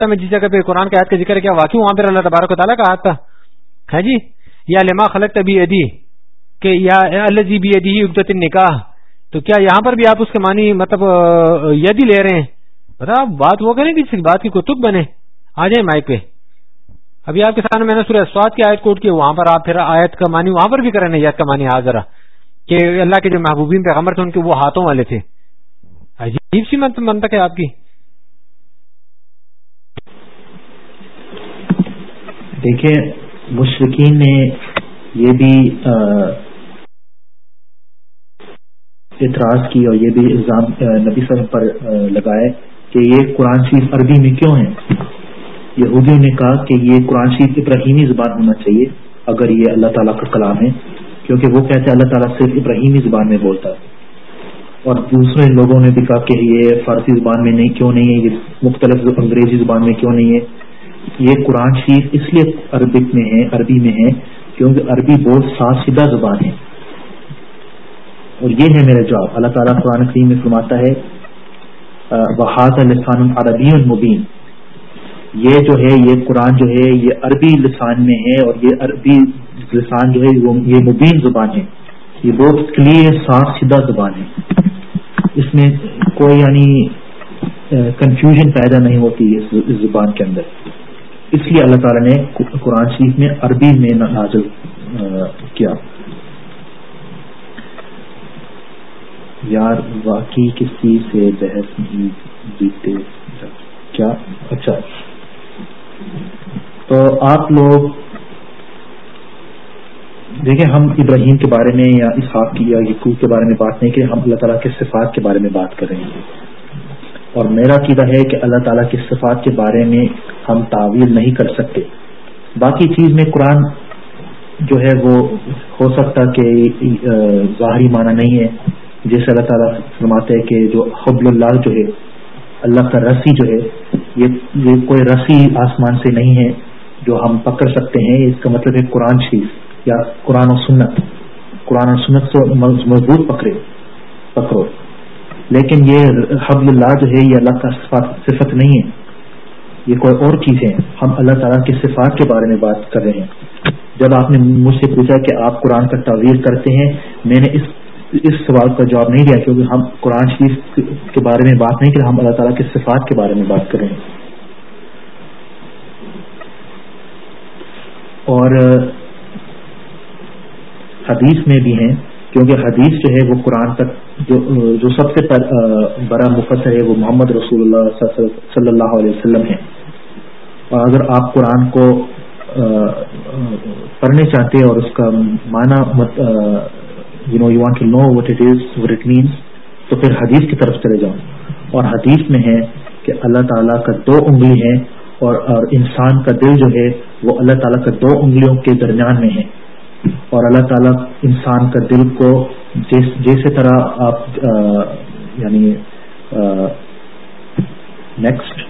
میں جس جگہ پہ قرآن کے آیت کا ذکر کیا، واقعی وہاں پہ اللہ تبارک و تعالیٰ کا آتا ہے جی؟ یا لما خلق تبھی ادی کہ یا اللہ جی بھی ادی اگدت نکاح تو کیا یہاں پر بھی آپ اس کے معنی مطلب یدی لے رہے ہیں؟ بتا بات وہ کریں کہ بات کی کوئی تک بنے۔ آ جائیں مائک پہ۔ ابھی آپ کے سامنے میں نے سورہ سواد کی آیت کوٹ کی، وہاں پر آپ پھر آیت کا معنی وہاں پر بھی کریں یاد کا معنی ذرا۔ کہ اللہ کے جو محبوبین پیغمبر تھے، ان کے وہ ہاتھوں والے تھے۔ عجیب سی منتق ہے آپ کی۔ دیکھیں مشرقین نے یہ بھی اعتراض کی اور یہ بھی الزام نبی صاحب پر لگائے کہ یہ قرآن شریف عربی میں کیوں ہے؟ یہودیوں نے کہا کہ یہ قرآن شریف ابراہیمی زبان ہونا چاہیے، اگر یہ اللہ تعالیٰ کا کلام ہے، کیونکہ وہ کہتے ہیں اللہ تعالیٰ صرف ابراہیمی زبان میں بولتا ہے۔ اور دوسرے لوگوں نے بھی کہا کہ یہ فارسی زبان میں نہیں، کیوں نہیں ہے؟ یہ مختلف انگریزی زبان میں کیوں نہیں ہے؟ یہ قرآن شریف اس لیے عربک میں ہے، عربی میں ہے کیونکہ عربی بہت سادہ زبان ہے۔ اور یہ ہے میرا جواب۔ اللہ تعالیٰ قرآن کریم میں فرماتا ہے بحاظ السان عربی المبین یہ جو ہے، یہ قرآن جو ہے، یہ عربی لسان میں ہے اور یہ عربی لسان جو ہے یہ مبین زبان ہے۔ یہ بہت کلیئر صاف سیدھا زبان ہے۔ اس میں کوئی یعنی کنفیوژن پیدا نہیں ہوتی اس زبان کے اندر۔ اس لیے اللہ تعالیٰ نے قرآن شریف میں عربی میں نازل کیا۔ یار، واقعی کسی سے بحث نہیں جیتے کیا؟ اچھا۔ تو آپ لوگ، دیکھیں، ہم ابراہیم کے بارے میں یا اسحاق کی یا یقوب کے بارے میں بات نہیں کریں ہم اللہ تعالیٰ کے صفات کے بارے میں بات کر رہے ہیں۔ اور میرا قیدا ہے کہ اللہ تعالیٰ کے صفات کے بارے میں ہم تعویل نہیں کر سکتے۔ باقی چیز میں قرآن جو ہے وہ ہو سکتا کہ ظاہری معنی نہیں ہے۔ جیسے اللہ تعالیٰ فرماتے ہیں کہ جو حب اللہ جو ہے، اللہ کا رسی جو ہے، یہ کوئی رسی آسمان سے نہیں ہے جو ہم پکڑ سکتے ہیں۔ اس کا مطلب ہے قرآن شریف یا قرآن و سنت۔ قرآن و سنت سے مضبوط پکڑے، پکڑو۔ لیکن یہ حب اللہ جو ہے یہ اللہ کا صفت نہیں ہے۔ یہ کوئی اور چیز ہے۔ ہم اللہ تعالیٰ کے صفات کے بارے میں بات کر رہے ہیں۔ جب آپ نے مجھ سے پوچھا کہ آپ قرآن کا تعویر کرتے ہیں، میں نے اس اس سوال کا جواب نہیں دیا کیونکہ ہم قرآن شریف کے بارے میں بات نہیں کریں ہم اللہ تعالیٰ کے صفات کے بارے میں بات کریں اور حدیث میں بھی ہیں، کیونکہ حدیث جو ہے وہ قرآن تک جو جو سب سے بڑا مفسر ہے وہ محمد رسول اللہ صلی اللہ علیہ وسلم ہے۔ اور اگر آپ قرآن کو پڑھنے چاہتے ہیں اور اس کا معنی you know you want to know what it is what it means تو پھر حدیث کی طرف چلے جاؤ۔ اور حدیث میں ہے کہ اللہ تعالیٰ کا دو انگلی ہے اور اور انسان کا دل جو ہے وہ اللہ تعالیٰ کا دو انگلیوں کے درمیان میں ہے۔ اور اللہ تعالیٰ انسان کا دل کو جیس جیسے طرح آپ یعنی نیکسٹ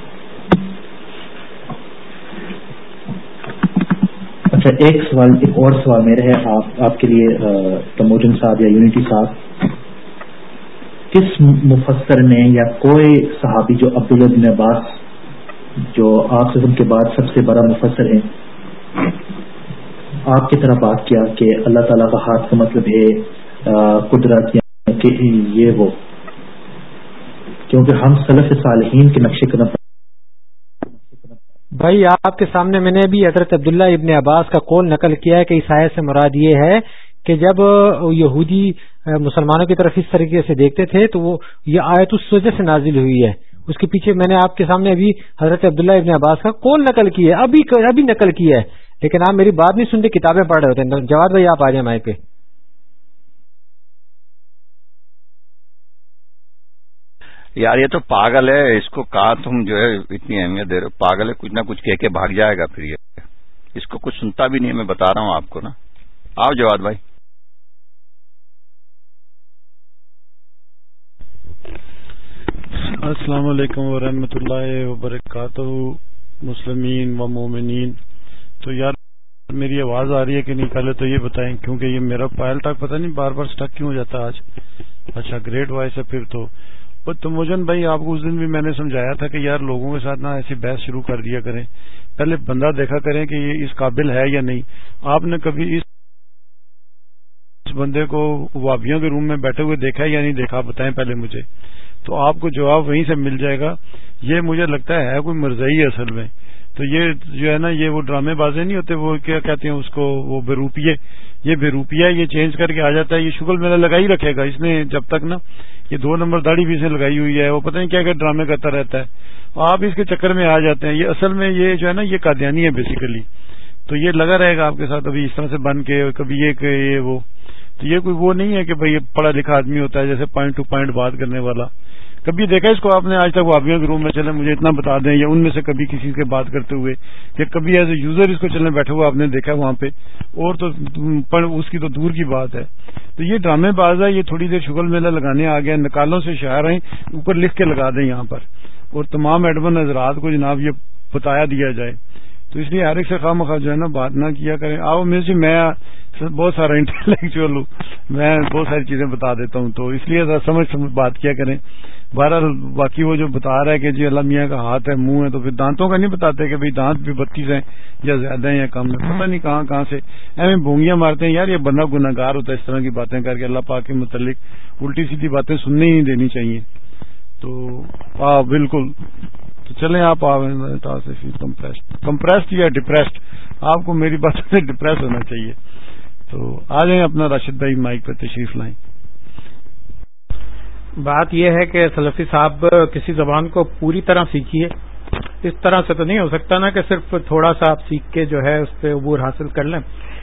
اچھا ایک سوال، ایک اور سوال میرے ہے، آپ آپ کے لیے تموجن صاحب یا یونٹی صاحب. کس مفسر نے یا کوئی صحابی جو عبدالبن عباس، جو آپ سے ان کے بعد سب سے بڑا مفسر ہے آپ کی طرح بات کیا کہ اللہ تعالیٰ کا ہاتھ کا مطلب ہے قدرت یہ وہ۔ کیونکہ ہم صلف صالحین کے نقش قدم بھائی، آپ کے سامنے میں نے بھی حضرت عبداللہ ابن عباس کا قول نقل کیا ہے کہ اس آیت سے مراد یہ ہے کہ جب یہودی مسلمانوں کی طرف اس طریقے سے دیکھتے تھے تو وہ یہ آیت اس وجہ سے نازل ہوئی ہے۔ اس کے پیچھے میں نے آپ کے سامنے ابھی حضرت عبداللہ ابن عباس کا قول نقل کی ہے، ابھی ابھی نقل کی ہے۔ لیکن آپ میری بات نہیں سنتے کتابیں پڑھ رہے ہوتے ہیں۔ جواد بھائی، آپ آ جائیں مائک پہ۔ یار یہ تو پاگل ہے، اس کو کہا تم جو ہے اتنی اہمیت دے رہے ہو۔ پاگل ہے، کچھ نہ کچھ کہہ کے بھاگ جائے گا پھر یہ۔ اس کو کچھ سنتا بھی نہیں میں بتا رہا ہوں آپ کو نا۔ آؤ جواد بھائی۔ السلام علیکم ورحمۃ اللہ وبرکاتہ، مسلمین و مومنین۔ تو یار، میری آواز آ رہی ہے کہ نہیں؟ پہلے تو یہ بتائیں، کیونکہ یہ میرا پائل ٹاک پتہ نہیں بار بار سٹک کیوں ہو جاتا آج؟ اچھا گریٹ وائس ہے پھر تو۔ تموجن بھائی، آپ کو اس دن بھی میں نے سمجھایا تھا کہ یار لوگوں کے ساتھ نا ایسی بحث شروع کر دیا کریں۔ پہلے بندہ دیکھا کریں کہ یہ اس قابل ہے یا نہیں۔ آپ نے کبھی اس بندے کو وابیوں کے روم میں بیٹھے ہوئے دیکھا یا نہیں دیکھا؟ بتائیں پہلے مجھے۔ تو آپ کو جواب وہیں سے مل جائے گا۔ یہ مجھے لگتا ہے کوئی مرضی اصل میں۔ تو یہ جو ہے نا، یہ وہ ڈرامے بازے نہیں ہوتے، وہ کیا کہتے ہیں اس کو، وہ بے روپیے، یہ بے روپیہ، یہ چینج کر کے آ جاتا ہے، یہ شکل میرا لگا ہی رکھے گا۔ اس نے جب تک نا، یہ دو نمبر داڑھی بھی اس نے لگائی ہوئی ہے، وہ پتہ نہیں کیا کیا ڈرامے کرتا رہتا ہے۔ آپ اس کے چکر میں آ جاتے ہیں۔ یہ اصل میں یہ جو ہے نا، یہ قادیانی ہے بیسیکلی تو یہ لگا رہے گا آپ کے ساتھ ابھی اس طرح سے بن کے کبھی یہ کہ یہ وہ۔ تو یہ کوئی وہ نہیں ہے کہ بھائی پڑھا لکھا آدمی ہوتا ہے، جیسے پوائنٹ ٹو پوائنٹ بات کرنے والا۔ کبھی دیکھا اس کو آپ نے آج تک وابیوں کے روم میں چلے، مجھے اتنا بتا دیں، یا ان میں سے کبھی کسی سے بات کرتے ہوئے کہ کبھی ایز اے یوزر اس کو چلنے بیٹھے ہوئے آپ نے دیکھا وہاں پہ، اور تو اس کی تو دور کی بات ہے۔ تو یہ ڈرامے باز ہے، یہ تھوڑی دیر شگل میلہ لگانے آ گیا نکالوں سے شاعر ہیں اوپر لکھ کے لگا دیں یہاں پر۔ اور تمام ایڈمن حضرات کو جناب یہ بتایا دیا جائے۔ تو اس لیے ہر ایک سے خواہ مخواہ جو ہے نا، بات نہ کیا کریں۔ آؤ میں جی، میں بہت سارا انٹلیکچل ہوں، میں بہت ساری چیزیں بتا دیتا ہوں۔ تو اس لیے سمجھ سمجھ بات کیا کریں۔ بہرحال باقی وہ جو بتا رہا ہے کہ جی اللہ میاں کا ہاتھ ہے، منہ ہے، تو پھر دانتوں کا نہیں بتاتے کہ دانت بھی بتیس ہیں یا زیادہ ہیں یا کم ہے پتہ نہیں کہاں کہاں سے۔ ایویں بونگیاں مارتے ہیں، یار یہ بندہ گناگار ہوتا ہے، اس طرح کی باتیں کر کے اللہ پاک کے متعلق الٹی سیدھی باتیں سننے ہی نہیں دینی چاہیے۔ تو ہاں بالکل۔ تو چلیں آپ کمپریسڈ یا ڈپریسڈ آپ کو میری بات سے ڈپریس ہونا چاہیے۔ تو آ جائیں اپنا راشد بھائی مائک پہ تشریف لائیں۔ بات یہ ہے کہ سلفی صاحب کسی زبان کو پوری طرح سیکھیے۔ اس طرح سے تو نہیں ہو سکتا نا کہ صرف تھوڑا سا آپ سیکھ کے جو ہے اس پہ عبور حاصل کر لیں۔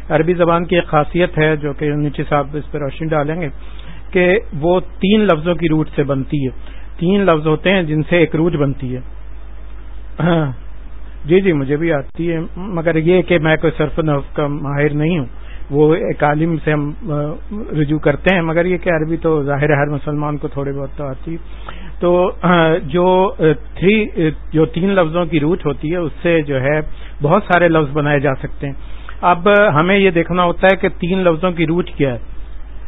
عربی زبان کی ایک خاصیت ہے جو کہ نیچے صاحب اس پہ روشنی ڈالیں گے کہ وہ تین لفظوں کی روٹ سے بنتی ہے۔ تین لفظ ہوتے ہیں جن سے ایک روٹ بنتی ہے۔ ہاں۔ جی جی مجھے بھی آتی ہے، مگر یہ کہ میں کوئی صرف نف کا ماہر نہیں ہوں۔ وہ ایک عالم سے ہم رجوع کرتے ہیں۔ مگر یہ کہ عربی تو ظاہر ہر مسلمان کو تھوڑی بہت تو آتی۔ تو جو تھری جو تین لفظوں کی روٹ ہوتی ہے، اس سے جو ہے بہت سارے لفظ بنائے جا سکتے ہیں۔ اب ہمیں یہ دیکھنا ہوتا ہے کہ تین لفظوں کی روٹ کیا ہے۔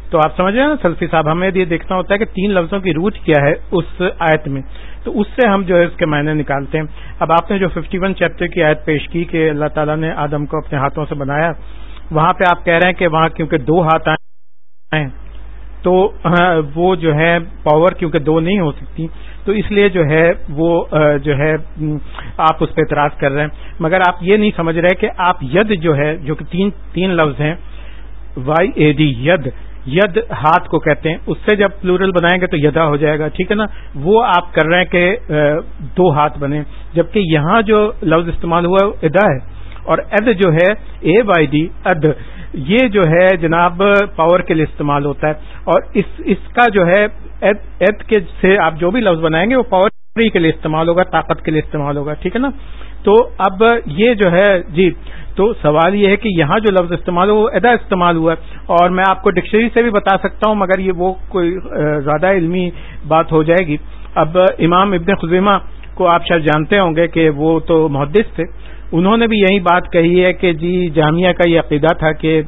تو آپ سمجھ رہے ہیں نا، سلفی صاحب، ہمیں یہ دیکھنا ہوتا ہے کہ تین لفظوں کی روٹ کیا ہے اس آیت میں۔ تو اس سے ہم جو ہے اس کے معنی نکالتے ہیں۔ اب آپ نے جو ففٹی ون چیپٹر کی آیت پیش کی کہ اللہ تعالیٰ نے آدم کو اپنے ہاتھوں سے بنایا وہاں پہ آپ کہہ رہے ہیں کہ وہاں کیونکہ دو ہاتھ آئے تو وہ جو ہے پاور کیونکہ دو نہیں ہو سکتی، تو اس لیے جو ہے وہ جو ہے آپ اس پہ اعتراض کر رہے ہیں۔ مگر آپ یہ نہیں سمجھ رہے کہ آپ ید جو ہے، جو کہ تین تین لفظ ہیں وائی اے ڈی ید ید ہاتھ کو کہتے ہیں۔ اس سے جب پلورل بنائیں گے تو یدا ہو جائے گا، ٹھیک ہے نا؟ وہ آپ کر رہے ہیں کہ دو ہاتھ بنے۔ جبکہ یہاں جو لفظ استعمال ہوا ہے ادا ہے۔ اور اد جو ہے اے بائی ڈی اد. یہ جو ہے جناب پاور کے لیے استعمال ہوتا ہے. اور اس اس کا جو ہے ایت کے سے آپ جو بھی لفظ بنائیں گے، وہ پاور کے لیے استعمال ہوگا، طاقت کے لیے استعمال ہوگا. ٹھیک ہے نا؟ تو اب یہ جو ہے جی تو سوال یہ ہے کہ یہاں جو لفظ استعمال ہو وہ ادا استعمال ہوا. ہے اور میں آپ کو ڈکشنری سے بھی بتا سکتا ہوں، مگر یہ وہ کوئی زیادہ علمی بات ہو جائے گی. اب امام ابن خزیمہ کو آپ شاید جانتے ہوں گے کہ وہ تو محدث تھے. انہوں نے بھی یہی بات کہی ہے کہ جی جامعہ کا یہ عقیدہ تھا کہ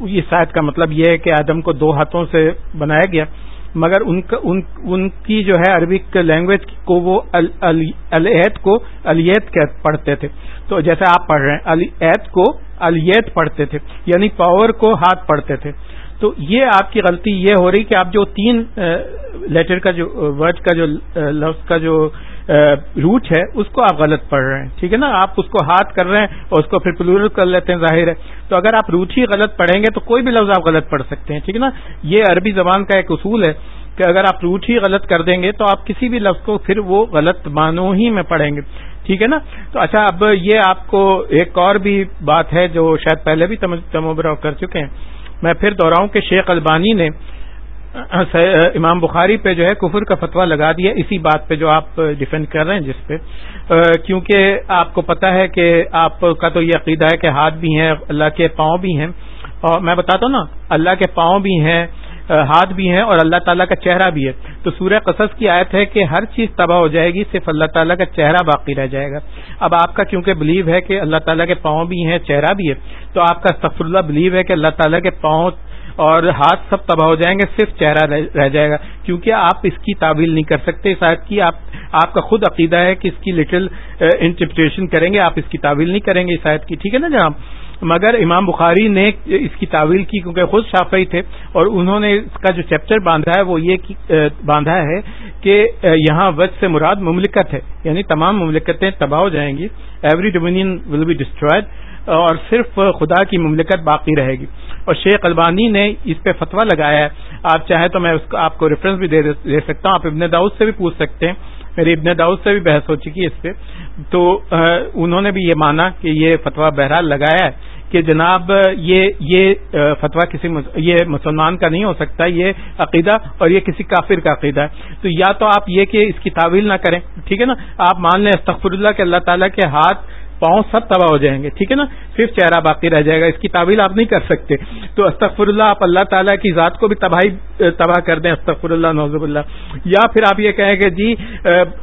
اس آیت کا مطلب یہ ہے کہ آدم کو دو ہاتھوں سے بنایا گیا مگر ان ان, ان کی جو ہے عربک لینگویج کو وہ الیت کو الیت پڑھتے تھے۔ تو جیسے آپ پڑھ رہے ہیں الیت کو الیت پڑھتے تھے یعنی پاور کو ہاتھ پڑھتے تھے۔ تو یہ آپ کی غلطی یہ ہو رہی کہ آپ جو تین لیٹر کا جو ورڈ کا جو لفظ کا جو روٹ ہے، اس کو آپ غلط پڑھ رہے ہیں، ٹھیک ہے نا؟ آپ اس کو ہاتھ کر رہے ہیں اور اس کو پھر پلورل کر لیتے ہیں، ظاہر ہے۔ تو اگر آپ روٹ ہی غلط پڑھیں گے تو کوئی بھی لفظ آپ غلط پڑھ سکتے ہیں، ٹھیک ہے نا؟ یہ عربی زبان کا ایک اصول ہے کہ اگر آپ روٹ ہی غلط کر دیں گے تو آپ کسی بھی لفظ کو پھر وہ غلط معنوں ہی میں پڑھیں گے، ٹھیک ہے نا؟ تو اچھا اب یہ آپ کو ایک اور بھی بات ہے جو شاید پہلے بھی تمبر کر چکے ہیں۔ میں پھر دوہراؤں کہ شیخ البانی نے امام بخاری پہ جو ہے کفر کا فتویٰ لگا دیا اسی بات پہ جو آپ ڈیفینڈ کر رہے ہیں جس پہ کیونکہ آپ کو پتا ہے کہ آپ کا تو یہ عقیدہ ہے کہ ہاتھ بھی ہیں، اللہ کے پاؤں بھی ہیں۔ اور میں بتاتا ہوں نا، اللہ کے پاؤں بھی ہیں ہاتھ بھی ہیں اور اللہ تعالیٰ کا چہرہ بھی ہے۔ تو سورہ قصص کی آیت ہے کہ ہر چیز تباہ ہو جائے گی، صرف اللہ تعالیٰ کا چہرہ باقی رہ جائے گا۔ اب آپ کا کیونکہ بلیو ہے کہ اللہ تعالیٰ کے پاؤں بھی ہیں، چہرہ بھی ہے، تو آپ کا سفر اللہ بلیو ہے کہ اللہ تعالیٰ کے پاؤں اور ہاتھ سب تباہ ہو جائیں گے، صرف چہرہ رہ جائے گا۔ کیونکہ آپ اس کی تعویل نہیں کر سکتے، اس آیت کی آپ آپ کا خود عقیدہ ہے کہ اس کی لٹل انٹرپریٹیشن کریں گے، آپ اس کی تعویل نہیں کریں گے اس آیت کی۔ ٹھیک ہے نا جناب؟ مگر امام بخاری نے اس کی تعویل کی، کیونکہ خود شافعی تھے، اور انہوں نے اس کا جو چیپٹر باندھا ہے، وہ یہ باندھا ہے کہ یہاں وج سے مراد مملکت ہے۔ یعنی تمام مملکتیں تباہ ہو جائیں گی۔ Every dominion will be destroyed اور صرف خدا کی مملکت باقی رہے گی۔ اور شیخ البانی نے اس پہ فتوا لگایا ہے۔ آپ چاہیں تو میں اس کو آپ کو ریفرنس بھی دے سکتا ہوں۔ آپ ابن داؤد سے بھی پوچھ سکتے ہیں۔ میری ابن داؤد سے بھی بحث ہو چکی ہے اس پہ۔ تو انہوں نے بھی یہ مانا کہ یہ فتوا بہرحال لگایا ہے کہ جناب، یہ یہ فتوا کسی یہ مسلمان کا نہیں ہو سکتا، یہ عقیدہ اور یہ کسی کافر کا عقیدہ ہے۔ تو یا تو آپ یہ کہ اس کی تعویل نہ کریں۔ ٹھیک ہے نا؟ آپ مان لیں، استغفر اللہ کے اللہ تعالیٰ کے ہاتھ پاؤں سب تباہ ہو جائیں گے، ٹھیک ہے نا؟ صرف چہرہ باقی رہ جائے گا، اس کی تعویل آپ نہیں کر سکتے۔ تو استغفر اللہ آپ اللہ تعالیٰ کی ذات کو بھی تباہی تباہ کر دیں استغفر اللہ نوزب اللہ یا پھر آپ یہ کہیں کہ جی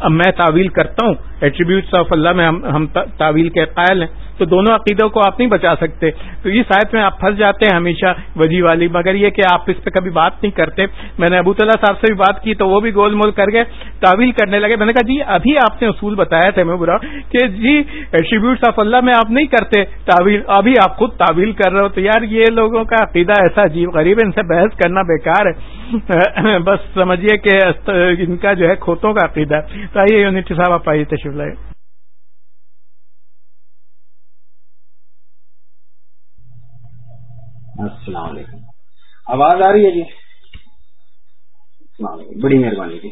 میں تعویل کرتا ہوں۔ ایٹریبیوٹس آف اللہ میں ہم تعویل کے قائل ہیں۔ تو دونوں عقیدوں کو آپ نہیں بچا سکتے۔ تو اس آیت میں آپ پھنس جاتے ہیں ہمیشہ وجی والی۔ مگر یہ کہ آپ اس پہ کبھی بات نہیں کرتے۔ میں نے ابو اللہ صاحب سے بھی بات کی تو وہ بھی گول مول کر گئے، تعویل کرنے لگے۔ میں نے کہا جی ابھی آپ نے اصول بتایا تھا میں برا کہ جی ایٹریبیوٹس آف اللہ میں آپ نہیں کرتے تعویل، ابھی آپ خود تعویل کر رہے ہو۔ تو یار، یہ لوگوں کا عقیدہ ایسا عجیب غریب ان سے بحث کرنا بیکار ہے۔ بس سمجھیے کہ ان کا جو ہے کھوتوں کا عقیدہ تو آئیے، یونٹی صاحب، آپ آئیے تشریف لائے السلام علیکم۔ آواز آ رہی ہے جی؟ السلام علیکم بڑی مہربانی جی۔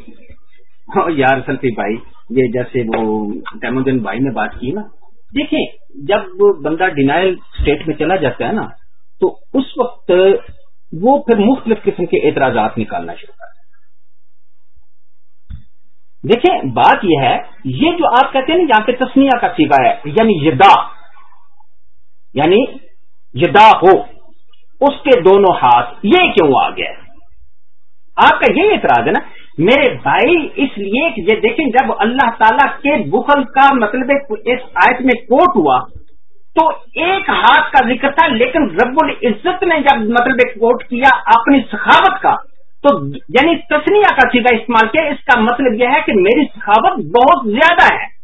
ہاں، یار سلفی بھائی، یہ جیسے وہ ڈیموجن بھائی نے بات کی نا۔ دیکھیں، جب بندہ ڈینائل اسٹیٹ میں چلا جاتا ہے نا، تو اس وقت وہ پھر مختلف قسم کے اعتراضات نکالنا شروع کرتا ہے۔ دیکھیں، بات یہ ہے، یہ جو آپ کہتے ہیں نا، یہاں پہ تسمیہ کا سیگا ہے یعنی یدا یعنی یدا ہو۔ اس کے دونوں ہاتھ یہ کیوں آ گیا آپ کا یہ اعتراض ہے نا؟ میرے بھائی، اس لیے کہ یہ دیکھیں، جب اللہ تعالی کے بخل کا مطلب اس آیت میں کوٹ ہوا، تو ایک ہاتھ کا ذکر تھا، لیکن رب العزت نے جب مطلب کوٹ کیا اپنی سخاوت کا، تو یعنی تسنیا کا سیدھا استعمال کیا۔ اس کا مطلب یہ ہے کہ میری سخاوت بہت زیادہ ہے۔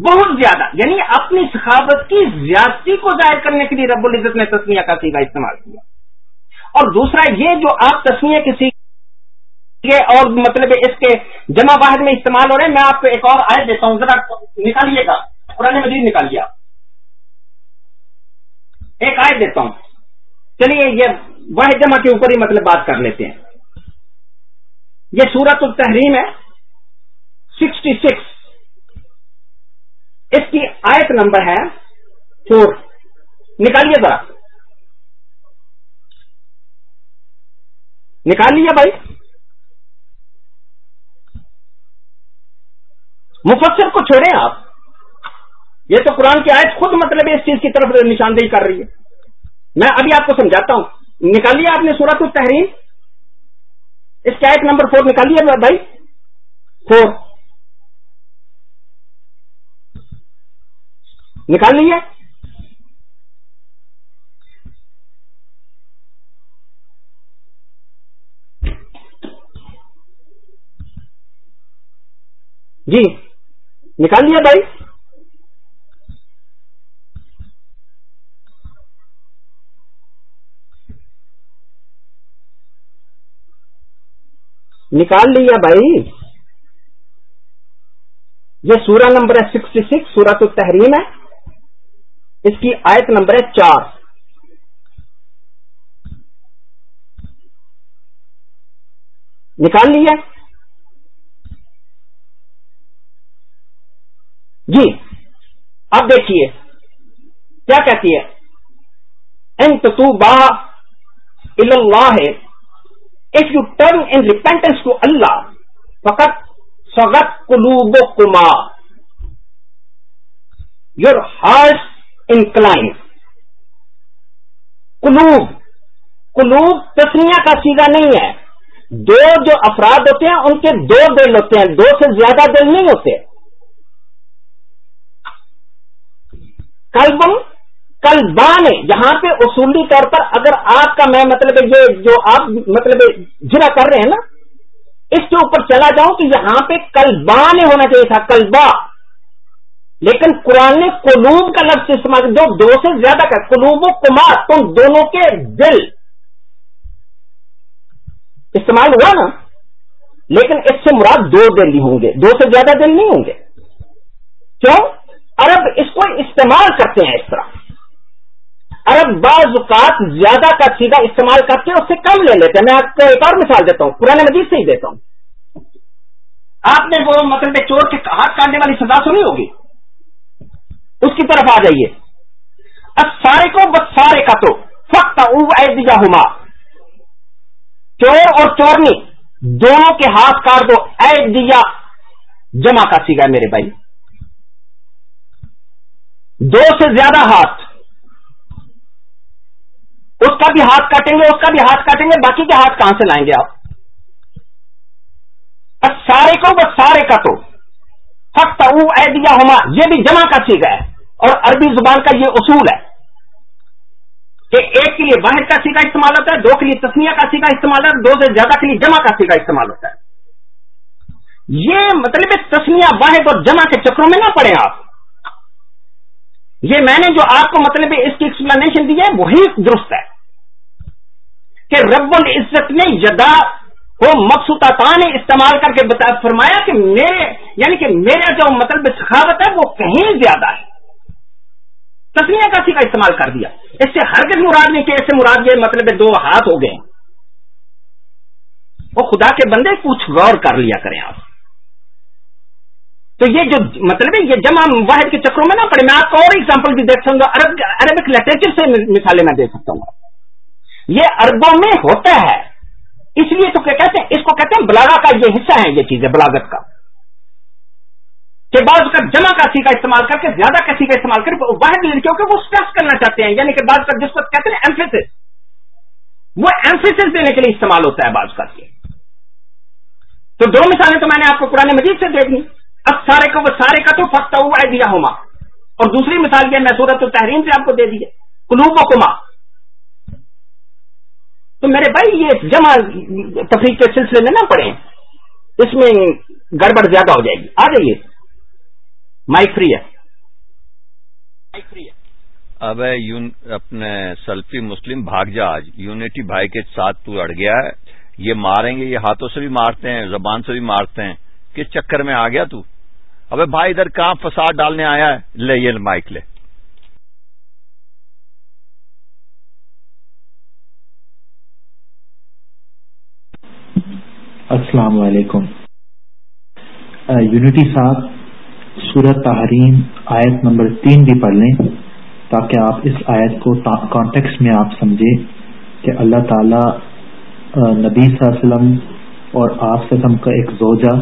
بہت زیادہ یعنی اپنی سخاوت کی زیادتی کو ظاہر کرنے کے لیے رب العزت نے تسمیہ کا سیگا استعمال کیا۔ اور دوسرا یہ جو آپ تسمیہ کے سیگے اور مطلب اس کے جمع واحد میں استعمال ہو رہے ہیں، میں آپ کو ایک اور آیت دیتا ہوں، ذرا نکالیے گا۔ قرآن مجید نکالیے۔ ایک آیت دیتا ہوں۔ چلیے، یہ واحد جمع کے اوپر ہی مطلب بات کر لیتے ہیں۔ یہ سورت التحریم ہے سکسٹی سکس اس کی آیت نمبر ہے فور نکالیے ذرا۔ نکال بھائی۔ مفسر کو چھوڑیں آپ۔ یہ تو قرآن کی آیت خود مطلب اس چیز کی طرف نشاندہی کر رہی ہے۔ میں ابھی آپ کو سمجھاتا ہوں۔ نکالیے آپ نے سورت التحریم۔ اس کی آیت نمبر فور نکالیے بھائی۔ فور نکال لیے جی نکال لیا بھائی۔ نکال لیا بھائی۔ یہ سورہ نمبر ہے سکسٹی سکس سورہ تو تحریم ہے۔ اس کی آیت نمبر ہے چار۔ نکال لیا جی اب دیکھیے۔ کیا کہتی ہے؟ تو با اللہ ہے if you turn in repentance to Allah فقط سگت کلوب کما یور ہارٹ انکلائن قلوب. قلوب تسنیا کا سیدھا نہیں ہے. دو جو افراد ہوتے ہیں، ان کے دو دل ہوتے ہیں. دو سے زیادہ دل نہیں ہوتے. کلبم کلبا نے یہاں پہ اصولی طور پر اگر آپ کا میں مطلب یہ جو آپ مطلب جرا کر رہے ہیں نا، اس کے اوپر چلا جاؤں کہ یہاں پہ کلبا نے ہونا چاہیے تھا. کلبا لیکن قرآن نے قلوب کا لفظ استعمال جو دو سے زیادہ کا قلوب و کمار تم دونوں کے دل۔ استعمال ہوا نا؟ لیکن اس سے مراد دو دل نہیں ہوں گے، دو سے زیادہ دل نہیں ہوں گے۔ کیوں؟ عرب اس کو استعمال کرتے ہیں اس طرح۔ عرب بعض اوقات زیادہ کا سیدھا استعمال کر کے اس سے کم لے لیتے ہیں۔ میں آپ کو ایک اور مثال دیتا ہوں پرانے مجید سے ہی دیتا ہوں۔ آپ نے وہ مطلب چور کے ہاتھ کاٹنے والی سزا سنی ہوگی؟ اس کی طرف آ جائیے۔ سارے کو بس سارے کا تو فخت دیا ہوما چور اور چورنی دونوں کے ہاتھ کاٹ دو اے دیا جمع کا سیگا میرے بھائی۔ دو سے زیادہ ہاتھ۔ اس کا بھی ہاتھ کاٹیں گے، اس کا بھی ہاتھ کاٹیں گے، باقی کے ہاتھ کہاں سے لائیں گے آپ؟ سارے کو بس سارے کا تو فخت اے دیا ہوما یہ بھی جمع کا سیگا ہے اور عربی زبان کا یہ اصول ہے کہ ایک کے لیے واحد کا سیکھا استعمال ہوتا ہے، دو کے لیے تسمیہ کا سیکھا استعمال ہوتا ہے، دو سے زیادہ کے لیے جمع کا سیکھا استعمال ہوتا ہے۔ یہ مطلب تسمیہ واحد اور جمع کے چکروں میں نہ پڑے آپ۔ یہ میں نے جو آپ کو مطلب اس کی ایکسپلینیشن دی ہے، وہی درست ہے۔ کہ رب العزت نے یدا کو مقصود نے استعمال کر کے فرمایا کہ میرے یعنی کہ میرا جو مطلب سخاوت ہے، وہ کہیں زیادہ ہے۔ تسمیہ کسی کا استعمال کر دیا۔ اس سے ہر کس مراد نہیں کہ اس سے مراد یہ مطلب دو ہاتھ ہو گئے۔ وہ خدا کے بندے کچھ غور کر لیا کریں آپ۔ تو یہ جو مطلب ہے یہ جمع واحد کے چکروں میں نہ پڑے۔ میں آپ کو اور ایگزامپل بھی دیکھ سکوں گا عربک لٹریچر سے مثالیں میں دے سکتا ہوں۔ یہ اربوں میں ہوتا ہے۔ اس لیے تو کیا کہتے ہیں؟ اس کو کہتے ہیں بلاغا کا یہ حصہ ہے، یہ چیز ہے، بلاغت کا۔ کہ بعض کا جمع کسی کا استعمال کر کے، زیادہ کسی کا استعمال کر واحد لڑکیوں کے وہ اسٹریس کرنا چاہتے ہیں۔ یعنی کہ بعض کا جس کو کہتے ہیں ایمفیس وہ ایمفیس دینے کے لیے استعمال ہوتا ہے بعض کا تو دو مثالیں تو میں نے آپ کو قرآن مجید سے دے دی۔ اب سارے کو وہ سارے کا تو فخت ہوا ہے دیا ہوما اور دوسری مثال یہ میں صورت تحریم سے آپ کو دے دی ہے۔ قلوب و کما تو میرے بھائی، یہ جمع تفریح کے سلسلے میں نہ پڑے اس میں گڑبڑ زیادہ ہو جائے گی۔ آ جائیے۔ مائک فری ہے۔ اب اپنے سلفی مسلم بھاگ جا آج۔ یونٹی بھائی کے ساتھ تو اڑ گیا ہے۔ یہ ماریں گے یہ ہاتھوں سے بھی مارتے ہیں زبان سے بھی مارتے ہیں۔ کس چکر میں آ گیا تو؟ ابے بھائی ادھر کہاں فساد ڈالنے آیا ہے؟ لے یہ مائک لے۔ السلام علیکم۔ یونٹی صاحب سورت تحریم آیت نمبر تین بھی پڑھ لیں تاکہ آپ اس آیت کو کانٹیکس میں آپ سمجھیں کہ اللہ تعالی نبی صلی اللہ علیہ وسلم اور آپ وسلم کا ایک زوجہ،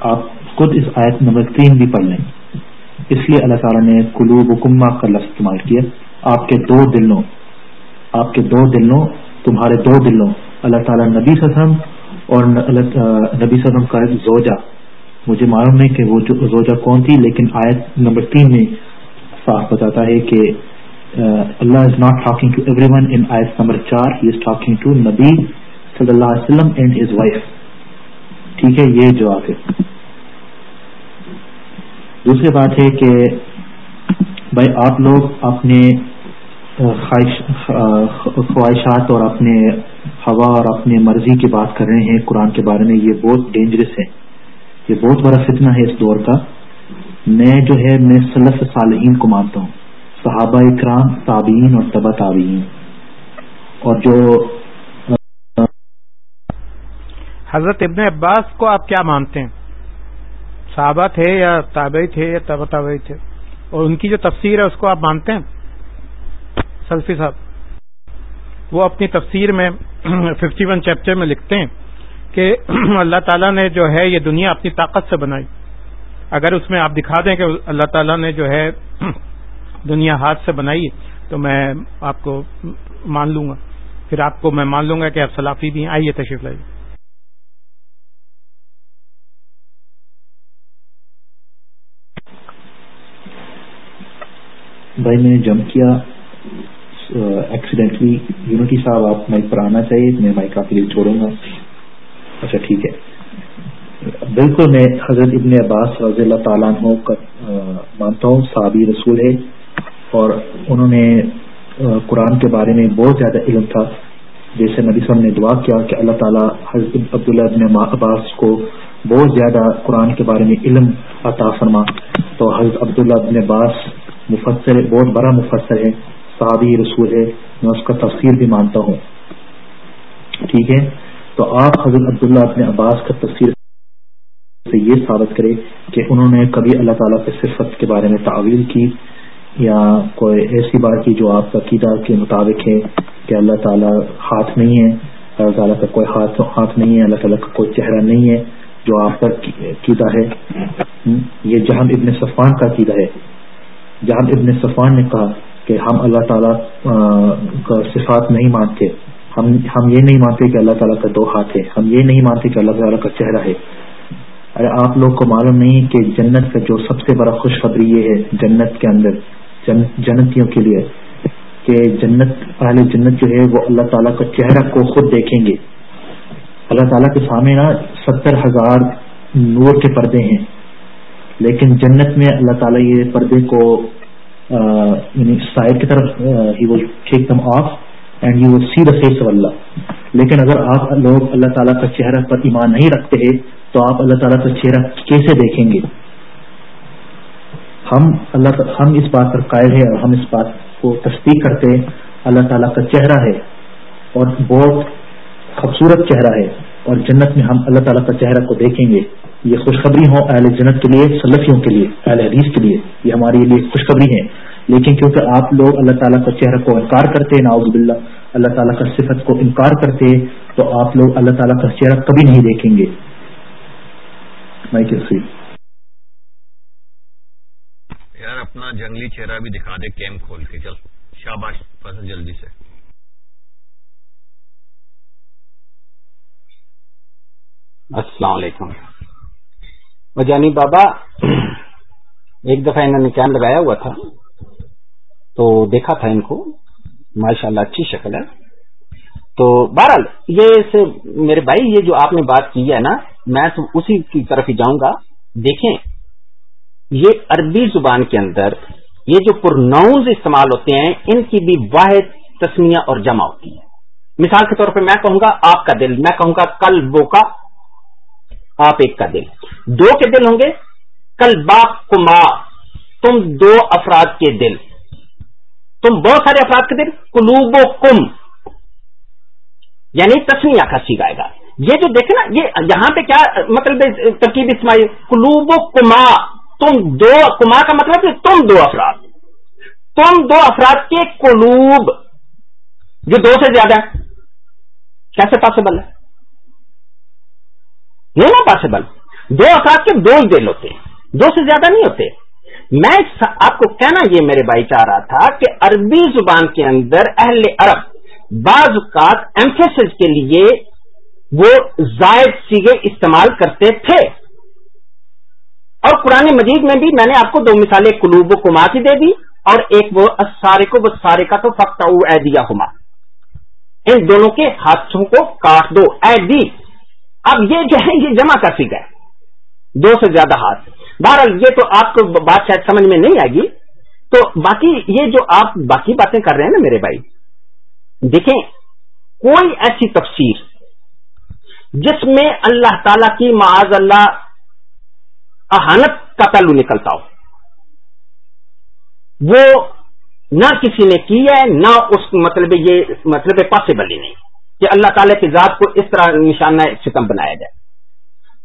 آپ خود اس آیت نمبر تین بھی پڑھ لیں۔ اس لیے اللہ تعالیٰ نے قلوب حکمہ کا لفظ استعمال کیا۔ آپ کے دو دلوں، آپ کے دو دلوں، تمہارے دو دلوں، اللہ تعالیٰ نبی وسلم اور نبی وسلم کا ایک زوجہ۔ مجھے معلوم نہیں کہ وہ جو روزہ کون تھی، لیکن آیت نمبر تین میں صاف بتاتا ہے کہ Allah is not talking to everyone in آیت نمبر چار ہی از ٹاکنگ ٹو نبی صلی اللہ علیہ وسلم اینڈ ہز وائف ٹھیک ہے، یہ جواب ہے۔ دوسری بات ہے کہ بھائی آپ لوگ اپنے خواہشات اور اپنے ہوا اور اپنے مرضی کی بات کر رہے ہیں، قرآن کے بارے میں یہ بہت ڈینجرس ہے۔ یہ بہت بڑا فتنہ ہے اس دور کا۔ میں جو ہے، میں سلف صالحین کو مانتا ہوں۔ صحابہ اکرام، تابعین اور تبا تابعین۔ اور جو حضرت ابن عباس کو آپ کیا مانتے ہیں؟ صحابہ تھے یا تابعی تھے یا تبا تابعی تھے؟ اور ان کی جو تفسیر ہے، اس کو آپ مانتے ہیں؟ سلفی صاحب، وہ اپنی تفسیر میں ففٹی ون چیپٹر میں لکھتے ہیں۔ کہ اللہ تعالیٰ نے جو ہے یہ دنیا اپنی طاقت سے بنائی۔ اگر اس میں آپ دکھا دیں کہ اللہ تعالیٰ نے جو ہے دنیا ہاتھ سے بنائی، تو میں آپ کو مان لوں گا۔ پھر آپ کو میں مان لوں گا کہ آپ سلافی بھی ہیں۔ آئیے تشریف لائیے۔ بھائی، میں نے جم کیا۔ ایکسیڈنٹلی یونٹی صاحب، آپ مائک پر آنا چاہیے، میں مائک آپ کے لیے چھوڑوں گا۔ اچھا ٹھیک ہے۔ بالکل میں حضرت ابن عباس رضی اللہ تعالیٰ عنہ کا مانتا ہوں، صحابی رسول ہے اور انہوں نے قرآن کے بارے میں بہت زیادہ علم تھا۔ جیسے نبی صاحب نے دعا کیا کہ اللہ تعالیٰ حضرت عبداللہ ابن عباس کو بہت زیادہ قرآن کے بارے میں علم عطا فرما۔ تو حضرت عبداللہ ابن عباس مفسر، بہت بڑا مفسر ہے صحابی رسول ہے میں اس کا تفصیل بھی مانتا ہوں۔ ٹھیک ہے۔ تو آپ حضرت عبداللہ ابن عباس کا تفصیل سے یہ ثابت کرے کہ انہوں نے کبھی اللہ تعالیٰ کے صفت کے بارے میں تعویل کی یا کوئی ایسی بات کی جو آپ کا قیدا کے مطابق ہے کہ اللہ تعالیٰ ہاتھ نہیں ہے، اللہ تعالیٰ کا کوئی ہاتھ ہاتھ نہیں ہے، اللہ تعالیٰ کا کوئی چہرہ نہیں ہے جو آپ کا قیدا ہے۔ یہ جہاں ابن صفان کا قیدا ہے۔ جہاں ابن صفان نے کہا کہ ہم اللہ تعالیٰ کا صفات نہیں مانتے۔ ہم ہم یہ نہیں مانتے کہ اللہ تعالیٰ کا دو ہاتھ ہے، ہم یہ نہیں مانتے کہ اللہ تعالیٰ کا چہرہ ہے۔ ارے، آپ لوگ کو معلوم نہیں کہ جنت کا جو سب سے بڑا خوشخبری یہ ہے جنت کے اندر جنتیوں کے لیے۔ کہ جنت، اہل جنت جو ہے، وہ اللہ تعالیٰ کا چہرہ کو خود دیکھیں گے۔ اللہ تعالیٰ کے سامنے نا ستر ہزار نور کے پردے ہیں۔ لیکن جنت میں اللہ تعالیٰ یہ پردے کو یعنی سائڈ کی طرف ہی وہ take them off and you see the face Allah لیکن اگر آپ لوگ اللہ تعالیٰ کا چہرہ پر ایمان نہیں رکھتے ہیں، تو آپ اللہ تعالیٰ کا چہرہ کیسے دیکھیں گے؟ ہم اللہ ہم اس بات پر قائل ہیں اور ہم اس بات کو تصدیق کرتے ہیں، اللہ تعالیٰ کا چہرہ ہے اور بہت خوبصورت چہرہ ہے اور جنت میں ہم اللہ تعالیٰ کا چہرہ کو دیکھیں گے۔ یہ خوشخبری ہو اہل جنت کے لیے سلفیوں کے لیے، اہل حدیث کے لیے، یہ ہمارے لیے خوشخبری ہے لیکن کیونکہ آپ لوگ اللہ تعالیٰ کا چہرہ کو انکار کرتے ناؤز باللہ اللہ تعالیٰ کا صفت کو انکار کرتے تو آپ لوگ اللہ تعالیٰ کا چہرہ کبھی نہیں دیکھیں گے۔ یار اپنا جنگلی چہرہ بھی دکھا دے کیمپ کھول کے۔ چل شاباش فصل جلدی سے۔ السلام علیکم۔ جانی بابا ایک دفعہ انہوں نے کیمپ لگایا ہوا تھا۔ تو دیکھا تھا ان کو۔ ماشاء اللہ اچھی شکل ہے۔ تو بہرحال، یہ میرے بھائی، یہ جو آپ نے بات کی ہے نا، میں تو اسی کی طرف ہی جاؤں گا۔ دیکھیں، یہ عربی زبان کے اندر یہ جو پرناؤز استعمال ہوتے ہیں، ان کی بھی واحد تسمیہ اور جمع ہوتی ہے۔ مثال کے طور پہ میں کہوں گا، آپ کا دل۔ میں کہوں گا کل بو کا آپ ایک کا دل۔ دو کے دل ہوں گے کل با کما تم دو افراد کے دل۔ تم بہت سارے افراد کے دل کلوب و کم یعنی تسمیہ کا سی گائے گا۔ یہ جو دیکھے نا، یہ یہاں پہ کیا مطلب ترکیب اسماعیل؟ کلوب و کما تم دو، کما کا مطلب کہ تم دو افراد۔ تم دو افراد کے قلوب، جو دو سے زیادہ ہے کیسے پاسبل ہے؟ یہ نا پاسبل دو افراد کے دو ہی دل ہوتے ہیں دو سے زیادہ نہیں ہوتے۔ میں آپ کو کہنا یہ میرے بھائی چاہ رہا تھا کہ عربی زبان کے اندر اہل عرب بعض اوقات ایمفیس کے لیے وہ زائد سیگے استعمال کرتے تھے۔ اور قرآن مجید میں بھی میں نے آپ کو دو مثالیں قلوب و کما کی دے دی اور ایک وہ سارے کو وہ سارے کا تو فخت اے دیا ہما ان دونوں کے ہاتھوں کو کاٹ دو اے دی اب یہ جو ہے، یہ جمع کر سی گئے۔ دو سے زیادہ ہاتھ۔ بہرحال یہ تو آپ کو بات شاید سمجھ میں نہیں آئے گی۔ تو باقی یہ جو آپ باقی باتیں کر رہے ہیں نا میرے بھائی، دیکھیں، کوئی ایسی تفسیر جس میں اللہ تعالی کی معاذ اللہ احانت کا پہلو نکلتا ہو، وہ نہ کسی نے کی ہے، نہ اس مطلب یہ مطلب پاسبل ہی نہیں کہ اللہ تعالی کی ذات کو اس طرح نشانہ ستم بنایا جائے۔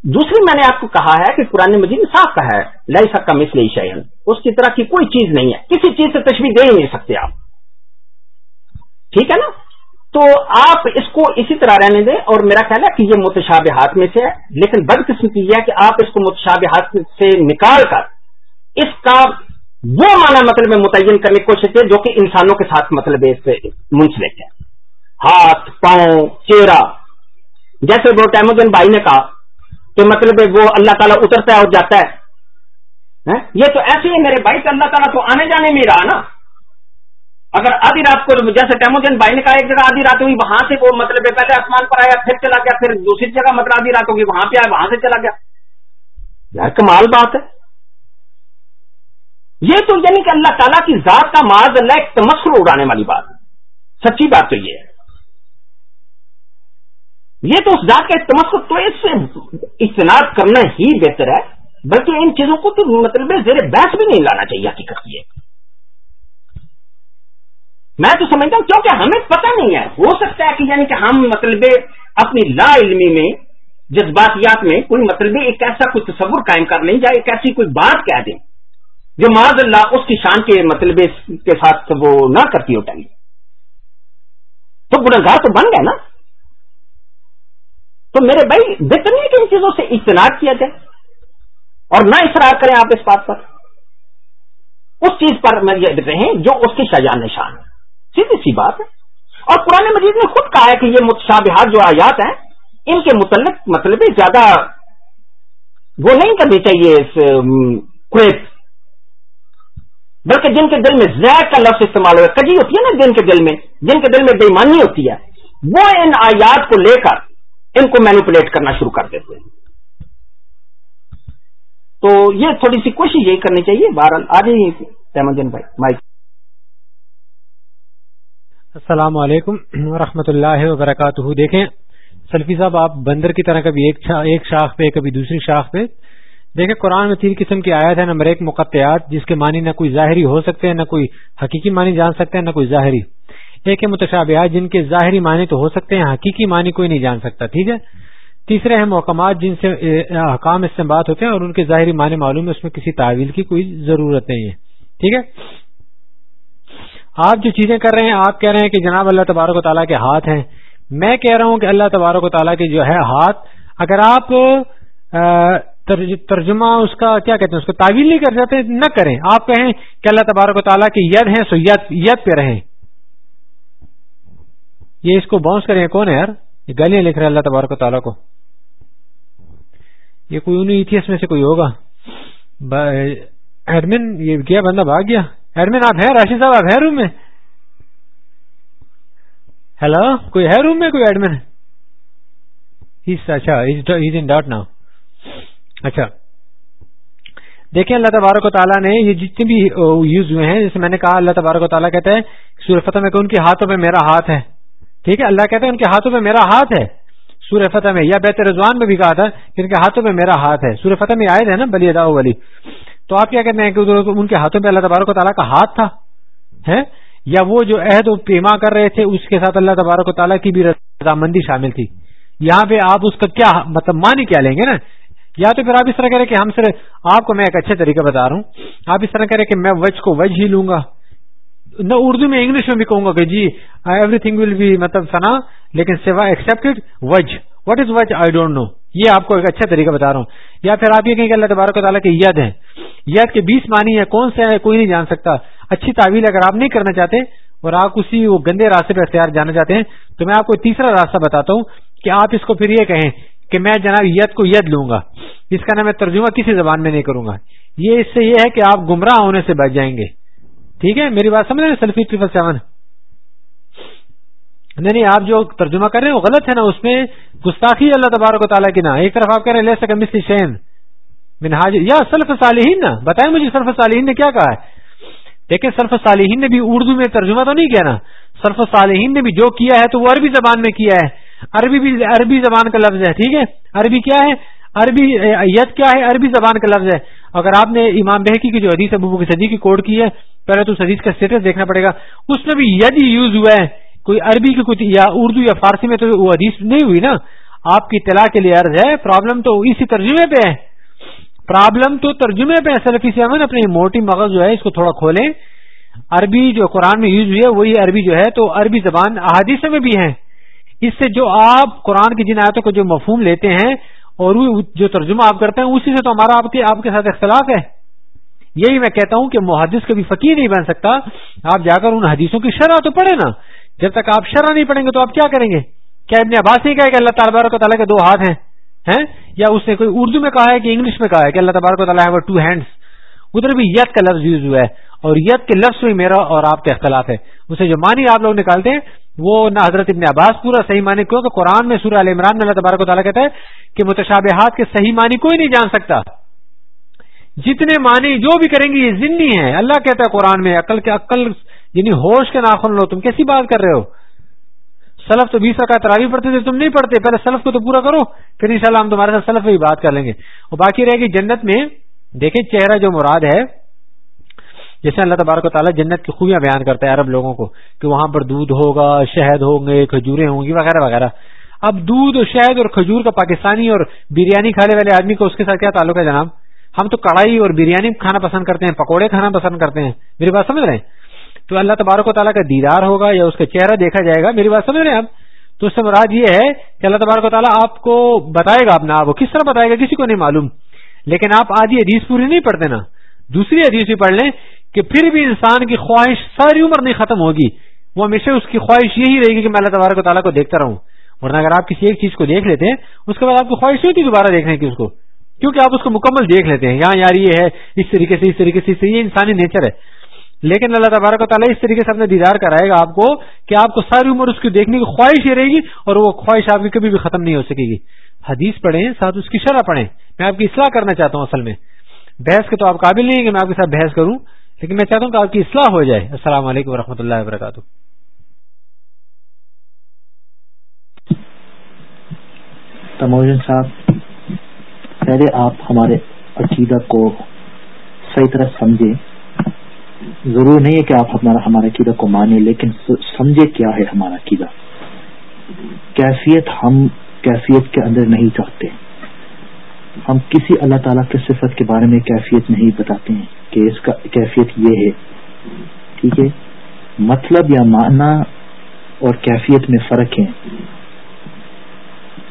دوسری میں نے آپ کو کہا ہے کہ قرآن مجید صاف کہا ہے لئی سکا مسل شعین اس کی طرح کی کوئی چیز نہیں ہے۔ کسی چیز سے تشویح دے ہی نہیں سکتے آپ۔ ٹھیک ہے نا؟ تو آپ اس کو اسی طرح رہنے دیں اور میرا خیال ہے کہ یہ متشابہات میں سے ہے۔ لیکن بد قسم یہ ہے کہ آپ اس کو متشابہات سے نکال کر اس کا وہ معنی مطلب متعین کرنے کی کوشش کی جو کہ انسانوں کے ساتھ مطلب اس سے منسلک ہے۔ ہاتھ، پاؤں، چہرہ۔ جیسے وہ ٹیمودن بھائی نے کہا کہ مطلب وہ اللہ تعالیٰ اترتا ہے اور جاتا ہے۔ ہاں؟ یہ تو ایسے ہی میرے بھائی کہ اللہ تعالیٰ تو آنے جانے میں رہا نا۔ اگر آدھی رات کو جیسے ٹیموجن بھائی نے کہا ایک جگہ آدھی رات ہوئی، وہاں سے وہ مطلب پہلے آسمان پر آیا، پھر چلا گیا، پھر دوسری جگہ مطلب آدھی رات ہوگی، وہاں پہ آیا، وہاں سے چلا گیا۔ یار، کمال بات ہے۔ یہ تو یعنی کہ اللہ تعالیٰ کی ذات کا معاذ اللہ ایک تمسر اڑانے والی بات سچی بات تو یہ ہے۔ یہ تو اس ذات کا تمسر تو اس سے اجتناب کرنا ہی بہتر ہے، بلکہ ان چیزوں کو تو مطلب زیر بحث بھی نہیں لانا چاہیے، حقیقت یہ۔ میں تو سمجھتا ہوں، کیونکہ ہمیں پتہ نہیں ہے، ہو سکتا ہے کہ یعنی کہ ہم مطلب اپنی لا علمی میں، جذباتیات میں کوئی مطلب ایک ایسا کوئی تصور قائم کر لیں یا ایک ایسی کوئی بات کہہ دیں جو معذ اللہ اس کی شان کے مطلب کے ساتھ وہ نہ کرتی ہو ٹائم۔ تو گناگار تو بن گئے نا۔ تو میرے بھائی بہتر نہیں کہ ان چیزوں سے اجتناب کیا جائے اور نہ اصرار کریں آپ اس بات پر۔ اس چیز پر رہیں جو اس کی شجان نشان ہے۔ سیدھی سی بات ہے۔ اور پرانے مجید نے خود کہا ہے کہ یہ متشابہات جو آیات ہیں، ان کے متعلق مطلب زیادہ وہ نہیں کرنی چاہیے کویت بلکہ جن کے دل میں زیاد کا لفظ استعمال ہوا کجی ہوتی ہے نا جن کے دل میں، جن کے دل میں بےمانی ہوتی ہے، وہ ان آیات کو لے کر ان کو مینوپولیٹ کرنا شروع کر دیتے ہیں۔ تو یہ تھوڑی سی کوشش یہی کرنی چاہیے۔ بہرحال آ جائیے تیمجن بھائی، مائک۔ السلام علیکم ورحمۃ اللہ وبرکاتہ۔ دیکھیں، سلفی صاحب، آپ بندر کی طرح کبھی ایک شاخ پہ، کبھی دوسری شاخ پہ۔ دیکھیں، قرآن میں تین قسم کی آیت ہے۔ نمبر ایک، مقطعات، جس کے معنی نہ کوئی ظاہری ہو سکتے ہیں، نہ کوئی حقیقی معنی جان سکتے ہیں، نہ کوئی ظاہری۔ ایک ہے متشابہات جن کے ظاہری معنی تو ہو سکتے ہیں، حقیقی معنی کوئی نہیں جان سکتا، ٹھیک ہے؟ تیسرے ہیں محکمات جن سے حکام اس سے بات ہوتے ہیں اور ان کے ظاہری معنی معلوم ہے، اس میں کسی تعویل کی کوئی ضرورت نہیں ہے، ٹھیک ہے؟ آپ جو چیزیں کر رہے ہیں، آپ کہہ رہے ہیں کہ جناب اللہ تبارک و تعالیٰ کے ہاتھ ہیں، میں کہہ رہا ہوں کہ اللہ تبارک و تعالیٰ کے جو ہے ہاتھ، اگر آپ ترجمہ اس کا کیا کہتے ہیں، اس کو تعویل نہیں کر جاتے نہ کریں۔ آپ کہیں کہ اللہ تبارک و تعالیٰ کی ید ہیں، سو ید ید پہ رہیں۔ یہ اس کو باؤنس کریں کون ہے یار؟ یہ گلیاں لکھ رہے اللہ تبارک و تعالیٰ کو۔ یہ کوئی انہیں ایتھیس میں سے کوئی ہوگا؟ ایڈمن، یہ کیا بندہ بھاگ گیا؟ ایڈمن، آپ ہیں؟ راشد صاحب، آپ ہیں روم میں؟ ہیلو کوئی ہے روم میں کوئی ایڈمن؟ اچھا ان ڈاٹ نا اچھا۔ دیکھیں اللہ تبارک و تعالیٰ نے یہ جتنے بھی uh, یوز ہوئے ہیں، جیسے میں نے کہا، اللہ تبارک و تعالیٰ کہتے ہیں سورہ فتح میں کہ ان کے ہاتھوں میں میرا ہاتھ ہے۔ ٹھیک ہے، اللہ کہتے ہیں ان کے ہاتھوں میں میرا ہاتھ ہے۔ سورہ فتح میں، یا بیت رضوان میں بھی کہا تھا کہ ان کے ہاتھوں میں میرا ہاتھ ہے۔ سورہ فتح میں آئے تھے نا بلی ادا ولی۔ تو آپ کیا کہتے ہیں کہ ان کے ہاتھوں پہ اللہ تبارک و تعالیٰ کا ہاتھ تھا؟ ہے یا وہ جو عہد و پیما کر رہے تھے، اس کے ساتھ اللہ تبارک و تعالیٰ کی بھی رضامندی شامل تھی۔ یہاں پہ آپ اس کا کیا مطلب مانی کیا لیں گے نا؟ یا تو پھر آپ اس طرح کہہ رہے کہ ہم صرف آپ کو میں ایک اچھے طریقے بتا رہا ہوں۔ آپ اس طرح کہہ رہے کہ میں وج کو وج ہی لوں گا۔ نہ اردو میں انگلش میں بھی کہوں گا کہ جی ایوری تھنگ ول بی مطلب سنا لیکن سوا accept Vij what is Vij I don't know یہ آپ کو ایک اچھا طریقہ بتا رہا ہوں. یا پھر آپ یہ کہیں کہ اللہ تبارک و تعالیٰ کی ید ہے. ید کے بیس معنی ہے کون سے ہے کوئی نہیں جان سکتا. اچھی تعویل اگر آپ نہیں کرنا چاہتے اور آپ اسی وہ گندے راستے پہ اختیار جانا چاہتے ہیں، تو میں آپ کو تیسرا راستہ بتاتا ہوں کہ آپ اس کو پھر یہ کہیں کہ میں جناب ید کو ید لوں گا. اس کا نام میں ترجمہ کسی زبان میں نہیں کروں گا. یہ اس سے یہ ہے کہ آپ گمراہ ہونے سے بچ جائیں گے. ٹھیک ہے؟ میری بات سمجھ رہے سیلفی ٹریپل سیون نہیں نہیں، آپ جو ترجمہ کر رہے ہیں وہ غلط ہے نا، اس میں گستاخی اللہ تبارک و تعالیٰ کی نا۔ ایک طرف آپ کہہ رہے ہیں لے سکے مسلی شین منہاج یا سلف صالحین نا، بتائیں مجھے سلف صالحین نے کیا کہا ہے؟ دیکھیں، سلف صالحین نے بھی اردو میں ترجمہ تو نہیں کیا نا۔ سلف صالحین نے بھی جو کیا ہے تو وہ عربی زبان میں کیا ہے۔ عربی بھی، عربی زبان کا لفظ ہے، ٹھیک ہے؟ عربی کیا ہے؟ عربی ید کیا ہے؟ عربی زبان کا لفظ ہے۔ اگر آپ نے امام بہکی کی جو حدیث ابو کی صدی کی کوڈ کی ہے، پہلے تو حدیث کا اسٹیٹس دیکھنا پڑے گا۔ اس میں بھی ید یوز ہوا ہے۔ کوئی عربی کی کچھ یا اردو یا فارسی میں تو وہ حدیث نہیں ہوئی نا۔ آپ کی اطلاع کے لیے عرض ہے پرابلم تو اسی ترجمے پہ ہے۔ پرابلم تو ترجمے پہ ہے۔ سلفی سے امن اپنی موٹی مغز جو ہے، اس کو تھوڑا کھولیں۔ عربی جو قرآن میں یوز ہوئی ہے، وہی عربی جو ہے، تو عربی زبان احادیث میں بھی ہے۔ اس سے جو آپ قرآن کی جن آیتوں کو جو مفہوم لیتے ہیں اور جو ترجمہ آپ کرتے ہیں، اسی سے تو ہمارا آپ کے آپ کے ساتھ اختلاف ہے۔ یہی میں کہتا ہوں کہ محدث کبھی فقیر نہیں بن سکتا۔ آپ جا کر ان حدیثوں کی شرح تو پڑھے نا۔ جب تک آپ شرح نہیں پڑیں گے تو آپ کیا کریں گے؟ کیا ابن عباس نہیں کہا کہ اللہ تبارک و تعالیٰ کے دو ہاتھ ہیں؟ یا اس نے کوئی اردو میں کہا ہے کہ انگلش میں کہا ہے کہ اللہ تبارک و تعالیٰ ٹو ہینڈس ادھر بھی ید کا لفظ یوز ہوا ہے اور ید کے لفظ میں میرا اور آپ کا اختلاف ہے۔ اسے جو معنی آپ لوگ نکالتے ہیں، وہ نہ حضرت ابن عباس پورا صحیح معنی کیونکہ قرآن میں سورہ علیہ عمران اللہ تبارک و تعالیٰ کہتا ہے کہ متشابہات کے صحیح معنی کوئی نہیں جان سکتا۔ جتنے معنی جو بھی کریں گے، یہ ضمنی ہے اللہ کہتا ہے قرآن میں، عقل کے عقل یعنی ہوش کے ناخن لو، تم کیسی بات کر رہے ہو؟ سلف تو بیس کا تراوی پڑھتے تھے، تم نہیں پڑھتے۔ پہلے سلف کو تو پورا کرو، پھر انشاءاللہ ہم تمہارے ساتھ سلف بھی بات کر لیں گے۔ اور باقی رہے گی جنت میں دیکھیں چہرہ جو مراد ہے، جیسے اللہ تبارک و تعالیٰ جنت کی خوبیاں بیان کرتا ہے عرب لوگوں کو، کہ وہاں پر دودھ ہوگا، شہد ہوں گے، کھجوریں ہوں گی، وغیرہ وغیرہ۔ اب دودھ اور شہد اور کھجور کا پاکستانی اور بریانی کھانے والے آدمی کو اس کے ساتھ کیا تعلق ہے جناب؟ ہم تو کڑھائی اور بریانی کھانا پسند کرتے ہیں، پکوڑے کھانا پسند کرتے ہیں۔ میری بات سمجھ رہے ہیں؟ تو اللہ تبارک و تعالیٰ کا دیدار ہوگا یا اس کا چہرہ دیکھا جائے گا، میری بات سمجھ رہے ہیں آپ؟ تو اس سے مراد یہ ہے کہ اللہ تبارک و تعالیٰ آپ کو بتائے گا اپنا آپ کو کس طرح بتائے گا، کسی کو نہیں معلوم۔ لیکن آپ آدھی حدیث پوری نہیں پڑھتے نا دوسری حدیث بھی پڑھ لیں کہ پھر بھی انسان کی خواہش ساری عمر نہیں ختم ہوگی۔ وہ ہمیشہ اس کی خواہش یہی رہے گی کہ میں اللہ تبارک و تعالیٰ کو دیکھتا رہوں۔ ورنہ اگر آپ کسی ایک چیز کو دیکھ لیتے ہیں، اس کے بعد آپ کی خواہش ہوتی دوبارہ دیکھنے کی اس کو۔ کیونکہ آپ اس کو مکمل دیکھ لیتے ہیں، یہاں یار یہ ہے، اس طریقے سے، اس طریقے سے یہ انسانی نیچر ہے۔ لیکن اللہ تبارک و تعالیٰ اس طریقے سے اپنے دیدار کرائے گا آپ کو کہ آپ کو ساری عمر اس کی دیکھنے کی خواہش ہی رہے گی اور وہ خواہش آپ کی کبھی بھی ختم نہیں ہو سکے گی۔ حدیث پڑھیں، ساتھ اس کی شرح پڑھیں۔ میں آپ کی اصلاح کرنا چاہتا ہوں اصل میں۔ بحث کے تو آپ قابل نہیں ہیں کہ میں آپ کے ساتھ بحث کروں، لیکن میں چاہتا ہوں کہ آپ کی اصلاح ہو جائے۔ السلام علیکم و اللہ وبرکاتہ۔ تموجن صاحب، پہلے آپ ہمارے عقیدہ کو صحیح طرح سمجھے ضرور نہیں ہے کہ آپ ہمارا ہمارا عقیدہ کو مانیں، لیکن سمجھے کیا ہے ہمارا عقیدہ۔ کیفیت ہم کیفیت کے اندر نہیں چاہتے ہم کسی اللہ تعالیٰ کے صفت کے بارے میں کیفیت نہیں بتاتے ہیں کہ اس کا کیفیت یہ ہے۔ ٹھیک ہے؟ مطلب یا معنی اور کیفیت میں فرق ہے۔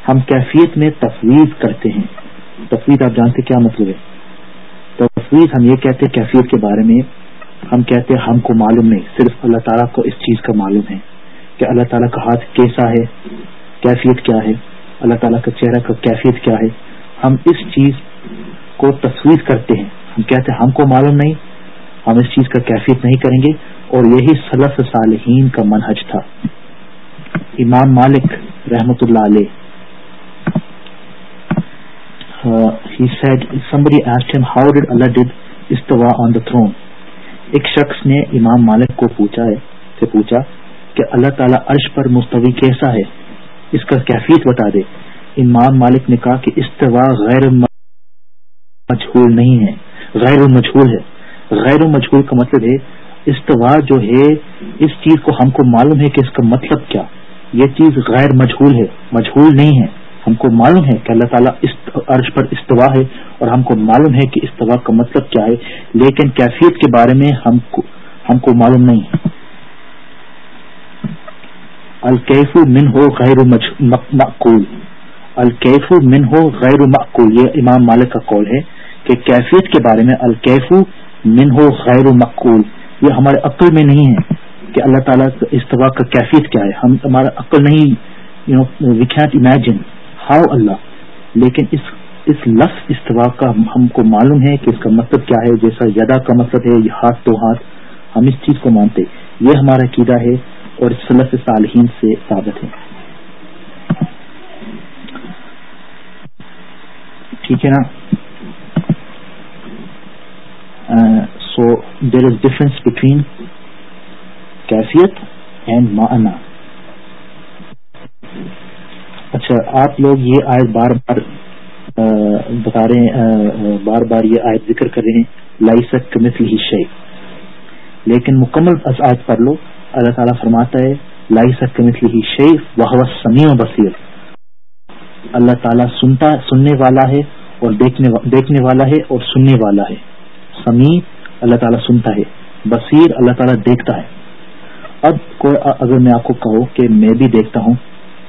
ہم کیفیت میں تفویض کرتے ہیں۔ تفویض آپ جانتے کیا مطلب ہے؟ تفویض ہم یہ کہتے ہیں کیفیت کے بارے میں۔ ہم کہتے ہیں ہم کو معلوم نہیں، صرف اللہ تعالیٰ کو اس چیز کا معلوم ہے کہ اللہ تعالیٰ کا ہاتھ کیسا ہے، کیفیت کیا ہے۔ اللہ تعالیٰ کا چہرہ کا کیفیت کیا ہے؟ ہم اس چیز کو تصویر کرتے ہیں۔ ہم کہتے ہیں ہم کو معلوم نہیں، ہم اس چیز کا کیفیت نہیں کریں گے۔ اور یہی صلف صالحین کا منحج تھا۔ امام مالک رحمت اللہ علیہ استوا آن دا تھرون ایک شخص نے امام مالک کو پوچھا ہے، سے پوچھا کہ اللہ تعالیٰ عرش پر مستوی کیسا ہے؟ اس کا کیفیت بتا دے؟ امام مالک نے کہا کہ استوا غیر مجھول نہیں ہے۔ غیر مجھول ہے۔ غیر مجھول کا مطلب ہے استوا جو ہے، اس چیز کو ہم کو معلوم ہے کہ اس کا مطلب کیا۔ یہ چیز غیر مجھول ہے۔ مجھول نہیں ہے۔ ہم کو معلوم ہے کہ اللہ تعالیٰ اس عرش پر استوا ہے اور ہم کو معلوم ہے کہ استوا کا مطلب کیا ہے، لیکن کیفیت کے بارے میں ہم کو ہم کو معلوم نہیں ہے۔ الکیف من ہو غیر معقول الکیف من ہو غیر معقول یہ امام مالک کا قول ہے کہ کیفیت کے بارے میں الکیف من ہو غیر معقول یہ ہمارے عقل میں نہیں ہے کہ اللہ تعالیٰ استوا کا کیفیت کیا ہے. ہم ہمارا عقل نہیں you know we can't imagine how Allah. لیکن اس اس لفظ استوا کا ہم کو معلوم ہے کہ اس کا مطلب کیا ہے؟ جیسا یدا کا مطلب ہے، یہ ہاتھ تو ہاتھ، ہم اس چیز کو مانتے. یہ ہمارا عقیدہ ہے اور صلف صالحین سے ثابت ہے ٹھیک ہے نا؟ So there is difference between کیفیت اینڈ معنا اچھا آپ لوگ یہ آیت بار بار بتا رہے ہیں بار بار یہ آیت ذکر کر رہے ہیں لائی سک مثل ہی شیخ لیکن مکمل آیت پڑھ لو اللہ تعالیٰ فرماتا ہے لائی سک مثل ہی شیخ وہ سمیع بصیر اللہ تعالیٰ سنتا، سننے والا ہے اور دیکھنے والا ہے اور سننے والا ہے۔ سمیع اللہ تعالیٰ سنتا ہے، بصیر اللہ تعالیٰ دیکھتا ہے۔ اب کوئی، اگر میں آپ کو کہوں کہ میں بھی دیکھتا ہوں،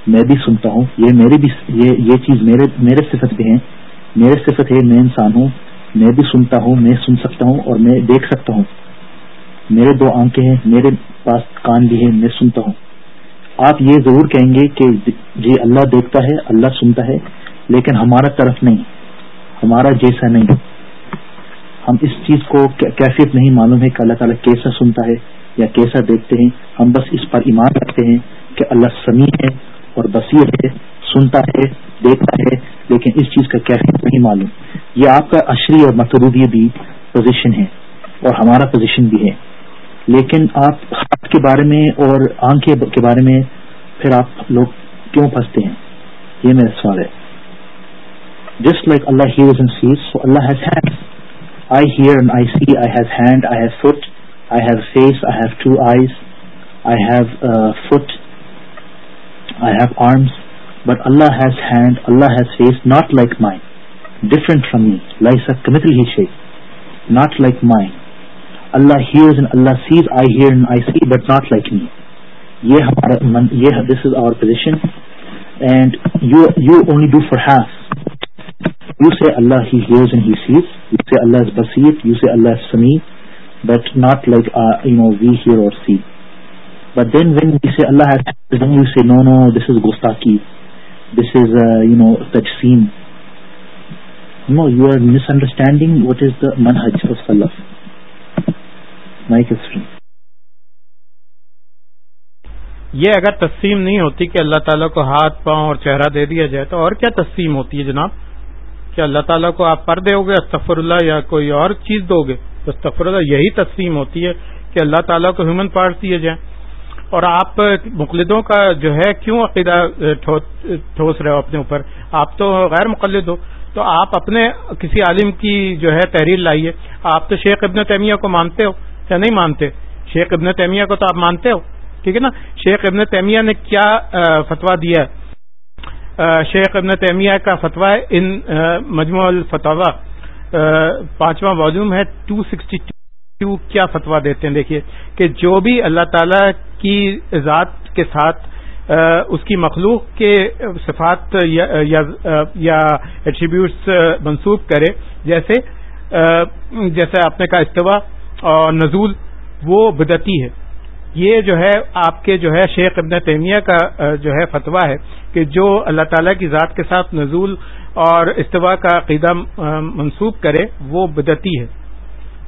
میں بھی سنتا ہوں، یہ میری بھی، یہ یہ چیز میرے میرے صفت بھی ہیں۔ میرے صفت ہے، میں انسان ہوں، میں بھی سنتا ہوں، میں سن سکتا ہوں اور میں دیکھ سکتا ہوں۔ میرے دو آنکھیں ہیں، میرے پاس کان بھی ہے میں سنتا ہوں۔ آپ یہ ضرور کہیں گے کہ جی اللہ دیکھتا ہے، اللہ سنتا ہے، لیکن ہمارا طرف نہیں، ہمارا جیسا نہیں۔ ہم اس چیز کو کیفیت نہیں معلوم ہے کہ اللہ تعالیٰ کیسا سنتا ہے یا کیسا دیکھتے ہیں۔ ہم بس اس پر ایمان رکھتے ہیں کہ اللہ سمیع ہے اور بصیر ہے، سنتا ہے، دیکھتا ہے، لیکن اس چیز کا کیفیت نہیں معلوم۔ یہ آپ کا اشری اور متروبی بھی پوزیشن ہے اور ہمارا پوزیشن بھی ہے۔ لیکن آپ ہاتھ کے بارے میں اور آنکھ کے بارے میں پھر آپ لوگ کیوں پھنستے ہیں؟ یہ میرا سوال ہے۔ Just like Allah hears and sees so Allah has hand I hear and I see I has hand I have foot I have face I have two eyes I have foot I have arms but Allah has hand Allah has face not like mind different from me like sir کمیٹل he shake not like mind Allah hears and Allah sees I hear and I see but not like me یہ ہمارا یہ this is our position and you you only do for half you say Allah he hears and he sees you say Allah is بصیر you say Allah is Sumi but not like you know we hear or see but then when you say Allah you say no no this is گوستاکی this is you know تجسیم no you are misunderstanding what is the منحج of Allah mic یہ اگر تسلیم نہیں ہوتی کہ Allah تعالیٰ کو ہاتھ، پاؤں اور چہرہ دے دیا جائے تو اور کیا تسلیم ہوتی ہے جناب؟ کہ اللہ تعالیٰ کو آپ پر دو گے استفر اللہ یا کوئی اور چیز دو گے؟ تو استفر اللہ یہی تسلیم ہوتی ہے کہ اللہ تعالیٰ کو ہیومن پارٹس دیے جائیں۔ اور آپ مقلدوں کا جو ہے کیوں عقیدہ ٹھوس رہے ہو اپنے اوپر؟ آپ تو غیر مقلد ہو۔ تو آپ اپنے کسی عالم کی جو ہے تحریر لائیے آپ تو شیخ ابن تیمیہ کو مانتے ہو۔ یا نہیں مانتے۔ شیخ ابن تیمیہ کو تو آپ مانتے ہو، ٹھیک ہے نا؟ شیخ ابن تیمیہ نے کیا فتوا دیا ہے؟ شیخ ابن تیمیہ کا فتوا ہے ان مجموع الفتوا پانچواں واجوم ہے ٹو سکسٹی ٹو کیا فتوا دیتے ہیں؟ دیکھیے کہ جو بھی اللہ تعالی کی ذات کے ساتھ اس کی مخلوق کے صفات یا ایٹریبیوٹس منسوب کرے، جیسے جیسے آپ نے کہا استوا نزول وہ بدتی ہے۔ یہ جو ہے آپ کے جو ہے شیخ ابن تیمیہ کا جو ہے فتویٰ ہے کہ جو اللہ تعالیٰ کی ذات کے ساتھ نزول اور استوا کا عقیدہ منسوخ کرے، وہ بدتی ہے۔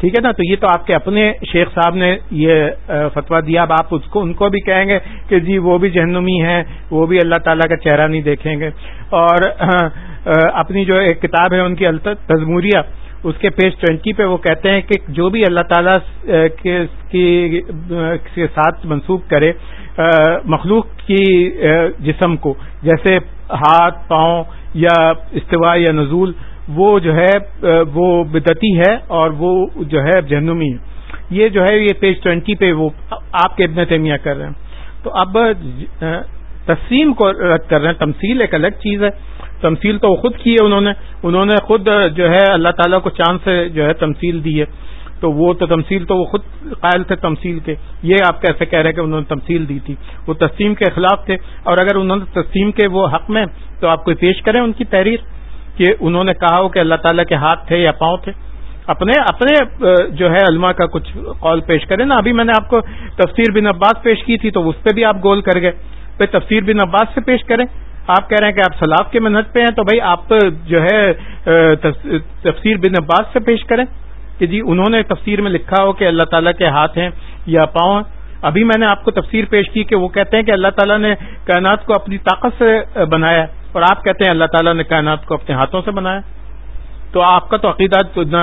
ٹھیک ہے نا؟ تو یہ تو آپ کے اپنے شیخ صاحب نے یہ فتویٰ دیا۔ اب آپ اس کو، ان کو بھی کہیں گے کہ جی وہ بھی جہنمی ہیں، وہ بھی اللہ تعالیٰ کا چہرہ نہیں دیکھیں گے۔ اور اپنی جو ایک کتاب ہے ان کی تزموریہ اس کے پیج ٹوینٹی پہ وہ کہتے ہیں کہ جو بھی اللہ تعالیٰ کے ساتھ منسوخ کرے مخلوق کی جسم کو، جیسے ہاتھ، پاؤں یا استوا یا نزول، وہ جو ہے وہ بدتی ہے اور وہ جو ہے جہنمی ہے۔ یہ جو ہے، یہ پیج ٹوینٹی پہ وہ آپ کے ابن تیمیہ کر رہے ہیں۔ تو اب تسلیم کو رد کر رہے ہیں، تمثیل ایک الگ چیز ہے۔ تمثیل تو خود کی ہے، انہوں نے انہوں نے خود جو ہے اللہ تعالیٰ کو چاند سے جو ہے تمثیل دی ہے۔ تو وہ تو تمثیل تو وہ خود قائل تھے تمثیل کے۔ یہ آپ کیسے کہہ رہے ہیں کہ انہوں نے تمثیل دی تھی؟ وہ تسلیم کے خلاف تھے۔ اور اگر انہوں نے تسلیم کے وہ حق میں، تو آپ کوئی پیش کریں ان کی تحریر کہ انہوں نے کہا ہو کہ اللہ تعالیٰ کے ہاتھ تھے یا پاؤں تھے؟ اپنے اپنے جو ہے علماء کا کچھ قول پیش کریں۔ نا ابھی میں نے آپ کو تفسیر بن عباس پیش کی تھی تو اس پہ بھی آپ گول کر گئے۔ پھر تفسیر بن عباس سے پیش کریں۔ آپ کہہ رہے ہیں کہ آپ سلاف کے منت پہ ہیں، تو بھائی آپ جو ہے تفسیر بن عباس سے پیش کریں۔ کہ جی انہوں نے تفسیر میں لکھا ہو کہ اللہ تعالیٰ کے ہاتھ ہیں یا پاؤں ابھی میں نے آپ کو تفسیر پیش کی کہ وہ کہتے ہیں کہ اللہ تعالیٰ نے کائنات کو اپنی طاقت سے بنایا اور آپ کہتے ہیں اللہ تعالیٰ نے کائنات کو اپنے ہاتھوں سے بنایا تو آپ کا تو عقیدہ نہ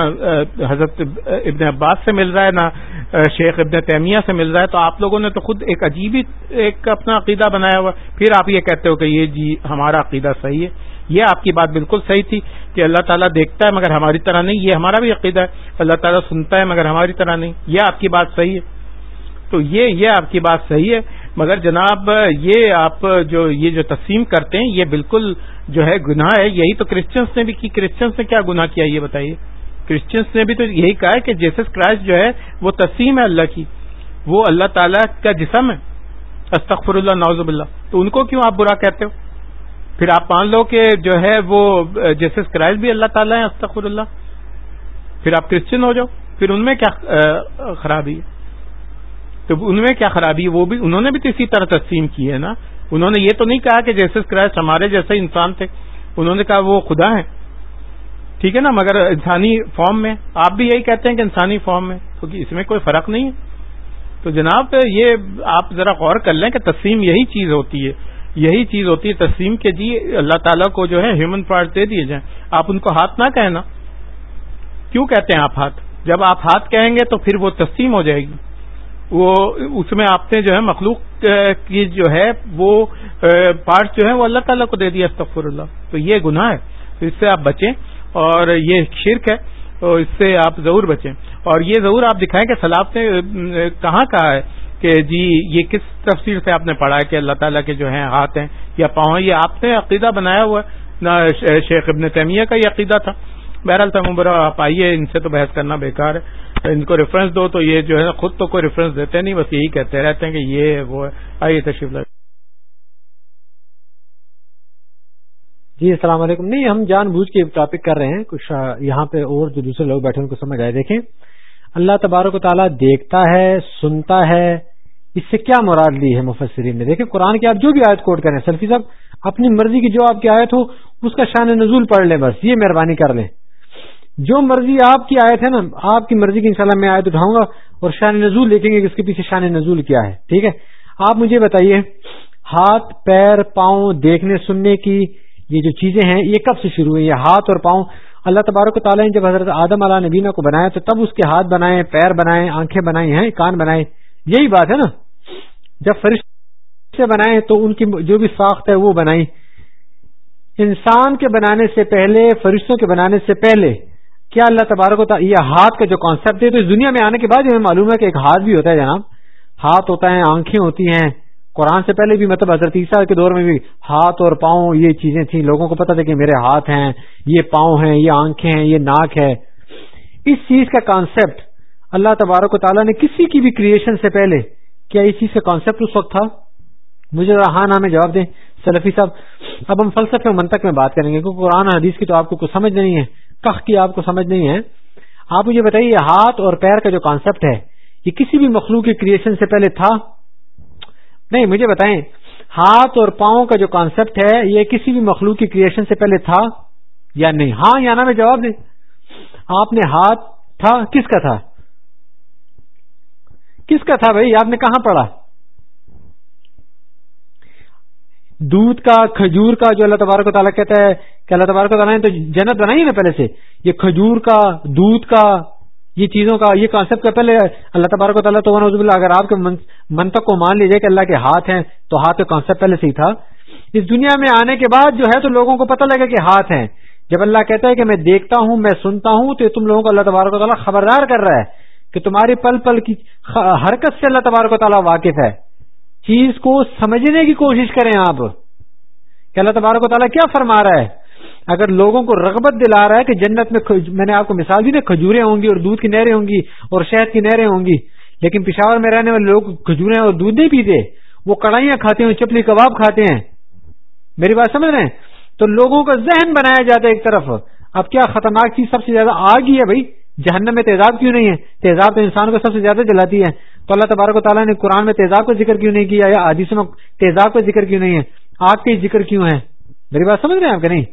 حضرت ابن عباس سے مل رہا ہے، نہ شیخ ابن تیمیہ سے مل رہا ہے، تو آپ لوگوں نے تو خود ایک عجیب ہی ایک اپنا عقیدہ بنایا ہوا۔ پھر آپ یہ کہتے ہو کہ یہ جی ہمارا عقیدہ صحیح ہے۔ یہ آپ کی بات بالکل صحیح تھی کہ اللہ تعالیٰ دیکھتا ہے مگر ہماری طرح نہیں۔ یہ ہمارا بھی عقیدہ ہے۔ اللہ تعالیٰ سنتا ہے مگر ہماری طرح نہیں۔ یہ آپ کی بات صحیح ہے۔ تو یہ یہ آپ کی بات صحیح ہے۔ مگر جناب، یہ آپ جو، یہ جو تقسیم کرتے ہیں، یہ بالکل جو ہے گناہ ہے۔ یہی تو کرسچنس نے بھی کی۔ کرسچنس نے کیا گناہ کیا؟ یہ بتائیے۔ کرسچنس نے بھی تو یہی کہا ہے کہ جیسس کرائسٹ جو ہے، وہ تسیم ہے اللہ کی۔ وہ اللہ تعالیٰ کا جسم ہے۔ استغفر اللہ نوزب اللہ تو ان کو کیوں آپ برا کہتے ہو؟ پھر آپ مان لو کہ جو ہے وہ جیسس کرائسٹ بھی اللہ تعالیٰ ہے استغفر اللہ پھر آپ کرسچن ہو جاؤ۔ پھر ان میں کیا خرابی ہے؟ تو ان میں کیا خرابی ہے؟ وہ بھی انہوں نے بھی تو اسی طرح تقسیم کی ہے نا۔ انہوں نے یہ تو نہیں کہا کہ جیسے کرائسٹ ہمارے جیسے انسان تھے۔ انہوں نے کہا وہ خدا ہیں۔ ٹھیک ہے نا؟ مگر انسانی فارم میں آپ بھی یہی کہتے ہیں کہ انسانی فارم میں۔ تو اس میں کوئی فرق نہیں ہے۔ تو جناب، یہ آپ ذرا غور کر لیں کہ تسلیم یہی چیز ہوتی ہے۔ یہی چیز ہوتی ہے تسلیم کے جی اللہ تعالیٰ کو جو ہے ہیومن پارٹ دے دیے جائیں۔ آپ ان کو ہاتھ نہ کہنا کیوں کہتے ہیں آپ ہاتھ؟ جب آپ ہاتھ کہیں گے تو پھر وہ تسلیم ہو جائے گی۔ وہ اس میں آپ نے جو ہے مخلوق کی جو ہے وہ پارٹ جو ہے وہ اللہ تعالیٰ کو دے دیا استغفر اللہ تو یہ گناہ ہے۔ تو اس سے آپ بچیں اور یہ شرک ہے تو اس سے آپ ضرور بچیں۔ اور یہ ضرور آپ دکھائیں کہ سلاب نے کہاں کہا ہے کہ جی یہ کس تفصیل سے آپ نے پڑھا ہے کہ اللہ تعالیٰ کے جو ہیں ہاتھ ہیں یا پاؤں یہ آپ نے عقیدہ بنایا ہوا ہے۔ نہ، شیخ ابن تیمیہ کا یہ عقیدہ تھا۔ بہرحال تمبرا آپ آئیے، ان سے تو بحث کرنا بیکار ہے۔ ان کو ریفرنس دو تو یہ جو ہے خود تو کوئی ریفرنس دیتے نہیں، بس یہی کہتے رہتے ہیں کہ یہ وہ آئیے تشریف لگے جی السلام علیکم۔ نہیں، ہم جان بوجھ کے ٹاپک کر رہے ہیں۔ کچھ یہاں پہ اور جو دوسرے لوگ بیٹھے ان کو سمجھ آئے، دیکھیں۔ اللہ تبارک و تعالیٰ دیکھتا ہے، سنتا ہے۔ اس سے کیا مراد لی ہے مفسرین نے؟ دیکھیں، قرآن کی آپ جو بھی آیت کوٹ کریں، سلفی صاحب، اپنی مرضی کی جو آپ کی آیت ہو، اس کا شان نزول پڑھ لیں بس، یہ مہربانی کر لیں۔ جو مرضی آپ کی آیت ہے نا، آپ کی مرضی کی انشاءاللہ میں آیت اٹھاؤں گا اور شان نزول دیکھیں گے کہ اس کے پیچھے شان نزول کیا ہے، ٹھیک ہے؟ آپ مجھے بتائیے، ہاتھ، پیر، پاؤں دیکھنے، سننے کی یہ جو چیزیں ہیں، یہ کب سے شروع ہوئی یہ ہاتھ اور پاؤں۔ اللہ تبارک و تعالیٰ نے جب حضرت آدم علیہ نبینہ کو بنایا تو تب اس کے ہاتھ بنائے، پیر بنائے، آنکھیں بنائی ہیں، کان بنائے۔ یہی بات ہے نا۔ جب فرشتے بنائے تو ان کی جو بھی ساخت ہے وہ بنائی۔ انسان کے بنانے سے پہلے، فرشتوں کے بنانے سے پہلے کیا اللہ تبارک و یہ ہاتھ کا جو کانسیپٹ ہے، تو اس دنیا میں آنے کے بعد ہمیں معلوم ہے کہ ایک ہاتھ بھی ہوتا ہے جناب۔ ہاتھ ہوتا ہے، آنکھیں ہوتی ہیں۔ قرآن سے پہلے بھی مطلب حضرت عیسیٰ کے دور میں بھی ہاتھ اور پاؤں یہ چیزیں تھیں۔ لوگوں کو پتا تھا کہ میرے ہاتھ ہیں، یہ پاؤں ہیں، یہ آنکھیں ہیں، یہ ناک ہے۔ اس چیز کا کانسیپٹ اللہ تبارک و تعالیٰ نے کسی کی بھی کریشن سے پہلے کیا اس چیز کا کانسیپٹ اس وقت تھا؟ مجھے ہاں نام جواب دیں۔ سلفی صاحب، اب ہم فلسفے منتق میں بات کریں گے، کیونکہ قرآن حدیث کی تو آپ کو کچھ سمجھ نہیں ہے۔ کخ کی آپ کو سمجھ نہیں ہے۔ آپ مجھے بتائیے، ہاتھ اور پیر کا جو کانسیپٹ ہے، یہ کسی بھی مخلوق کی کریشن سے پہلے تھا؟ نہیں، مجھے بتائیں، ہاتھ اور پاؤں کا جو کانسیپٹ ہے، یہ کسی بھی مخلوق کی کریشن سے پہلے تھا یا نہیں؟ ہاں یا نا میں جواب دیں آپ نے ہاتھ تھا، کس کا تھا؟ کس کا تھا بھائی؟ آپ نے کہاں پڑھا؟ دودھ کا، کھجور کا جو اللہ تبارک و تعالیٰ کہتا ہے کہ اللہ تبارک و تعالیٰ نے تو جنت بنائی ہے نا پہلے سے۔ یہ کھجور کا، دودھ کا، یہ چیزوں کا، یہ کانسیپٹ کا پہلے اللہ تبارک و تعالیٰ تو اللہ اگر آپ کے منطق کو مان لیجیے کہ اللہ کے ہاتھ ہیں تو ہاتھ کا کانسیپٹ پہلے سے ہی تھا۔ اس دنیا میں آنے کے بعد جو ہے تو لوگوں کو پتہ لگے کہ ہاتھ ہیں۔ جب اللہ کہتا ہے کہ میں دیکھتا ہوں، میں سنتا ہوں، تو تم لوگوں کو اللہ تبارک و تعالیٰ خبردار کر رہا ہے کہ تمہاری پل پل کی حرکت سے اللہ تبارک و تعالیٰ واقف ہے۔ چیز کو سمجھنے کی کوشش کریں آپ۔ کہ اللہ تبارک و تعالیٰ کیا فرما رہا ہے؟ اگر لوگوں کو رغبت دلا رہا ہے کہ جنت میں میں نے آپ کو مثال دی نا، کھجوریں ہوں گی اور دودھ کی نہریں ہوں گی اور شہد کی نہریں ہوں گی، لیکن پشاور میں رہنے والے لوگ کھجوریں اور دودھ نہیں پیتے، وہ کڑھائیاں کھاتے ہیں، چپلی کباب کھاتے ہیں۔ میری بات سمجھ رہے ہیں؟ تو لوگوں کا ذہن بنایا جاتا ہے ایک طرف۔ اب کیا خطرناک چیز سب سے زیادہ آگ ہی ہے بھائی؟ جہنم میں تیزاب کیوں نہیں ہے؟ تیزاب تو انسان کو سب سے زیادہ جلاتی ہے۔ تو اللہ تبارک و تعالیٰ نے قرآن میں تیزاب کا ذکر کیوں نہیں کیا یا حدیث میں تیزاب کا ذکر کیوں نہیں ہے؟ آگ کے ذکر کیوں ہے میری بات سمجھ رہے ہیں آپ کہ نہیں؟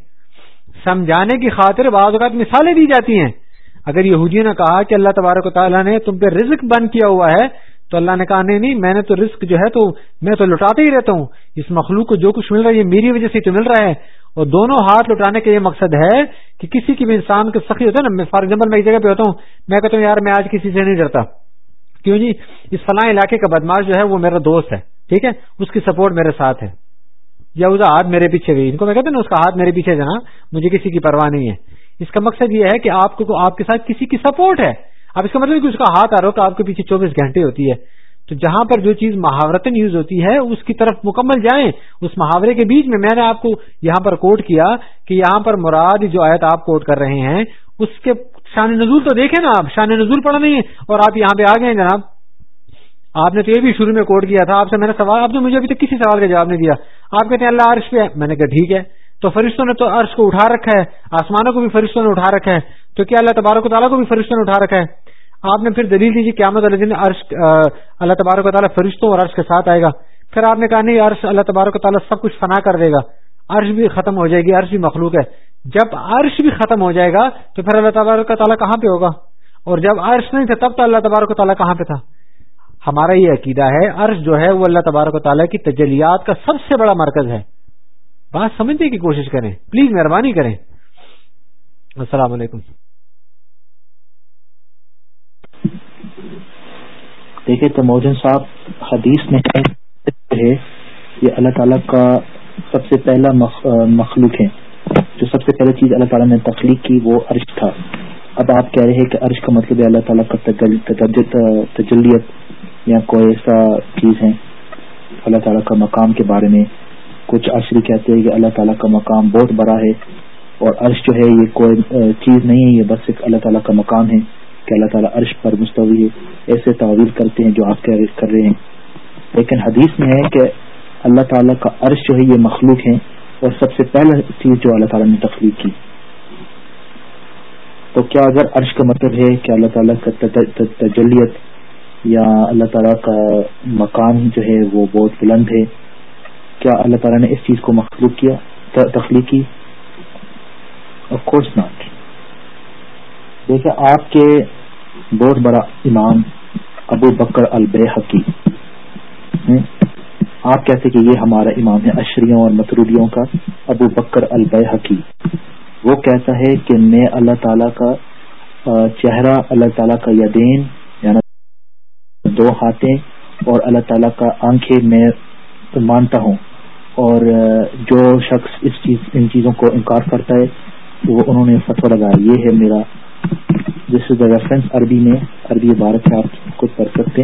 سمجھانے کی خاطر بعض اوقات مثالیں دی جاتی ہیں۔ اگر یہودیوں نے کہا کہ اللہ تبارک و تعالیٰ نے تم پہ رزق بند کیا ہوا ہے تو اللہ نے کہا، نہیں نہیں، میں نے تو رزق جو ہے تو میں تو لٹاتے ہی رہتا ہوں۔ اس مخلوق کو جو کچھ مل رہا ہے، یہ میری وجہ سے تو مل رہا ہے۔ اور دونوں ہاتھ لٹانے کا یہ مقصد ہے کہ کسی کی بھی انسان کا سخی ہوتا ہے نا فار ایگزامپل میں ایک جگہ پہ ہوتا ہوں میں کہتا ہوں، یار، میں آج کسی سے نہیں ڈرتا۔ کیوں جی؟ اس فلاں علاقے کا بدماش جو ہے، وہ میرا دوست ہے، ٹھیک ہے؟ اس کی سپورٹ میرے ساتھ ہے۔ یا اس کا ہاتھ میرے پیچھے گئی ان کو میں کہتا ہوں اس کا ہاتھ میرے پیچھے جانا مجھے کسی کی پرواہ نہیں ہے۔ اس کا مقصد یہ ہے کہ آپ کو، آپ کے ساتھ کسی کی سپورٹ ہے۔ اب اس کا مطلب کہ اس کا ہاتھ آ رہا ہو کہ آپ کے پیچھے چوبیس گھنٹے ہوتی ہے۔ تو جہاں پر جو چیز محاورتن یوز ہوتی ہے، اس کی طرف مکمل جائیں۔ اس محاورے کے بیچ میں میں نے آپ کو یہاں پر کوٹ کیا کہ یہاں پر مراد جو آیت آپ کوٹ کر رہے ہیں، اس کے شان نزول تو دیکھیں نا آپ، شان نزول پڑا نہیں ہے۔ اور آپ یہاں پہ آ گئے جناب۔ آپ نے تو یہ بھی شروع میں کوٹ کیا تھا، آپ سے میں نے سوال، آپ نے مجھے ابھی تک کسی سوال کا جواب نہیں دیا۔ آپ کہتے ہیں اللہ عرش پہ میں نے کہا ٹھیک ہے۔ تو فرشتوں نے تو عرش کو اٹھا رکھا ہے، آسمانوں کو بھی فرشتوں نے اٹھا رکھا ہے۔ تو کیا اللہ تبارک و تعالیٰ کو بھی فرشتوں نے اٹھا رکھا ہے؟ آپ نے پھر دلیل دیجیے قیامت اللہ دن عرش اللہ تبارک و تعالیٰ فرشتوں اور عرش کے ساتھ آئے گا۔ پھر آپ نے کہا نہیں، عرش اللہ تبارک و تعالیٰ سب کچھ فنا کر دے گا۔ عرش بھی ختم ہو جائے گی، عرش بھی مخلوق ہے۔ جب عرش بھی ختم ہو جائے گا تو پھر اللہ تبارک کا تعالیٰ کہاں پہ ہوگا؟ اور جب عرش نہیں تھا تب تو اللہ تبارک و تعالیٰ کہاں پہ تھا؟ ہمارا یہ عقیدہ ہے، عرش جو ہے وہ اللہ تبارک و تعالیٰ کی تجلیات کا سب سے بڑا مرکز ہے۔ بات سمجھنے کی کوشش کریں، پلیز مہربانی کریں۔ السلام علیکم۔ دیکھیے تو موجن صاحب، حدیث میں ہے یہ اللہ تعالیٰ کا سب سے پہلا مخلوق ہے۔ جو سب سے پہلے چیز اللہ تعالیٰ نے تخلیق کی وہ عرش تھا۔ اب آپ کہہ رہے ہیں کہ عرش کا مطلب ہے اللہ تعالیٰ کا تجلیت یا کوئی ایسا چیز ہے اللہ تعالیٰ کا مقام کے بارے میں۔ کچھ عشری کہتے ہیں کہ اللہ تعالیٰ کا مقام بہت بڑا ہے اور عرش جو ہے یہ کوئی چیز نہیں ہے، یہ بس ایک اللہ تعالیٰ کا مقام ہے۔ کہ اللہ تعالیٰ عرش پر مستوی ہے، ایسے تعویل کرتے ہیں جو آپ کر رہے ہیں۔ لیکن حدیث میں ہے کہ اللہ تعالیٰ کا عرش جو ہے، یہ مخلوق ہے اور سب سے پہلا چیز جو اللہ تعالیٰ نے تخلیق کی۔ تو کیا اگر عرش کا مطلب ہے کہ اللہ تعالیٰ کا تجلیت یا اللہ تعالیٰ کا مقام جو ہے، وہ بہت بلند ہے، کیا اللہ تعالیٰ نے اس چیز کو مخلوق کیا تخلیق کی؟ آف کورس ناٹ دیکھیں آپ کے بہت بڑا امام ابو بکر البحقی آپ کہتے کہ یہ ہمارا امام ہے اشریوں اور متروبیوں کا ابو بکر البحقی وہ کہتا ہے کہ میں اللہ تعالیٰ کا چہرہ، اللہ تعالیٰ کا یدین یعنی دو ہاتھیں اور اللہ تعالیٰ کا آنکھیں میں مانتا ہوں۔ اور جو شخص اس چیز، ان چیزوں کو انکار کرتا ہے، وہ انہوں نے فتو لگایا، یہ ہے میرا جس از دا ریفرنس عربی میں عربی عبارت سے آپ خود پڑھ سکتے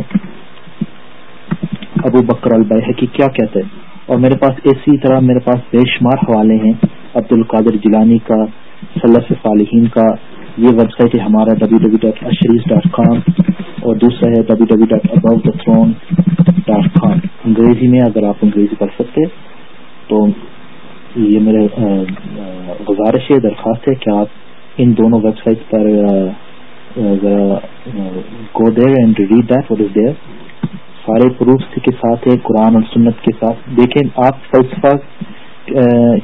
ابو بکر البح کیا کہتے ہیں؟ اور میرے پاس اسی طرح میرے پاس بے شمار حوالے ہیں۔ عبد القادر جیلانی کا صلی صالحین کا، یہ ویب سائٹ ہے ہمارا ڈبلو ڈبلو ڈاٹ اشریف ڈاٹ کام اور دوسرا ہے ڈبلو ڈبلو ڈاٹ ابو دا تھرون ڈاٹ کام انگریزی میں اگر آپ انگریزی پڑھ سکتے تو یہ میرے گزارش ہے، درخواست ہے کہ آپ ان دونوں web site per go there and read that what is there سارے پروف کے ساتھ ہے قرآن اور سنت کے ساتھ۔ دیکھیں آپ فلسفہ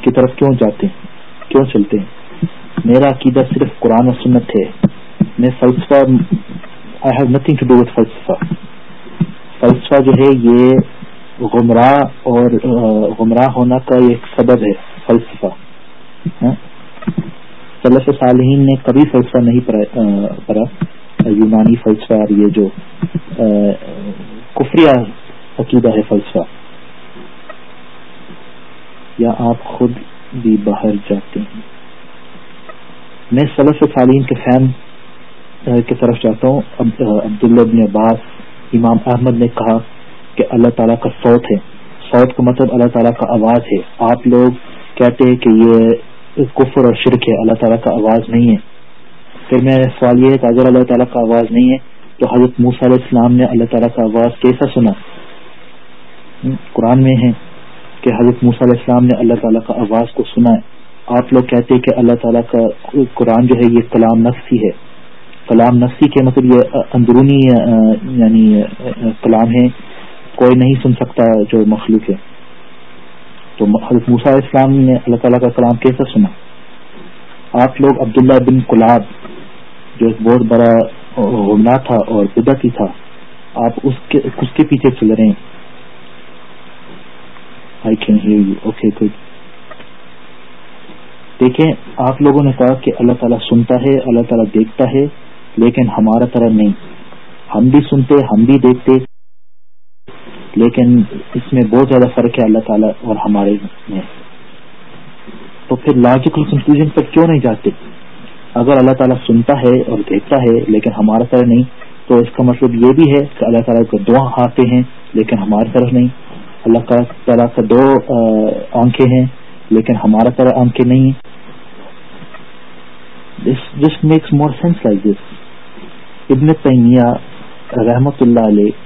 کی طرف کیوں جاتے ہیں؟ کیوں چلتے ہیں؟ میرا عقیدہ صرف قرآن اور سنت ہے۔ میں فلسفہ I have nothing to do with فلسفہ فلسفہ جو ہے، یہ گمراہ اور گمراہ ہونا کا ایک سبب ہے فلسفہ ہاں؟ صالحین نے کبھی فلسفہ نہیں پڑھا یونانی فلسفہ اور یہ جو کفریہ عقیدہ ہے فلسفہ۔ یا آپ خود بھی باہر جاتے ہیں۔ میں صلف صالحین کے فین کی طرف جاتا ہوں۔ عبداللہ بن عباس، امام احمد نے کہا کہ اللہ تعالیٰ کا سوت ہے۔ سوت کا مطلب اللہ تعالیٰ کا آواز ہے۔ آپ لوگ کہتے ہیں کہ یہ کفر اور شرک ہے، اللہ تعالیٰ کا آواز نہیں ہے۔ پھر میں سوال یہ ہے کہ اگر اللہ تعالیٰ کا آواز نہیں ہے، تو حضرت موسیٰ علیہ السلام نے اللہ تعالیٰ کا آواز کیسا سنا؟ قرآن میں ہے کہ حضرت موسیٰ علیہ السلام نے اللہ تعالیٰ کا آواز کو سنا ہے۔ آپ لوگ کہتے ہیں کہ اللہ تعالیٰ کا قرآن جو ہے، یہ کلام نفسی ہے۔ کلام نفسی کے مطلب یہ اندرونی یعنی کلام ہے، کوئی نہیں سن سکتا جو مخلوق ہے۔ تو حضرت موسیٰ اسلام نے اللہ تعالیٰ کا کلام کیسا سنا؟ آپ لوگ عبداللہ بن کلاب، جو ایک بہت بڑا غملہ تھا اور بدتی تھا، آپ اس کے اس کے پیچھے چل رہے ہیں۔ I can hear you okay good دیکھیں، آپ لوگوں نے کہا کہ اللہ تعالیٰ سنتا ہے، اللہ تعالیٰ دیکھتا ہے، لیکن ہمارا طرح نہیں۔ ہم بھی سنتے، ہم بھی دیکھتے۔ لیکن اس میں بہت زیادہ فرق ہے اللہ تعالیٰ اور ہمارے میں۔ تو پھر لاجیکل کنکلوژن پر کیوں نہیں جاتے؟ اگر اللہ تعالیٰ سنتا ہے اور دیکھتا ہے لیکن ہمارا طرح نہیں، تو اس کا مطلب یہ بھی ہے کہ اللہ تعالیٰ کو دو ہاتھیں ہیں لیکن ہماری طرف نہیں۔ اللہ تعالیٰ کا دو آنکھیں ہیں لیکن ہمارا طرح آنکھیں نہیں۔ This makes more sense like this ابن تیمیہ رحمت اللہ علیہ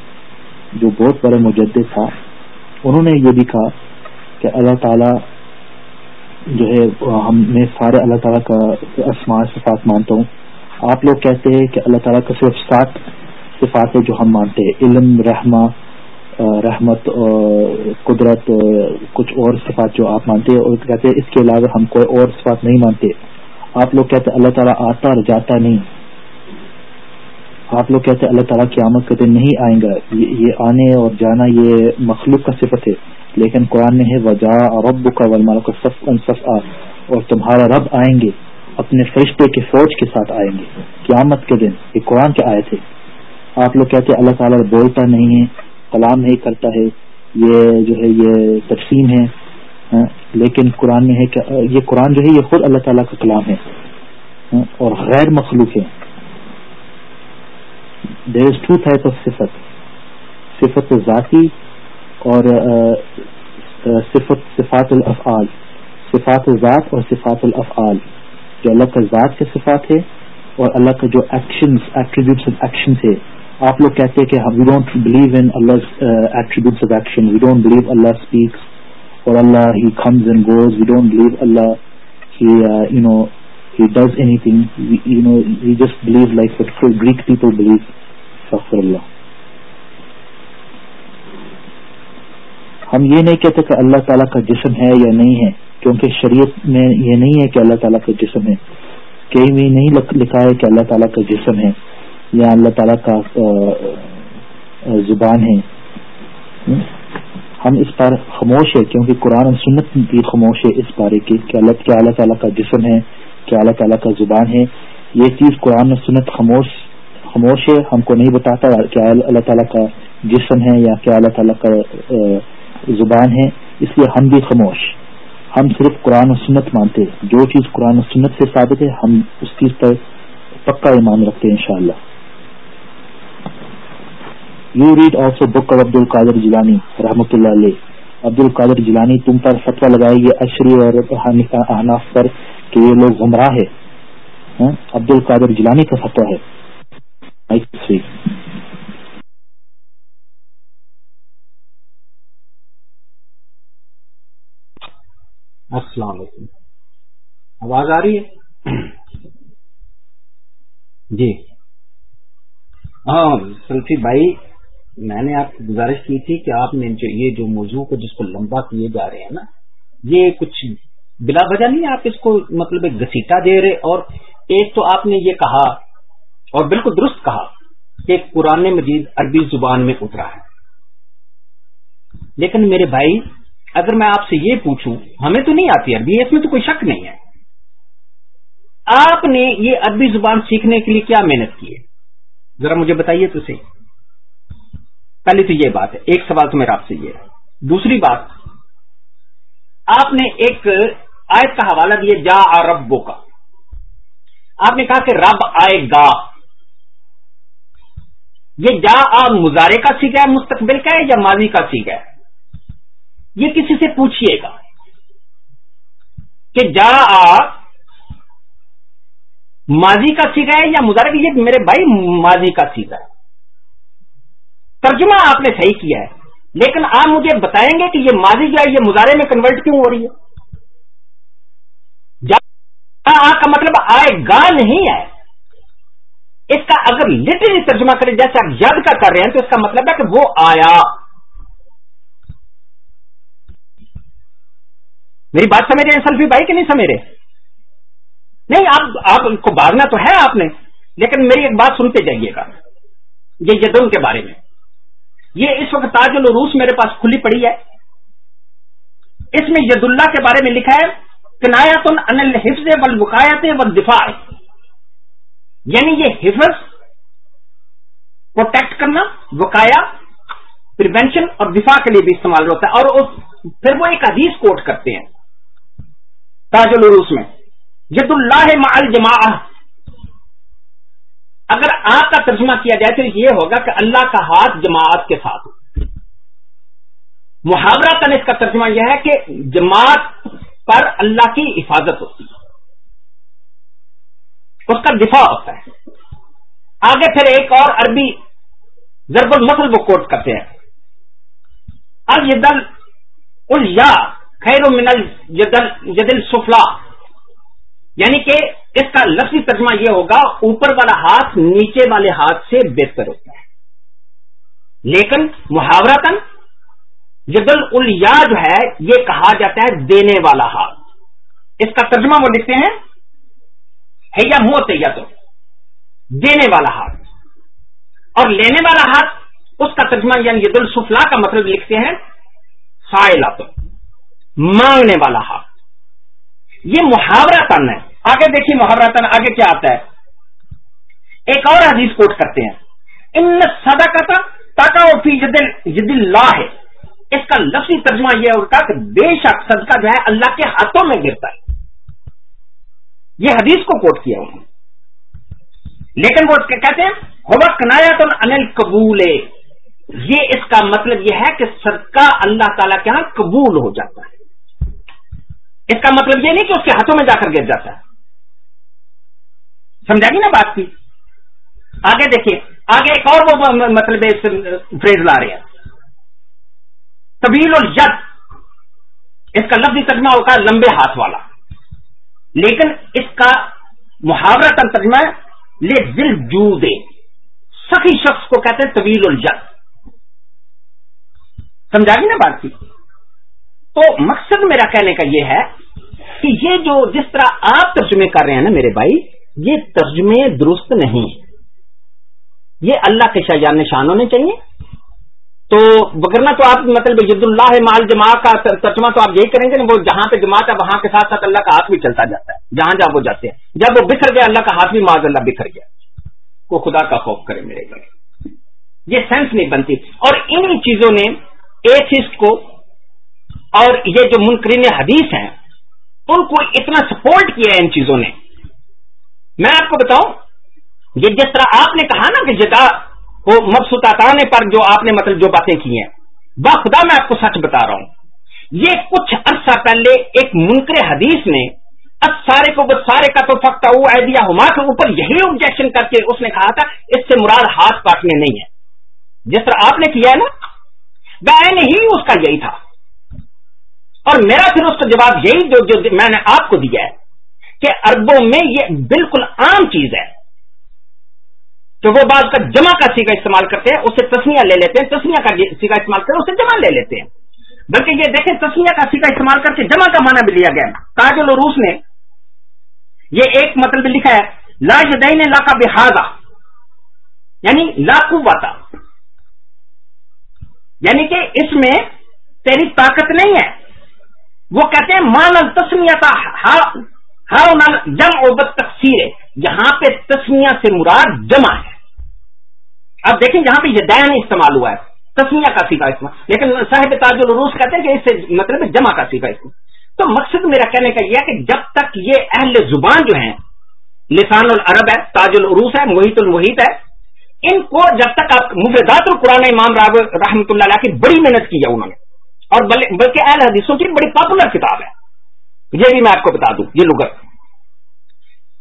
جو بہت بڑے مجدد تھا، انہوں نے یہ بھی کہا کہ اللہ تعالیٰ جو ہے، ہم میں سارے اللہ تعالیٰ کا اسماء صفات مانتا ہوں۔ آپ لوگ کہتے ہیں کہ اللہ تعالیٰ کا صرف سات صفات ہے جو ہم مانتے ہیں۔ علم، رحمہ، رحمت، قدرت، کچھ اور صفات جو آپ مانتے ہیں۔ اور کہتے ہیں اس کے علاوہ ہم کوئی اور صفات نہیں مانتے۔ آپ لوگ کہتے ہیں اللہ تعالیٰ آتا اور جاتا نہیں۔ آپ لوگ کہتے ہیں اللہ تعالیٰ کی آمد کے دن نہیں آئیں گا، یہ آنے اور جانا یہ مخلوق کا صفت ہے۔ لیکن قرآن میں ہے وجا رب کا ولمال کا صف انصف اور تمہارا رب آئیں گے، اپنے فرشتے کے فوج کے ساتھ آئیں گے۔ قیامت کے دن، یہ قرآن کے آئے تھے آپ لوگ کہتے ہیں اللہ تعالیٰ بولتا نہیں ہے، کلام نہیں کرتا ہے، یہ جو ہے، یہ تقسیم ہے۔ ہاں، لیکن قرآن میں ہے کہ یہ قرآن جو ہے، یہ خود اللہ تعالیٰ کا کلام ہے۔ ہاں، اور غیر مخلوق ہے۔ There is two type of صفت صفت ذاتی اور صفت صفات الافعال صفات ذات اور صفات الافعال جو اللہ کا ذات کے صفات ہے اور اللہ کا جو ایکشنز ایٹریبیوٹس آف ایکشن ہے آپ لوگ کہتے ہیں کہ we don't believe in Allah attributes of action we don't believe Allah speaks اور Allah he comes and goes we don't believe Allah he you know he does anything you know we just believe like Greek people believe سفر اللہ ہم یہ نہیں کہتے کہ Allah تعالیٰ کا جسم ہے یا نہیں ہے، کیونکہ شریعت میں یہ نہیں ہے کہ اللہ تعالیٰ کا جسم ہے۔ کہیں بھی نہیں لکھا ہے کہ اللہ تعالیٰ کا جسم ہے، یا اللہ تعالیٰ کا زبان ہے۔ ہم اس پر خاموش ہے کیونکہ قرآن سنت بھی خاموش ہے اس بارے کی کہ اللہ کیا اللہ تعالیٰ کا جسم ہے۔ کیا اللہ تعالیٰ کا زبان ہے، یہ چیز قرآن و سنت خاموش خاموش ہے، ہم کو نہیں بتاتا کیا اللہ تعالیٰ کا جسم ہے یا کیا اللہ تعالیٰ کا زبان ہے۔ اس لیے ہم بھی خاموش۔ ہم صرف قرآن و سنت مانتے جو چیز قرآن و سنت سے ثابت ہے، ہم اس چیز پر پکا ایمان رکھتے ہیں انشاءاللہ۔ You read also book of Abdul Qadir Jilani رحمۃ اللہ علیہ۔ عبد القادر جیلانی تم پر فتوا لگائے یہ اشری اور احناف پر کہ یہ لوگ گمراہ ہے ہاں، عبد القادر جیلانی کا فتوا ہے۔ السلام علیکم۔ آواز آ رہی ہے؟ جی۔ ہاں سلفی بھائی، میں نے آپ کو گزارش کی تھی کہ آپ نے یہ جو موضوع کو جس کو لمبا کیے جا رہے ہیں نا، یہ کچھ بلا وجہ نہیں آپ اس کو مطلب ایک گسیٹا دے رہے اور ایک تو آپ نے یہ کہا اور بالکل درست کہا کہ قرآن مجید عربی زبان میں اترا ہے۔ لیکن میرے بھائی، اگر میں آپ سے یہ پوچھوں، ہمیں تو نہیں آتی عربی، اس میں تو کوئی شک نہیں ہے۔ آپ نے یہ عربی زبان سیکھنے کے لیے کیا محنت کی ہے؟ ذرا مجھے بتائیے تو صحیح۔ پہلی تو یہ بات ہے، ایک سوال تو میرا آپ سے یہ ہے۔ دوسری بات، آپ نے ایک آیت کا حوالہ دیا جا ربو کا آپ نے کہا کہ رب آئے گا۔ یہ جا آ مظاہرے کا سیکھا ہے، مستقبل کا ہے یا ماضی کا سیکھا ہے؟ یہ کسی سے پوچھئے گا کہ جا آ ماضی کا سیکھا ہے یا مظاہرے یہ میرے بھائی ماضی کا سیکھا ہے۔ ترجمہ آپ نے صحیح کیا ہے، لیکن آپ مجھے بتائیں گے کہ یہ ماضی جو ہے، یہ مظاہرے میں کنورٹ کیوں ہو رہی ہے؟ کا مطلب آئے گا نہیں ہے اس کا اگر لٹرلی ترجمہ کریں جیسے آپ ید کا کر رہے ہیں، تو اس کا مطلب ہے کہ وہ آیا۔ میری بات سمجھ رہے ہیں سلفی بھائی کہ نہیں سمجھ رہے؟ نہیں، آپ آپ کو بھاگنا تو ہے آپ نے، لیکن میری ایک بات سنتے جائیے گا۔ یہ یدن کے بارے میں۔ یہ اس وقت تاج الروس میرے پاس کھلی پڑی ہے۔ اس میں ید اللہ کے بارے میں لکھا ہے۔ کنایت ان حفظ و وقایت و دفاع یعنی یہ حفظ پروٹیکٹ کرنا وقایا پریونشن اور دفاع کے لیے بھی استعمال ہوتا ہے اور پھر وہ ایک حدیث کوٹ کرتے ہیں، تاج الروس میں ید اللہ مع الجماع اگر آپ کا ترجمہ کیا جائے تو یہ ہوگا کہ اللہ کا ہاتھ جماعت کے ساتھ محاورہ تن اس کا ترجمہ یہ ہے کہ جماعت پر اللہ کی حفاظت ہوتی ہے۔ اس کا دفاع ہوتا ہے۔ آگے پھر ایک اور عربی ضرب المسل وہ کوٹ کرتے ہیں۔ الدل الیا خیر من الدل سفلا۔ یعنی کہ اس کا لفظی ترجمہ یہ ہوگا، اوپر والا ہاتھ نیچے والے ہاتھ سے بہتر ہوتا ہے۔ لیکن محاورہ تن ید الیا جو ہے، یہ کہا جاتا ہے دینے والا ہاتھ اس کا ترجمہ وہ لکھتے ہیں ہے یا موت یا تو۔ دینے والا ہاتھ اور لینے والا ہاتھ اس کا ترجمہ یعنی ید السفلا کا مطلب لکھتے ہیں سائلہ تو۔ مانگنے والا ہاتھ یہ محاورہ تن ہے۔ آگے دیکھیے محاورہ تن آگے کیا آتا ہے۔ ایک اور حدیث کوٹ کرتے ہیں۔ ان سدا کا تھا تاکہ وہ فی جد اللہ ہے اس کا لفظی ترجمہ یہ ہوتا کہ بے شک صدقہ جو ہے اللہ کے ہاتھوں میں گرتا ہے۔ یہ حدیث کو کوٹ کیا انہوں نے۔ لیکن وہ کہتے ہیں ہوبا کنایا تو انل قبول یہ اس کا مطلب یہ ہے کہ صدقہ اللہ تعالی کے ہاں قبول ہو جاتا ہے۔ اس کا مطلب یہ نہیں کہ اس کے ہاتھوں میں جا کر گر جاتا ہے۔ سمجھا گی نا بات کی؟ آگے دیکھیے، آگے ایک اور وہ مطلب فریز لا رہے ہیں۔ طویل الجد. اس کا لفظی ترجمہ ہوگا لمبے ہاتھ والا. لیکن اس کا محاورہ کا ترجمہ لے دل جو دے سخی شخص کو کہتے ہیں طویل الجد. سمجھا گی نا بات کی؟ تو مقصد میرا کہنے کا یہ ہے کہ یہ جو جس طرح آپ ترجمے کر رہے ہیں نا میرے بھائی، یہ ترجمے درست نہیں. یہ اللہ کے شاہجان نشان ہونے چاہیے تو وغیرہ تو آپ مطلب ید اللہ مال جماع کا ترجمہ تو آپ یہی کریں گے نا، وہ جہاں پہ جماعت ہے، وہاں کے ساتھ ساتھ اللہ کا ہاتھ بھی چلتا جاتا ہے، جہاں جہاں وہ جاتے ہیں۔ جب وہ بکھر گیا، اللہ کا ہاتھ بھی معاذ اللہ بکھر گیا۔ کو خدا کا خوف کرے میرے گھر یہ سینس نہیں بنتی۔ اور انہی چیزوں نے ایتھسٹ کو اور یہ جو منکرین حدیث ہیں، ان کو اتنا سپورٹ کیا ہے ان چیزوں نے۔ میں آپ کو بتاؤں، یہ جس طرح آپ نے کہا نا کہ جدا وہ مبسوطانے پر جو آپ نے مطلب جو باتیں کی ہیں۔ باخدا میں آپ کو سچ بتا رہا ہوں۔ یہ کچھ عرصہ پہلے ایک منکر حدیث نے سارے کو سارے کا تو فکتا ہوا ایڈیا ہما کے اوپر یہی آبجیکشن کر کے اس نے کہا تھا اس سے مراد ہاتھ کاٹنے نہیں ہے۔ جس طرح آپ نے کیا ہے نا بین ہی اس کا یہی تھا۔ اور میرا پھر اس کا جواب یہی جو, جو میں نے آپ کو دیا ہے کہ اربوں میں یہ بالکل عام چیز ہے۔ کہ وہ بعض کا جمع کا سیگا استعمال کرتے ہیں، اسے تسمیاں لے لیتے ہیں تسمیاں کا سیگا استعمال کرتے اسے جمع لے لیتے ہیں۔ بلکہ یہ دیکھیں تسمیاں کا سیگا استعمال کر کے جمع کا معنی بھی لیا گیا تاج الروس نے یہ ایک مطلب لکھا ہے، لا جدین لا کا بحاظہ یعنی لا یعنی کہ اس میں تیری طاقت نہیں ہے۔ وہ کہتے ہیں مان تسمیہ ہر جم اوبت تقسیر جہاں پہ تسمیہ سے مراد جمع ہے۔ اب دیکھیں جہاں پہ یہ دین استعمال ہوا ہے۔ تسمیہ کا سیکھا استعمال لیکن صاحب تاج الروس کہتے ہیں کہ اس سے مطلب جمع کا سیکھا استعمال تو مقصد میرا کہنے کا یہ ہے کہ جب تک یہ اہل زبان جو ہیں، لسان العرب ہے، تاج العروس ہے، محیط المحیط ہے، ان کو جب تک آپ مفردات القرآن امام راب رحمۃ اللہ علیہ کی بڑی محنت کی ہے انہوں نے، اور بلکہ اہل حدیثوں کی بڑی پاپولر کتاب ہے۔ یہ بھی میں آپ کو بتا دوں، یہ لغت۔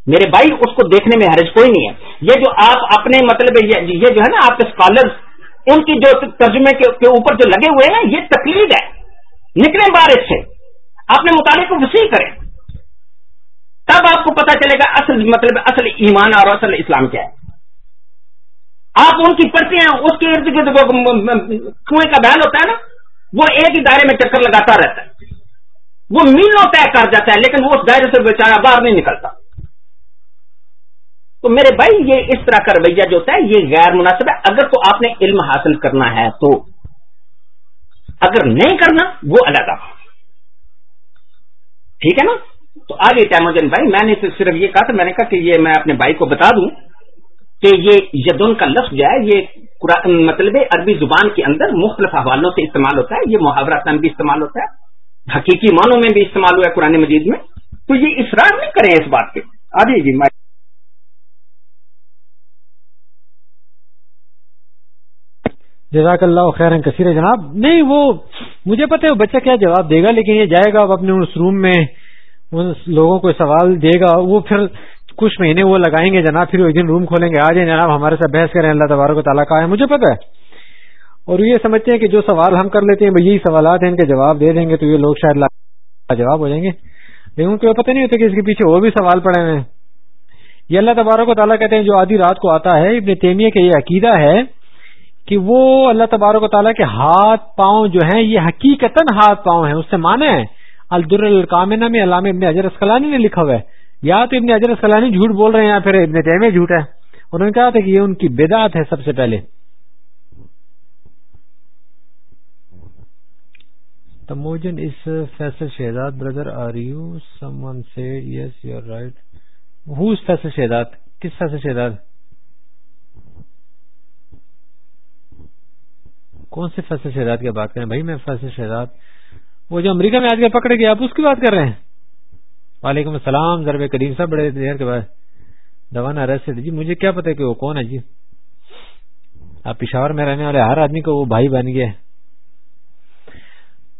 میرے بھائی، اس کو دیکھنے میں حرج کوئی نہیں ہے۔ یہ جو آپ اپنے مطلب یہ جو ہے نا، آپ کے اسکالر ان کی جو ترجمے کے اوپر جو لگے ہوئے ہیں نا یہ تکلیف ہے۔ نکلے بارش سے۔ اپنے مطالعے کو وسیع کریں۔ تب آپ کو پتا چلے گا اصل مطلب اصل ایمان اور اصل اسلام کیا ہے۔ آپ ان کی پڑھتے ہیں، اس کے ارد گرد کنویں کا بیان ہوتا ہے نا۔ وہ ایک ہی دائرے میں چکر لگاتا رہتا ہے۔ وہ میلوں طے کر جاتا ہے، لیکن وہ اس دائرے سے بیچارہ باہر نہیں نکلتا۔ تو میرے بھائی، یہ اس طرح کا رویہ جو ہوتا ہے، یہ غیر مناسب ہے۔ اگر تو آپ نے علم حاصل کرنا ہے تو اگر نہیں کرنا، وہ الگ ٹھیک ہے نا؟ تو آگے ٹیموجن بھائی، میں نے صرف یہ کہا تھا، میں نے کہا کہ یہ میں اپنے بھائی کو بتا دوں کہ یہ یدن کا لفظ جو ہے، یہ مطلب عربی زبان کے اندر مختلف حوالوں سے استعمال ہوتا ہے۔ یہ محاورہ تن بھی استعمال ہوتا ہے۔ حقیقی معنوں میں بھی استعمال ہوا ہے قرآن مجید میں۔ تو یہ اصرار نہیں کریں اس بات پہ آگے جی جزاک اللہ خیر کثیر جناب۔ نہیں، وہ مجھے پتہ ہے وہ بچہ کیا جواب دے گا، لیکن یہ جائے گا اب اپنے اس روم میں ان لوگوں کو سوال دے گا۔ وہ پھر کچھ مہینے وہ لگائیں گے جناب، پھر ایک دن روم کھولیں گے۔ آ جائیں جناب، ہمارے ساتھ بحث کریں۔ اللہ تبارک و تعالیٰ کا ہے۔ مجھے پتا ہے۔ اور یہ سمجھتے ہیں کہ جو سوال ہم کر لیتے ہیں یہی سوالات ہیں، ان کے جواب دے دیں گے تو یہ لوگ شاید جواب ہو جائیں گے۔ لیکن ان کو پتہ نہیں ہوتا کہ اس کے پیچھے وہ بھی سوال پڑے ہوئے ہیں۔ یہ اللہ تبارک و تعالیٰ کہتے ہیں، جو آدھی رات کو آتا ہے، ابن تیمیہ کے یہ عقیدہ ہے کہ وہ اللہ تبارک و تعالیٰ کے ہاتھ پاؤں جو ہیں، یہ حقیقت ہاتھ پاؤں ہیں، اس سے مانے ہیں الدر الکامنا میں علام ابن اجر اسکلانی نے لکھا ہوا ہے۔ یا تو ابن اجر اسکلانی جھوٹ بول رہے ہیں یا پھر ابن تیمیہ جھوٹ ہے۔ انہوں نے کہا تھا کہ یہ ان کی بدعت ہے سب سے پہلے۔ Temujin, us Faisal Shahzad brother are you someone said yes you are right. Who Faisal Shahzad? کس فیصل شہزاد؟ کون سے فیصل شہزاد کی بات کریں بھائی، میں فیصل شہزاد، وہ جو امریکہ میں آج کل پکڑے گئے، آپ اس کی بات کر رہے ہیں؟ وعلیکم السلام، ضرب کریم صاحب، بڑے دیر کے بعد۔ دوانا ریسٹ جی مجھے کیا پتا کہ وہ کون ہے جی؟ آپ پشاور میں رہنے والے، ہر آدمی کو وہ بھائی بن گئے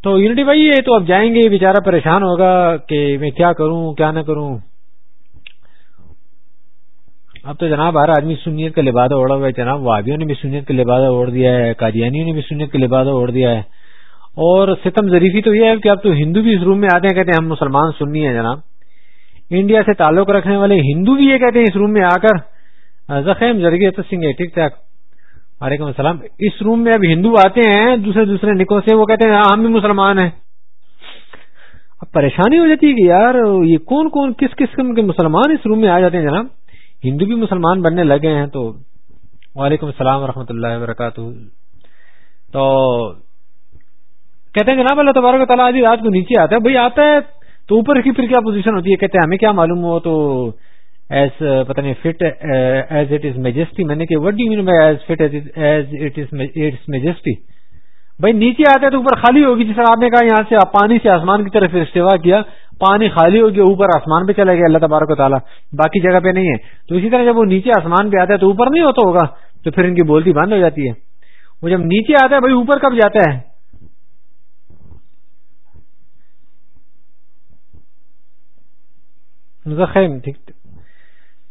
تو یونٹی بھائی، یہ تو اب جائیں گے بےچارا پریشان ہوگا کہ میں کیا کروں، کیا نہ کروں۔ اب تو جناب ہر آدمی سنیت کا لبادہ اوڑا ہوا ہے جناب وادیوں نے بھی سنیت کا لبادہ اوڑھ دیا ہے، قادیانیوں نے بھی سنیت کا لبادہ اوڑھ دیا ہے۔ اور ستم ظریفی تو یہ ہے کہ اب تو ہندو بھی اس روم میں آتے ہیں، کہتے ہیں ہم مسلمان سننی ہیں جناب۔ انڈیا سے تعلق رکھنے والے ہندو بھی یہ کہتے ہیں اس روم میں آ کر۔ زخیم ذریعے سنگھ ٹھیک ٹھاک۔ وعلیکم السلام۔ اس روم میں اب ہندو آتے ہیں، دوسرے دوسرے نکوں سے، وہ کہتے ہیں ہاں، ہم بھی مسلمان ہیں۔ اب پریشانی ہو جاتی ہے کہ یار، یہ کون کون، کس قسم کے مسلمان اس روم میں آ جاتے ہیں جناب؟ ہندو بھی مسلمان بننے لگے ہیں تو وعلیکم السلام ورحمۃ اللہ وبرکاتہ۔ تو کہتے ہیں جناب اللہ تبارک تعالیٰ آج رات کو نیچے آتا ہے، بھائی آتا ہے تو اوپر کی پھر کیا پوزیشن ہوتی ہے؟ کہتے ہیں ہمیں کیا معلوم ہو؟ تو ایز پتہ نہیں fit as it is majesty میں نے کہ what the mean as fit as it is majesty بھائی نیچے آتے تو اوپر خالی ہوگی، جس طرح آپ نے کہا یہاں سے پانی سے آسمان کی طرف استفا کیا پانی خالی ہو گیا، اوپر آسمان پہ چلا گیا، اللہ تبارک و تعالیٰ، باقی جگہ پہ نہیں ہے۔ تو اسی طرح جب وہ نیچے آسمان پہ آتا ہے تو اوپر نہیں ہوتا ہوگا، تو پھر ان کی بولتی بند ہو جاتی ہے۔ وہ جب نیچے آتا ہے، بھائی اوپر کب جاتا ہے؟ ٹھیک۔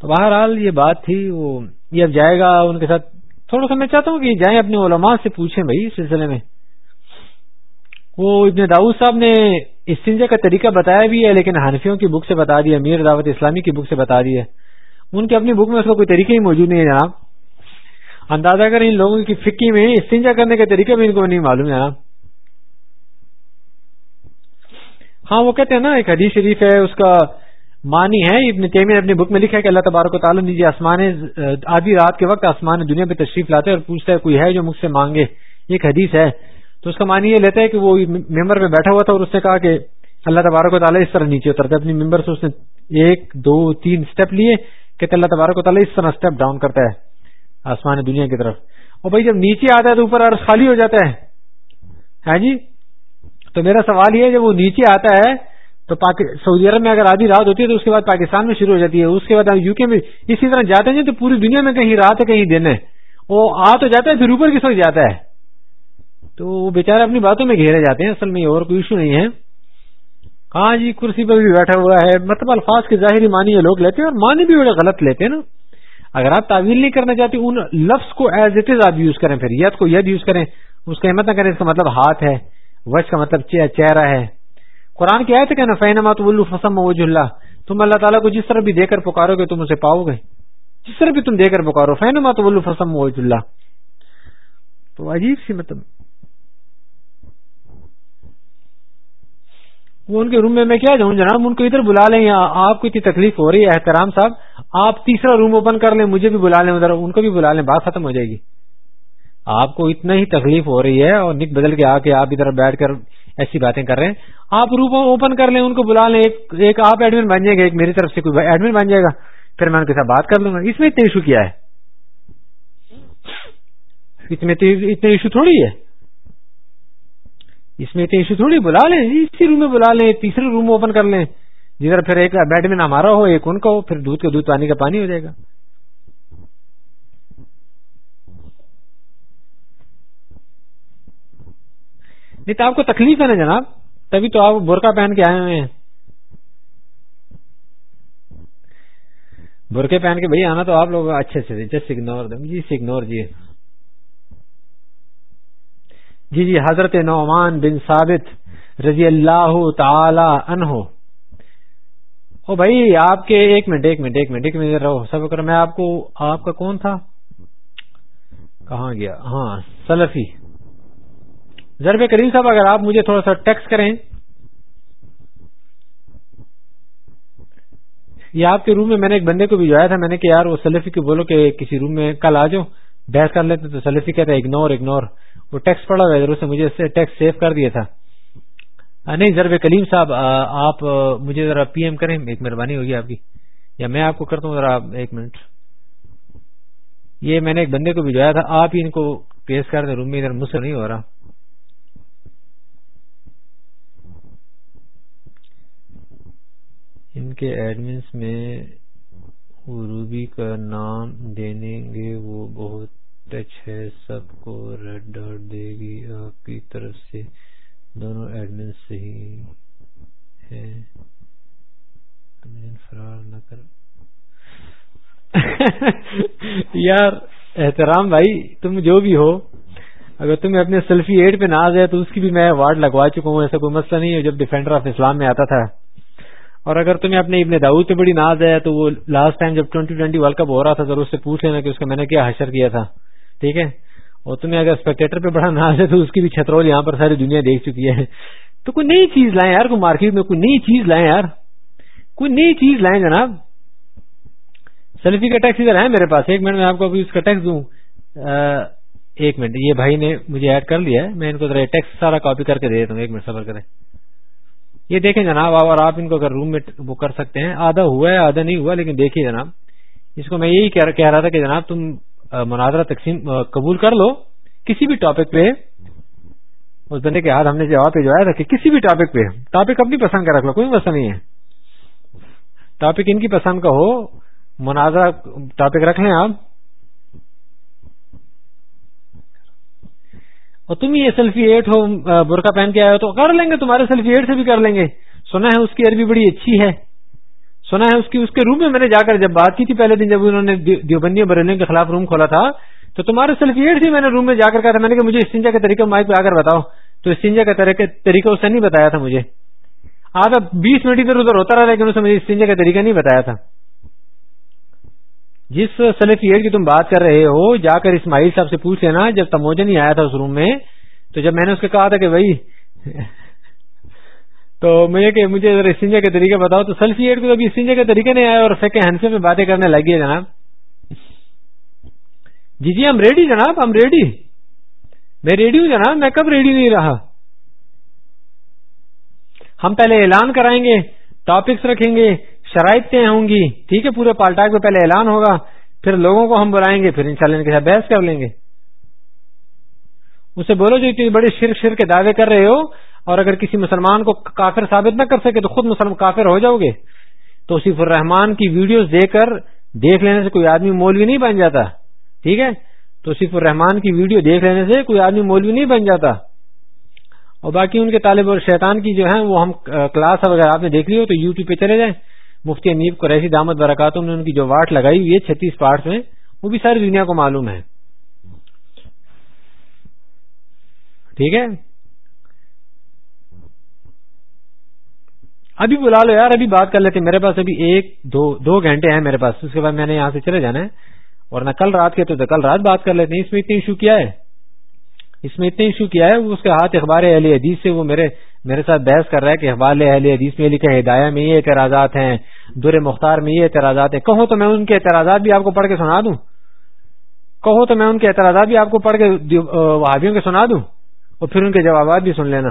تو بہرحال یہ بات تھی، وہ یہ اب جائے گا، ان کے ساتھ تھوڑا سا میں چاہتا ہوں کہ جائیں اپنے علماء سے پوچھیں بھائی اس سلسلے میں۔ وہ ابن داؤد صاحب نے استنجا کا طریقہ بتایا بھی ہے، لیکن حنفیوں کی بک سے بتا دیا میر دعوت اسلامی کی بک سے بتا دی ہے۔ ان کی اپنی بک میں اس کا کوئی طریقہ ہی موجود نہیں ہے جناب۔ اندازہ کر ان لوگوں کی فکی میں استنجا کرنے کا طریقہ بھی ان کو نہیں معلوم جناب۔ ہاں وہ کہتے ہیں نا، ایک حدیث شریف ہے، اس کا مانی ہے، ابن تیمی نے اپنی بک میں لکھا ہے کہ اللہ تبارک و تعالیٰ نیجیے آسمان آدھی رات کے وقت آسمان دنیا پہ تشریف لاتے اور پوچھتا ہے کوئی ہے جو مجھ سے مانگے۔ ایک حدیث ہے۔ تو اس کا معنی یہ لیتا ہے کہ وہ ممبر پہ بیٹھا ہوا تھا اور اس نے کہا کہ اللہ تبارک و تعالیٰ اس طرح نیچے اترتا ہے، اپنی ممبر سے اس نے ایک، دو، تین اسٹیپ لیے کہ اللہ تبارک و تعالیٰ اس طرح اسٹیپ ڈاؤن کرتا ہے آسمان دنیا کی طرف۔ اور بھائی جب نیچے آتا ہے تو اوپر عرض خالی ہو جاتا ہے۔ ہاں جی؟ تو میرا سوال یہ ہے، جب وہ نیچے آتا ہے تو سعودی عرب میں اگر آدھی رات ہوتی ہے تو اس کے بعد پاکستان میں شروع ہو جاتی ہے، اس کے بعد یو کے میں اسی طرح جاتے ہیں تو پوری دنیا میں کہیں رات ہے، کہیں دن ہے۔ وہ آ تو جاتا ہے، پھر اوپر کس وقت جاتا ہے؟ تو وہ بےچارے اپنی باتوں میں گھیرے جاتے ہیں، اصل میں اور کوئی ایشو نہیں ہے۔ ہاں جی کرسی پر بھی بیٹھا ہوا ہے مطلب الفاظ کے ظاہری معنی یہ لوگ لیتے ہیں اور معنی بھی بڑے غلط لیتے ہیں نا۔ اگر آپ تعویل نہیں کرنا چاہتے، ان لفظ کو ایز اٹ از آپ یوز کریں، پھر ید کو ید یوز کریں۔ اس کا احمد نہ مطلب کریں، اس کا مطلب ہاتھ ہے، وش کا مطلب چہرہ ہے۔ قرآن کی آئے تھے کہ نا فینمات فسم وج اللہ تم اللہ تعالیٰ کو جس طرح بھی دے کر پکارو گے، تم اسے پاؤ گے۔ جس طرح بھی تم دے کر پکارو فینمات فسم وج اللہ تو عجیب سی مطلب۔ وہ ان کے روم میں میں کیا جاؤں؟ جناب، ان کو ادھر بلا لیں یا آپ کو اتنی تکلیف ہو رہی ہے، احترام صاحب، آپ تیسرا روم اوپن کر لیں، مجھے بھی بلا لیں ادھر، ان کو بھی بلا لیں، بات ختم ہو جائے گی۔ آپ کو اتنا ہی تکلیف ہو رہی ہے اور نک بدل کے آ کے آپ ادھر بیٹھ کر ایسی باتیں کر رہے ہیں۔ آپ روم اوپن کر لیں، ان کو بلا لیں، ایک آپ ایڈمن بن جائیں گے، ایک میری طرف سے کوئی ایڈمن بن جائے گا، پھر میں ان کے ساتھ بات کر لوں گا۔ اس میں اتنا ایشو کیا ہے؟ اتنے ایشو تھوڑی ہے۔ اس میں اتنے ایشو تھوڑی بلا لیں، اسی روم میں بلا لیں، تیسرے روم اوپن کر لیں۔ جدھر پھر ایک بیڈمن ہمارا ہو، ایک ان کا ہو، پھر دودھ کا دودھ پانی کا پانی ہو جائے گا۔ نہیں تو آپ کو تکلیف ہے نا جناب؟ تبھی تو آپ برقع پہن کے آئے ہوئے ہیں۔ برقے پہن کے بھائی آنا تو آپ لوگ اچھے سے جسٹ اگنور جی اگنور جی۔ جی جی حضرت نعمان بن ثابت رضی اللہ تعالی عنہ۔ او بھائی، آپ کے ایک منٹ ایک منٹ ایک منٹ ایک منٹ رہو سب کر میں آپ کو، آپ کا کون تھا؟ کہاں گیا؟ ہاں سلفی۔ ضرب کریم صاحب، اگر آپ مجھے تھوڑا سا ٹیکس کریں۔ یہ آپ کے روم میں میں نے ایک بندے کو بھجوایا تھا، میں نے کہ یار، وہ سلفی کو بولو کہ کسی روم میں کل آ جاؤ بحث کر لیتے تو سلفی کہتے ہیں اگنور اگنور وہ ٹیکس پڑا ہوا ہے مجھے اس سے ٹیکس سیو کر دیا تھا۔ نہیں، ضرب کلیم صاحب آپ مجھے ذرا پی ایم کریں، ایک مہربانی ہوگی آپ کی۔ یا میں آپ کو کرتا ہوں ذرا ایک منٹ۔ یہ میں نے ایک بندے کو بھجوایا تھا، آپ ہی ان کو پیش کر دیں، روم میں ادھر مجھ سے نہیں ہو رہا۔ ان کے ایڈمنس میں روبی کا نام دینے گے، وہ بہت ٹچ ہے، سب کو ریڈ ڈاٹ دے گی۔ آپ کی طرف سے دونوں ایڈمن صحیح ہے فرار نہ کر یار، احترام بھائی، تم جو بھی ہو، اگر تمہیں اپنے سیلفی ایڈ پہ ناز ہے تو اس کی بھی میں وارڈ لگوا چکا ہوں، ایسا کوئی مسئلہ نہیں ہے۔ جب ڈیفینڈر آف اسلام میں آتا تھا اور اگر تمہیں اپنے ابن داؤد پہ بڑی ناز ہے تو وہ لاسٹ ٹائم جب ٹوئنٹی ٹوئنٹی ورلڈ کپ ہو رہا تھا، ضرور اس سے پوچھ لینا کہ اس کا میں نے کیا حشر کیا تھا۔ ٹھیک ہے؟ اور تمہیں اگر اسپیکٹیٹر پہ بڑا ناز ہے تو اس کی بھی چھترول یہاں پر ساری دنیا دیکھ چکی ہے۔ تو کوئی نئی چیز لائیں یار، کوئی مارکیٹ میں کوئی نئی چیز لائیں یار۔ کوئی نئی چیز لائیں جناب۔ سیلفی کا ٹیکس ادھر ہے میرے پاس۔ ایک منٹ میں آپ کو ابھی اس کا ٹیکس دوں۔ ایک منٹ، یہ بھائی نے مجھے ایڈ کر لیا ہے۔ میں ان کو ذرا ٹیکس سارا کاپی کر کے دے دیتا ہوں۔ ایک منٹ، صبر کریں۔ یہ دیکھیں جناب اور آپ ان کو اگر روم میں وہ کر سکتے ہیں۔ آدھا ہوا ہے، آدھا نہیں ہوا، لیکن دیکھیے جناب۔ اس کو میں یہی کہہ رہا تھا کہ جناب، تم مناظرہ تقسیم قبول کر لو۔ کسی بھی ٹاپک پہ، اس بندے کے ہاتھ ہم نے جواب پہ جو ہے کہ کسی بھی ٹاپک پہ ٹاپک اپنی پسند کا رکھ لو، کوئی مسئلہ نہیں ہے۔ ٹاپک ان کی پسند کا ہو، مناظرہ ٹاپک رکھ لیں آپ۔ اور تم یہ سیلفی ایٹ ہو برقع پہن کے آئے ہو، تو کر لیں گے، تمہارے سیلفی ایٹ سے بھی کر لیں گے۔ سنا ہے اس کی عربی بڑی اچھی ہے۔ سنا ہے اس کی، اس کے روم میں میں نے جا کر جب بات کی تھی پہلے دن، جب انہوں نے دیوبندی بریلیوں کے خلاف روم کھولا تھا، تو تمہارے سیلفی ایٹ سے میں نے روم میں جا کر کہا تھا۔ میں نے کہا، مجھے استنجا کا طریقہ مائک پہ آ کر بتاؤ۔ تو استنجا کا طریقہ اس نے نہیں بتایا تھا مجھے۔ آدھا بیس منٹ ادھر ادھر ہوتا رہا، لیکن اسے مجھے استنجا کا طریقہ نہیں بتایا تھا۔ جس سیلفی کی تم بات کر رہے ہو، جا کر اسماعیل صاحب سے پوچھ لینا، جب تموجن ہی آیا تھا اس روم میں، تو جب میں نے اس کو کہا تھا کہ بھائی، تو مجھے کہ مجھے اگر استنجا کے طریقے بتاؤ، تو سیلفی کو ابھی استنجا کے طریقے نہیں آئے اور فیکے ہنسے میں باتیں کرنے لگی ہے جناب۔ جی جی ہم ریڈی جناب، ہم ریڈی میں ریڈی ہوں جناب، میں کب ریڈی نہیں رہا؟ ہم پہلے اعلان کرائیں گے ٹاپکس رکھیں گے شرائط طے ہوں گی۔ ٹھیک ہے، پورے پالٹاک میں پہلے اعلان ہوگا، پھر لوگوں کو ہم بلائیں گے، پھر انشاءاللہ ان کے ساتھ بحث کر لیں گے۔ اسے بولو جو اتنی بڑے شر شر کے دعوے کر رہے ہو، اور اگر کسی مسلمان کو کافر ثابت نہ کر سکے تو خود مسلم کافر ہو جاؤ گے۔ تو صف الرحمان کی ویڈیوز دیکھ کر دیکھ لینے سے کوئی آدمی مولوی نہیں بن جاتا۔ ٹھیک ہے؟ تو صف الرحمان کی ویڈیو دیکھ لینے سے کوئی آدمی مولوی نہیں بن جاتا۔ اور باقی ان کے طالب اور شیطان کی جو ہے وہ ہم کلاس اگر آپ نے دیکھ لی ہو تو یوٹیوب پہ چلے جائیں۔ مفتی نیب کو ریسی دامت برکاتوں نے ان کی جو واٹ لگائی ہوئی ہے چھتیس پارٹس میں، وہ بھی ساری دنیا کو معلوم ہے۔ ٹھیک ہے؟ ابھی بلا لو یار، ابھی بات کر لیتے میرے پاس ابھی ایک، دو دو گھنٹے ہیں میرے پاس، اس کے بعد میں نے یہاں سے چلے جانا ہے۔ اور نہ کل رات کے تو کل رات بات کر لیتے ہیں۔ اس میں اتنے ایشو کیا ہے؟ اس میں اتنے ایشو کیا ہے، وہ اس کے ہاتھ اخبار اہل حدیث سے، وہ میرے میرے ساتھ بحث کر رہا ہے کہ اخبار اہل حدیث میں لکھا ہدایہ میں یہ اعتراضات ہیں، دور مختار میں یہ اعتراضات ہیں۔ کہو تو میں ان کے اعتراضات بھی آپ کو پڑھ کے سنا دوں۔ کہو تو میں ان کے اعتراضات بھی آپ کو پڑھ کے وہابیوں کے سنا دوں۔ اور پھر ان کے جوابات بھی سن لینا۔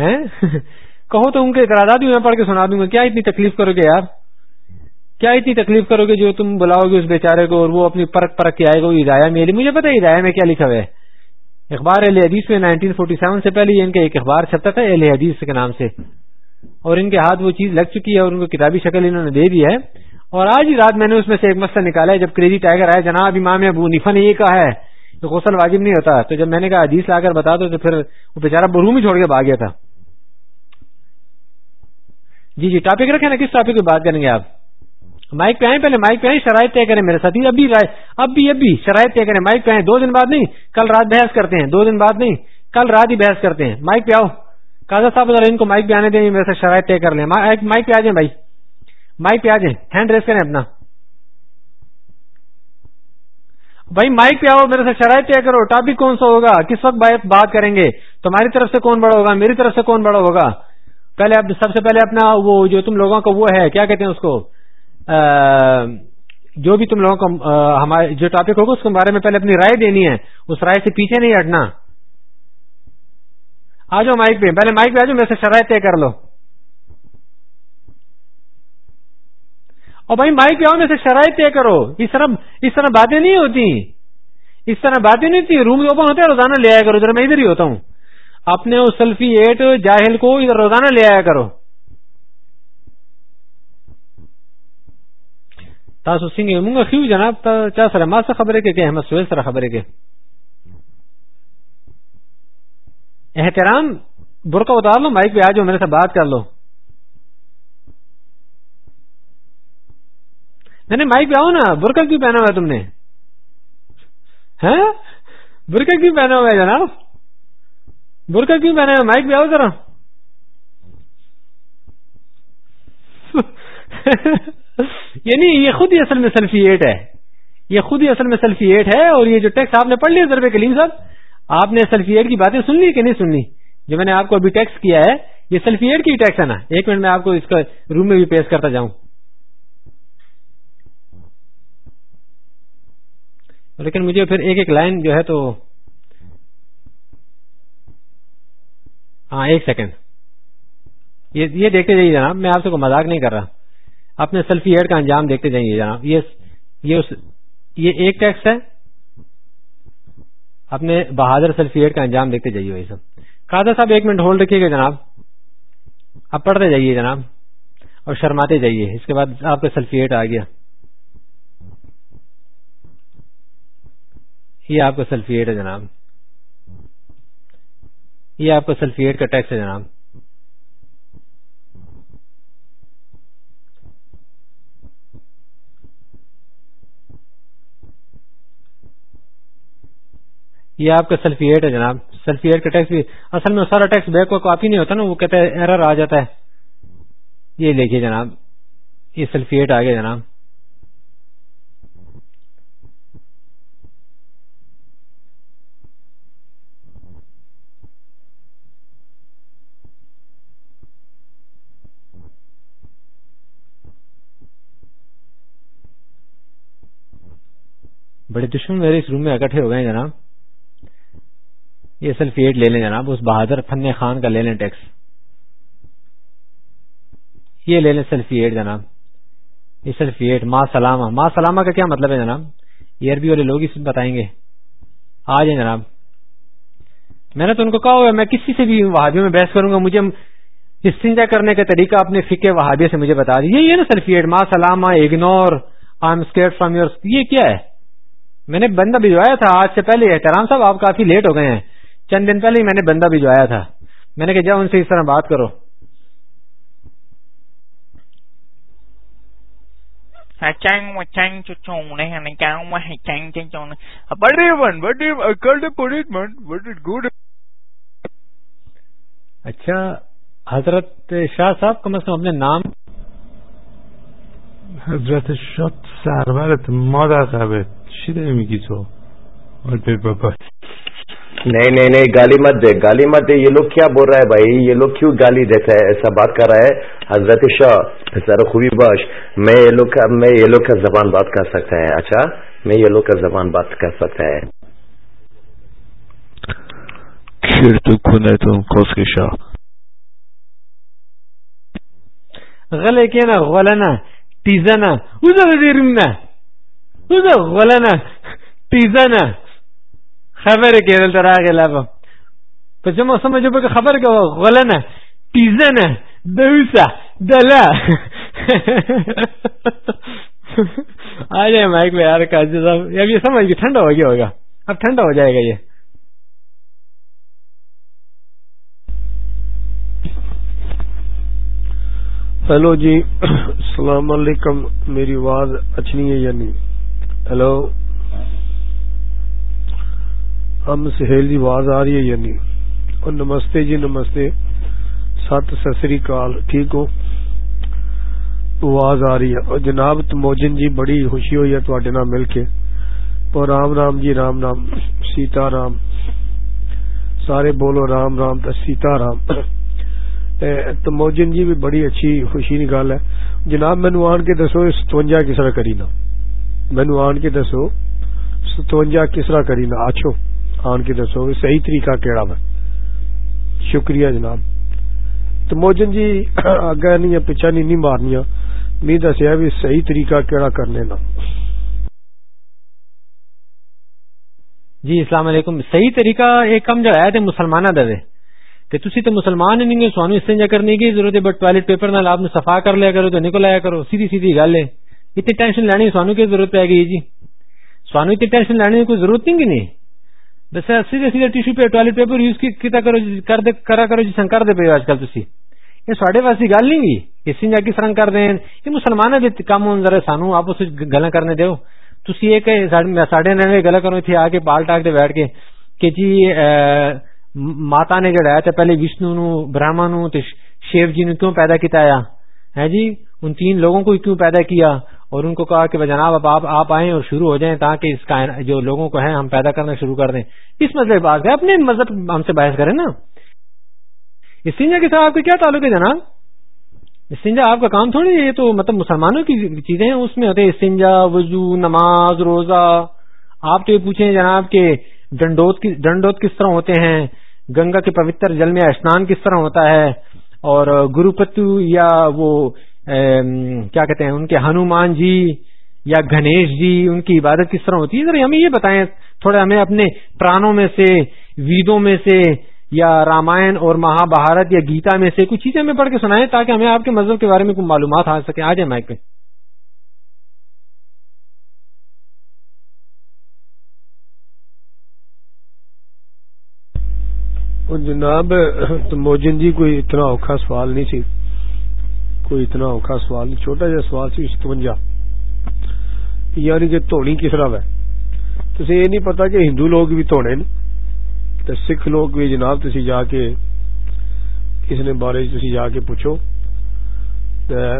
ہے کہو تو ان کے اعتراضات بھی میں پڑھ کے سنا دوں گا۔ کیا اتنی تکلیف کرو گے یار؟ کیا اتنی تکلیف کرو گے جو تم بلاؤ گے اس بیچارے کو اور وہ اپنی پرکھ پرکھ کے آئے گا، وہ ہدایہ میں مجھے پتا ہدایہ میں کیا لکھا ہوا ہے۔ اخبار اہل حدیث میں نائنٹین فورٹی سیون سے پہلے ان کا ایک اخبار چھپتا تھا، اہل حدیث کے نام سے۔ اور ان کے ہاتھ وہ چیز لگ چکی ہے اور ان کو کتابی شکل انہوں نے دے دی ہے۔ اور آج ہی رات میں نے اس میں سے ایک مسئلہ نکالا ہے، جب کریزی ٹائگر آئے، جناب امام ابو نیفا نے یہ کہا ہے تو غسل واجب نہیں ہوتا۔ تو جب میں نے کہا حدیث لا کر بتا دو، تو پھر وہ بےچارا بروم ہی چھوڑ کے بھاگ گیا تھا۔ جی جی ٹاپک رکھے نا، کس ٹاپک کی بات کریں گے آپ؟ مائک پہ آئیں، پہلے مائک پہ آئیں، شرائط طے کریں میرے ساتھ ابھی اب بھی اب بھی شرائط طے کریں۔ مائک پہ آئیں، دو دن بعد نہیں، کل رات بحث کرتے ہیں، دو دن بعد نہیں، کل رات ہی بحث کرتے ہیں۔ مائک پہ آؤ۔ کاغذ صاحب، ذرا ان کو مائک پہ آنے دیں، میرے ساتھ شرائط طے کر لیں۔ مائک پہ آ جائیں بھائی۔ مائک پہ آ جائیں۔ ہینڈ ریس کریں اپنا۔ بھائی، مائک پہ آؤ، میرے سے شرائط طے کرو۔ ٹاپک کون سا ہوگا؟ کس وقت بات کریں گے؟ تمہاری طرف سے کون بڑا ہوگا؟ میری طرف سے کون بڑا ہوگا؟ پہلے سب سے پہلے اپنا وہ جو تم لوگوں کا وہ ہے، کیا کہتے ہیں اس کو؟ جو بھی تم لوگوں کو ہمارے، جو ٹاپک ہوگا، اس کے بارے میں پہلے اپنی رائے دینی ہے۔ اس رائے سے پیچھے نہیں ہٹنا۔ آ جاؤ مائک پہ۔ پہلے مائک پہ آ جاؤ میرے سے شرائط طے کر لو۔ اور بھائی مائک پہ آؤ میں سے شرائط طے کرو۔ اس طرح اس طرح باتیں نہیں ہوتی۔ اس طرح باتیں نہیں ہوتی۔ روم اوپن ہوتے روزانہ لے آیا کرو۔ ذرا میں ادھر ہی ہوتا ہوں۔ اپنے اس سلفی ایٹ جاہل کو ادھر روزانہ لے آیا کرو۔ تاسو څنګه موږ خو جناب، ته چا سره ما څه خبره کې احمد سویل سره خبره کې احترام، برقع اتار لو مائک پہ آ جاؤ، میرے سے بات کر لو. نہیں نہیں مائک پہ آؤ نا، برقع کیوں پہنا ہوا ہے تم نے؟ ہاں؟ برقع کیوں پہنا ہوا ہے جناب؟ برقع کیوں پہنا ہوا مائک پہ آؤ ذرا. یعنی یہ خود ہی اصل میں سیلفی ایٹ ہے۔ یہ خود ہی اصل میں سیلفی ایٹ ہے اور یہ جو ٹیکس آپ نے پڑھ لیا ضرب کلیم صاحب، آپ نے سیلفی ایٹ کی باتیں سن لی کہ نہیں سننی جو میں نے آپ کو ابھی ٹیکس کیا ہے، یہ سیلفی ایٹ کی ٹیکس ہے نا؟ ایک منٹ میں آپ کو اس کا روم میں بھی پیش کرتا جاؤں۔ لیکن مجھے پھر ایک ایک لائن جو ہے تو ہاں ایک سیکنڈ۔ یہ دیکھتے جائیے جناب، میں آپ سے کو مذاق نہیں کر رہا۔ اپنے سیلفی ایڈ کا انجام دیکھتے جائیے جناب۔ یہ یہ, یہ ایک ٹیکس ہے۔ اپنے بہادر سیلفی ایڈ کا انجام دیکھتے جائیے وہی سب۔ کادا صاحب ایک منٹ ہولڈ رکھیے گا جناب۔ اب پڑھتے جائیے جناب اور شرماتے جائیے۔ اس کے بعد آپ کا سیلفی ایڈ آ گیا۔ یہ آپ کا سیلفی ایڈ ہے جناب۔ یہ آپ کا سیلفی ایڈ کا ٹیکس ہے جناب۔ یہ آپ کا سیلفی ایڈ ہے جناب. سیلفی ایڈ کا ٹیکس بھی اصل میں سارا ٹیکس بیک کو کاپی نہیں ہوتا نا، وہ کہتا ہے ایرر آ جاتا ہے. یہ دیکھیے جناب. یہ سیلفی ایڈ آ گیا جناب. بڑے دشمن میرے اس روم میں اکٹھے ہو گئے جناب. یہ سلفیٹ لے لیں جناب، اس بہادر فن خان کا لے لیں ٹیکس۔ یہ لے لیں سلفیٹ جناب۔ یہ سلفیٹ ماں سلامہ۔ ماں سلامہ کا کیا مطلب ہے جناب؟ یہ عربی والے لوگ اس بتائیں گے۔ آ جائیں جناب۔ میں نے تو ان کو کہا ہوا میں کسی سے بھی وہابیوں میں بحث کروں گا، مجھے استنجا کرنے کا طریقہ اپنے فکے وہابیہ سے مجھے بتا دیجیے یہ نا سلفیٹ ماں سلامہ ignore I am from your یہ کیا ہے؟ میں نے بندہ بھجوایا تھا، آج سے پہلے احترام صاحب، آپ کافی لیٹ ہو گئے ہیں۔ چند دن پہلے ہی میں نے بندہ بھجوایا تھا۔ میں نے کہا جاؤ ان سے اس طرح بات کرو۔ اچھا حضرت شاہ صاحب کم از کم اپنے نام۔ حضرت شاد سرورت مادر قبل چی داری میگی تو بابا نہیں نہیں نہیں گالی مت دے گالی مت دے یہ لوگ کیا بول رہا ہے بھائی؟ یہ لوگ کیوں گالی دیتا ہے ایسا بات کر رہا ہے حضرت شاہ سر خوبی باش۔ میں یہ لوگ کا میں یہ لوگ کا زبان بات کر سکتا ہے۔ اچھا میں یہ لوگ کا زبان بات کر سکتا ہے۔ غلے کیا نا غلنا ادھر غلنا ٹیزنا خبره کې دلته راغله به. په جمع سم جواب کې خبر کوه غلنه تیزنه دوسه دلا آ جائے مائک میں یار کاجی صاحب؟ اب یہ سمجھ گئی ٹھنڈا ہو گیا ہوگا اب ٹھنڈا ہو جائے گا یہ ہیلو جی السلام علیکم میری آواز اچھی ہے یا نہیں؟ ہیلو ہم سہیل جی آواز آ رہی ہے یا نہیں اور نمستے جی نمستے۔ ست سسری کال، ٹھیک ہو؟ آواز آ رہی ہے۔ اور جناب تموجن جی بڑی خوشی ہوئی ہے تھوڑے نال مل کے۔ اور رام رام جی رام رام۔ سیتا رام۔ سارے بولو رام رام تو سیتا رام۔ تو موجن جی بھی بڑی اچھی، خوشی کی گل ہے۔ جناب مینو آن کے دسو ستوجا کس طرح کری نا مینو آن کے دسو ستوجا کس طرح کری نا آچو آن کے دسو گے، صحیح طریقہ کیڑا وا؟ شکریہ جناب۔ تو موجن جی اگا نہیں پچھا نہیں نہیں مارنیا می دسیا بھی صحیح طریقہ کیڑا کرنے نا جی السلام علیکم۔ صحیح طریقہ ایک کم جو ہے تے مسلمانہ دے تے تسی تے مسلمان نہیں گے سوانو استنجا کرنے کی ضرورت ہے، بٹ ٹوائلٹ پیپر نال آپ نے صفا کر لیا کرو، تو نکل آیا کرو۔ سیدھی سیدھی گل ہے۔ اتنی ٹینشن لینی سوانو کی ضرورت پہ گئی جی۔ سوانو اتنی ٹینشن لینے کی کوئی ضرورت نہیں کہ نہیں۔ بس سیدھے سیدھے ٹیشو پہ ٹوائلٹ پیپر یوز کیتا کرو کر دے کرا کرو جی جس کر دے پے اج کل تسی یہ ساڈے واسطے گل نہیں گی استنجا کس طرح کر دیں یہ مسلمانوں دے کام ہوں ذرا سانو آپس گلاں کرنے دیو تسی ایک ساڈے ننے گلا کرو ایتھے آ کے بال ٹاک دے بیٹھ کے کہ جی ماتا نے جڑا ہے پہلے وشنو نو برہما نو شیو جی نے کیوں پیدا کیتا ہے جی ان تین لوگوں کو کیوں پیدا کیا اور ان کو کہا کہ جناب، اب آپ آپ آئیں اور شروع ہو جائیں تاکہ اس کا جو لوگوں کو ہے ہم پیدا کرنا شروع کر دیں۔ اس مسئلے بات ہے اپنے مذہب ہم سے بحث کریں نا۔ استنجا کے ساتھ آپ کا کیا تعلق ہے جناب؟ استنجا آپ کا کام تھوڑی ہے، یہ تو مطلب مسلمانوں کی چیزیں ہیں، اس میں ہوتے ہیں استنجا، وضو، نماز، روزہ۔ آپ تو یہ پوچھیں جناب کہ ڈنڈوت ڈنڈوت کس طرح ہوتے ہیں؟ گنگا کے پوتر جل میں اسنان کس طرح ہوتا ہے؟ اور گرو پتو یا وہ کیا کہتے ہیں، ان کے ہنومان جی یا گنیش جی ان کی عبادت کس طرح ہوتی ہے؟ ذرا ہمیں یہ بتائیں، تھوڑا ہمیں اپنے پرانوں میں سے، ویدوں میں سے، یا رامائن اور مہا بھارت یا گیتا میں سے کچھ چیزیں ہمیں پڑھ کے سنائیں تاکہ ہمیں آپ کے مذہب کے بارے میں کوئی معلومات آ سکے آ جائیں مائک پہ۔ جناب موجن جی کوئی اتنا اوکھا سوال نہیں سی کوئی اتنا اوکھا سوال نہیں، چھوٹا جا سوال سی ستوجا یعنی کہ دھونی کس طرح ہے؟ تھی یہ نہیں پتا کہ ہندو لوگ بھی دھونے تو سکھ لوگ بھی جناب تھی جا کے کس نے بارے تھی جا کے پوچھو۔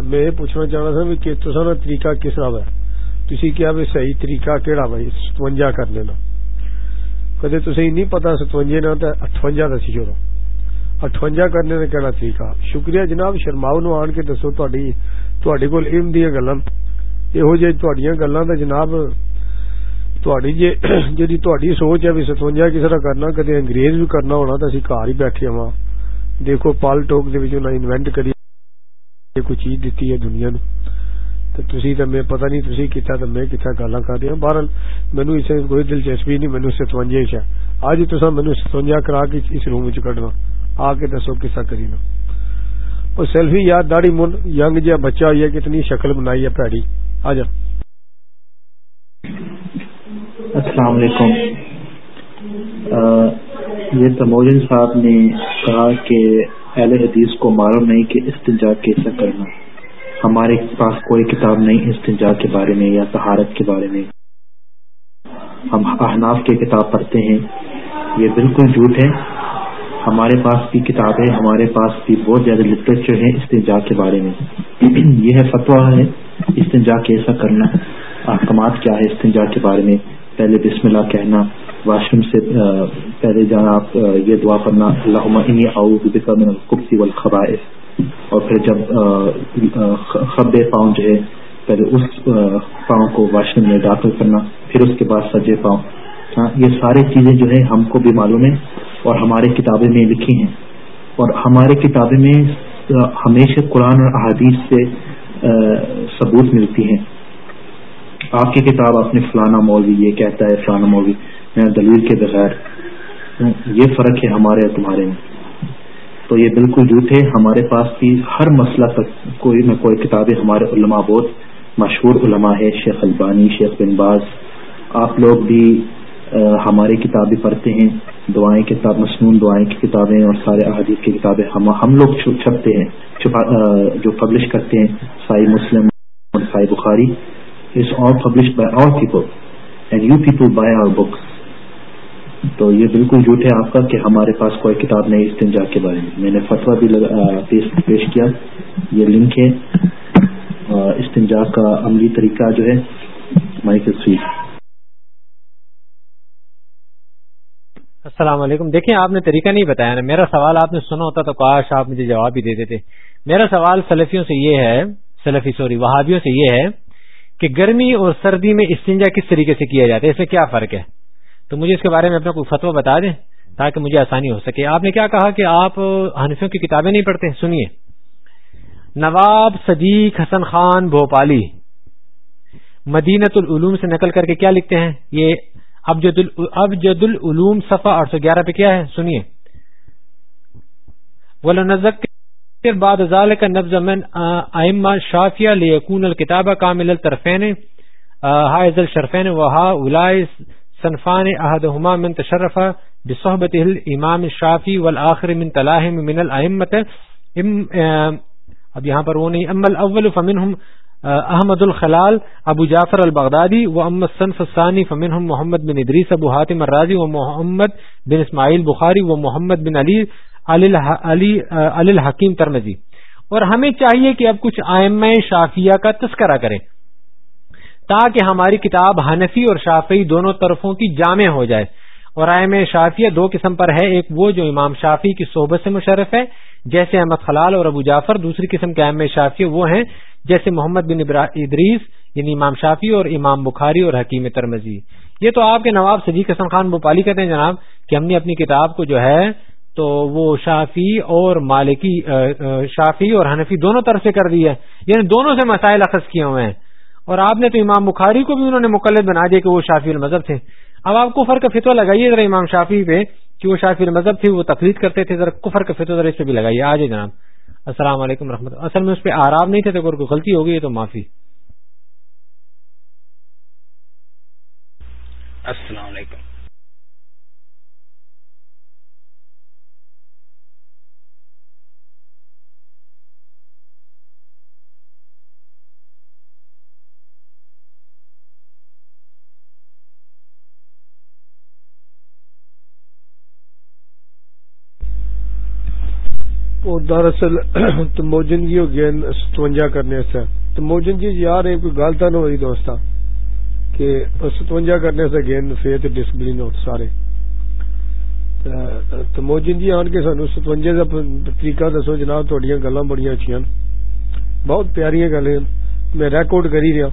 میں یہ پوچھنا چاہنا تھا بھی کہ تصا طریقہ کس طرح ہے؟ تھی کیا بھی صحیح طریقہ کہڑا بھائی ستوجا کرنے کا کدے تھی نہیں پتا ستوجے نہ اٹھوجا دسی چلو اٹھوجا کرنے کا کہڑا طریقہ شکریہ جناب، شرماؤ نو آن کے دسو تھی کول علم دیا گلا یہو جی گلا تو جناب جی سوچ ہے بھی ستوجا کس طرح کرنا، کدے انگریز بھی کرنا ہونا تو اسی گھر ہی بیٹھے ہوا دیکھو، پال ٹوک دے انوینٹ کری کوئی چیز دیتی ہے دنیا نو تو تسی تو میں پتہ نہیں تسی کیتا تو میں کتنا گالاں کر رہا بہرحال مینو اس کوئی دلچسپی نہیں مینو ستوجا ہی اج تو مینو ستوجا کرا کے اس روم چ کڈنا۔ آ کے دسو کسا کری نا اور سیلفی یار داڑی من یگ جہا بچہ ہوئی ہے کتنی شکل بنائی ہے پیڑی۔ آ جا۔ السلام علیکم۔ یہ تموجن صاحب نے کہا کہ اہل حدیث کو معلوم نہیں کہ استنجا کیسا کرنا۔ ہمارے پاس کوئی کتاب نہیں استنجا کے بارے میں یا سہارت کے بارے میں۔ ہم احناف کی کتاب پڑھتے ہیں۔ یہ بالکل جھوٹ ہے۔ ہمارے پاس بھی کتاب ہے ہمارے پاس بھی بہت زیادہ لٹریچر ہے استنجا کے بارے میں۔ یہ ہے فتوا ہے، استنجا کیسا کرنا۔ احکامات کیا ہے استنجا کے بارے میں؟ پہلے بسم اللہ کہنا واش روم سے پہلے جانا، آپ یہ دعا کرنا اللہ من القبص والخبائث۔ اور پھر جب خبے پاؤں جو ہے، پہلے اس پاؤں کو واش روم میں داخل کرنا، پھر اس کے بعد سجے پاؤں۔ ہاں یہ ساری چیزیں جو ہے ہم کو بھی معلوم ہے اور ہمارے کتابیں میں لکھی ہیں۔ اور ہمارے کتابیں میں ہمیشہ قرآن اور احادیث سے ثبوت ملتی ہیں آپ کی کتاب اپنے فلانا مولوی، یہ کہتا ہے فلانا مولوی، میں دلیل کے بغیر یہ فرق ہے ہمارے اور تمہارے میں۔ تو یہ بالکل جھوٹ ہے۔ ہمارے پاس بھی ہر مسئلہ تک کوئی نہ کوئی کتابیں ہمارے علماء بہت مشہور علماء ہے شیخ البانی، شیخ بن باز۔ آپ لوگ بھی ہماری کتابیں پڑھتے ہیں، دعائیں کتاب، مصنون دعائیں کی کتابیں اور سارے احادیث کی کتابیں ہم ہم لوگ چھپتے ہیں جو پبلش کرتے ہیں سائی مسلم اور سائی بخاری is all publish by all people and you people buy our books تو یہ بالکل جھوٹ ہے آپ کا کہ ہمارے پاس کوئی کتاب نہیں استنجا کے بارے میں. میں نے فتوا بھی پیش کیا۔ یہ لنک ہے۔ استنجا کا عملی طریقہ جو ہے مائک سویٹ السلام علیکم۔ دیکھیں، آپ نے طریقہ نہیں بتایا نا۔ میرا سوال آپ نے سنا ہوتا تو کاش آپ مجھے جواب ہی دے دیتے۔ میرا سوال سلفیوں سے یہ ہے، سلفی سوری، وہابیوں سے یہ ہے کہ گرمی اور سردی میں استنجا کس طریقے سے کیا جاتا ہے؟ اس میں کیا فرق ہے؟ تو مجھے اس کے بارے میں اپنا کوئی فتو بتا دیں تاکہ مجھے آسانی ہو سکے۔ آپ نے کیا کہا کہ آپ حنفیوں کی کتابیں نہیں پڑھتے؟ سنیے۔ نواب صدیق حسن خان بھوپالی مدینت العلوم سے نقل کر کے کیا لکھتے ہیں؟ یہ اب جد العلوم صفحہ آٹھ سو گیارہ پہ کیا ہے؟ سنیے۔ بعد ذلك نبذ من ائمه شافعيه ليكون الكتاب كامل الطرفين هذا الشرفين وها اولئك صنفان احدهما من تشرف بصحبته الامام الشافعي والاخر من تلاهم من الائمه اب یہاں پر وہ نہیں۔ اما الاول فمنهم احمد الخلال، ابو جعفر البغدادی و اما الصنف الثاني فمنهم محمد بن ادریس، ابو حاتم الرازی و محمد بن اسماعیل بخاری و محمد بن علی علی الحکیم ترمزی اور ہمیں چاہیے کہ اب کچھ آئم شافیہ کا تذکرہ کریں، تاکہ ہماری کتاب حنفی اور شافی دونوں طرفوں کی جامع ہو جائے۔ اور آئم شافیہ دو قسم پر ہے، ایک وہ جو امام شافی کی صحبت سے مشرف ہے، جیسے احمد خلال اور ابو جعفر، دوسری قسم کے اہم شافی وہ ہیں، جیسے محمد بن ادریس یعنی امام شافی اور امام بخاری اور حکیم ترمزی یہ تو آپ کے نواب صدیق حسن خان بوپالی کہتے ہیں جناب کہ ہم نے اپنی کتاب کو جو ہے، تو وہ شافی اور مالکی شافی اور حنفی دونوں طرف سے کر دی ہے۔ یعنی دونوں سے مسائل اخذ کیے ہوئے ہیں۔ اور آپ نے تو امام بخاری کو بھی انہوں نے مقلد بنا دیا کہ وہ شافی المذہب تھے۔ اب آپ کفر کا فتوا لگائیے ذرا امام شافی پہ، کہ وہ شافی مذہب تھے وہ تقلید کرتے تھے، ذرا کفر کا فتوا ذرا اس پہ بھی لگائیے۔ آج جناب۔ السلام علیکم رحمۃ اللہ۔ اصل میں اس پہ آرام نہیں تھے، تو اگر کوئی غلطی ہو گئی تو معافی۔ السلام علیکم۔ وہ دراصل تو موجن جی ہو گیا ستوجا کرنے سے تو موجن جی یار کوئی گل تو نہ ہوئی دوست کہ ستوجا کرنے سے گین فیت ڈسپلین ہو سارے۔ تو موجن جی آن کے سانو ستوجے کا طریقہ دسو جناب تھوڑی گلا بڑی اچھی بہت پیاریاں گلیں میں ریکارڈ کری رہا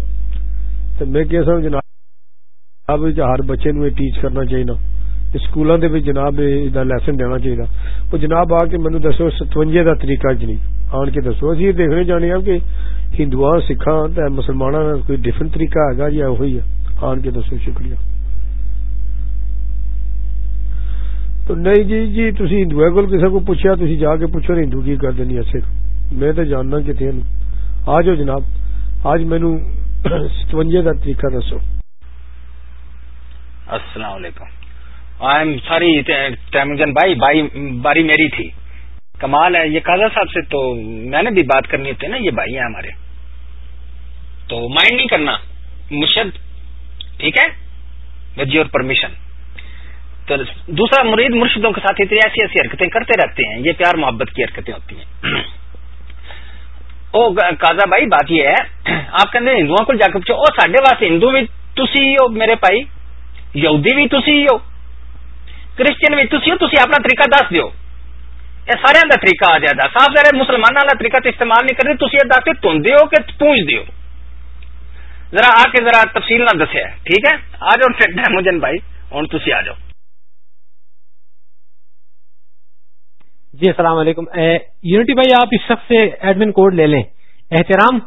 تو میں کہ جناب ہر بچے نو ٹیچ کرنا چاہیے اسکولوں کے جناب لسن دینا چاہیے وہ جناب آ کے مینو دسو ستوجے کا طریقہ چ نہیں آن کے دسو اسی دیکھنے جانے کہ ہندو سکھان مسلمان کا کوئی ڈفرنٹ طریقہ ہے گا یا وہی ہے آن کے دسو شکریہ تو نہیں جی جی تھی ہندو کو کسی کو پوچھا تھی جا کے پوچھو ہندو کی کر دینی ایسے میں تو جاننا کتنے آ جاؤ جناب آج مینو ستوجے کا طریقہ دسو السلام علیکم آئی ایم سوری ٹیمجن بھائی بھائی، باری میری تھی. کمال ہے، یہ کازا صاحب سے تو میں نے بھی بات کرنی ہوتی ہے نا، یہ بھائی ہیں ہمارے۔ تو مائنڈ نہیں کرنا، مرشد، ٹھیک ہے؟ ود یور پرمیشن تو دوسرا مرید مرشدوں کے ساتھ اتنی ایسی ایسی حرکتیں کرتے رہتے ہیں، یہ پیار محبت کی حرکتیں ہوتی ہیں۔ او کازا بھائی، بات یہ ہے، آپ کہتے ہندوؤں کو جا کے پوچھو او سڈے واسطے ہندو بھی تھی ہو میرے بھائی، یہودی بھی تھی ہو۔ کرسچن بھی تھی تھی اپنا طریقہ دس دیو یہ سارے کا طریقہ آ جائے صاف ظاہر مسلمانوں کا طریقہ تو استعمال نہیں کرتے تھی یہ دس تم دیو کہ پونچ دیو ذرا آ کے ذرا تفصیل نہ دسیا ٹھیک ہے آ جاؤ مجن بھائی ہوں تھی آ جاؤ جی السلام علیکم یونٹی بھائی آپ اس شخص سے ایڈمن کوڈ لے لیں احترام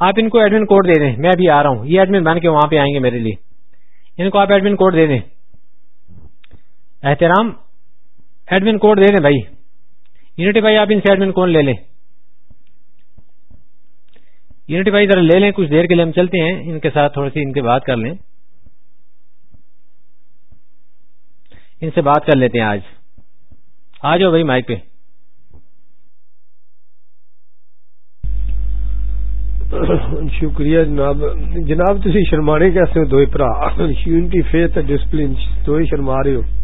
آپ ان کو ایڈمن کوڈ دے دیں میں ابھی آ رہا ہوں یہ ایڈمن بن کے وہاں پہ آئیں گے میرے لیے ان کو آپ ایڈمن کوڈ دے دیں احترام ایڈمن کوڈ دے دیں بھائی۔ یونٹی بھائی آپ ان سے ایڈمن کوڈ لے لیں۔ یونٹی بھائی ذرا لے لیں، کچھ دیر کے لیے ہم چلتے ہیں۔ ان کے ساتھ تھوڑی سی ان کی بات کر لیں۔ ان سے بات کر لیتے ہیں آج۔ آ جاؤ بھائی مائک پہ۔ شکریہ جناب۔ جناب تھی شرمانے کیسے ہو دو برا یونٹی فیت ڈسپلن دو شرما رہے ہو۔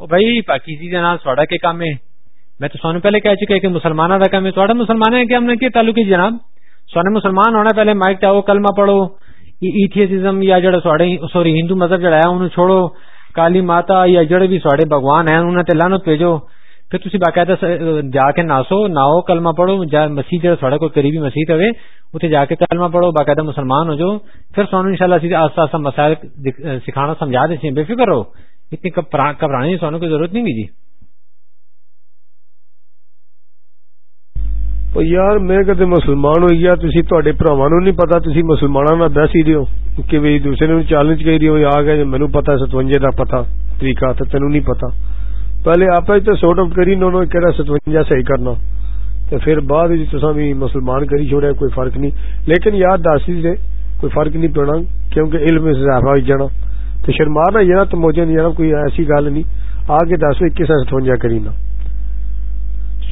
ਉਹ ਭਾਈ ਪਾਕੀਜ਼ੀ ਦੇ ਨਾਲ ਤੁਹਾਡਾ ਕੀ ਕੰਮ ਹੈ ਮੈਂ ਤਾਂ ਤੁਹਾਨੂੰ ਪਹਿਲੇ ਕਹਿ ਚੁੱਕਾ ਕਿ ਮੁਸਲਮਾਨਾਂ ਦਾ ਕੰਮ ਹੈ ਤੁਹਾਡਾ ਮੁਸਲਮਾਨਾਂ ਹੈ ਕਿ ਹਮਨੇ ਕੀ ਤਾਲੁਕ ਹੈ ਜਨਾਬ ਸੋਨੇ ਮੁਸਲਮਾਨ ਹੋਣਾ ਪਹਿਲੇ ਮਾਈਕ ਤੇ ਆਓ ਕਲਮਾ ਪੜੋ ایتھیزم یا جڑا سواڑے سوری ہندو مذہب جڑا ہے انہوں چھوڑو کالی ماتا یا جڑے بھی سواڑے بھگوان ہیں انہوں نے لانت بھیجو پھر تسی باقاعدہ جا کے ناسو ناؤ کلمہ پڑھو مسیح جڑا سواڑا کوئی قریبی مسیح ہوئے اتنے جا کے کلمہ پڑھو باقاعدہ مسلمان ہو جو پھر سونو انشاءاللہ اسی آستا آستا مسائل سکھانا سمجھا دیتے بے فکر ہو اتنی گھبرانے سونو کی ضرورت نہیں جی۔ یار، میں کدے مسلمان ہوئی گیا تھی تے پراوا نو نہیں پتا تھی مسلمانوں میں بہس ہی رہو کہ بھائی دوسرے نو چیلنج کر رہی ہو آ گیا مینو پتا ستوجے کا پتا طریقہ تو تینو نہیں پتا۔ پہلے آپ تو سورٹ آؤٹ کری نو کہڑا ستوجا صحیح کرنا۔ تو پھر بعد تصا بھی مسلمان کری چھوڑیا، کوئی فرق نہیں۔ لیکن یار دس دے کوئی فرق نہیں پینا کیونکہ علم اضافہ ہو جانا۔ تو شرمار نہ تو موجہ نہیں کوئی ایسی گل نہیں۔ آ کے دس اکیس ستوجا کری نا۔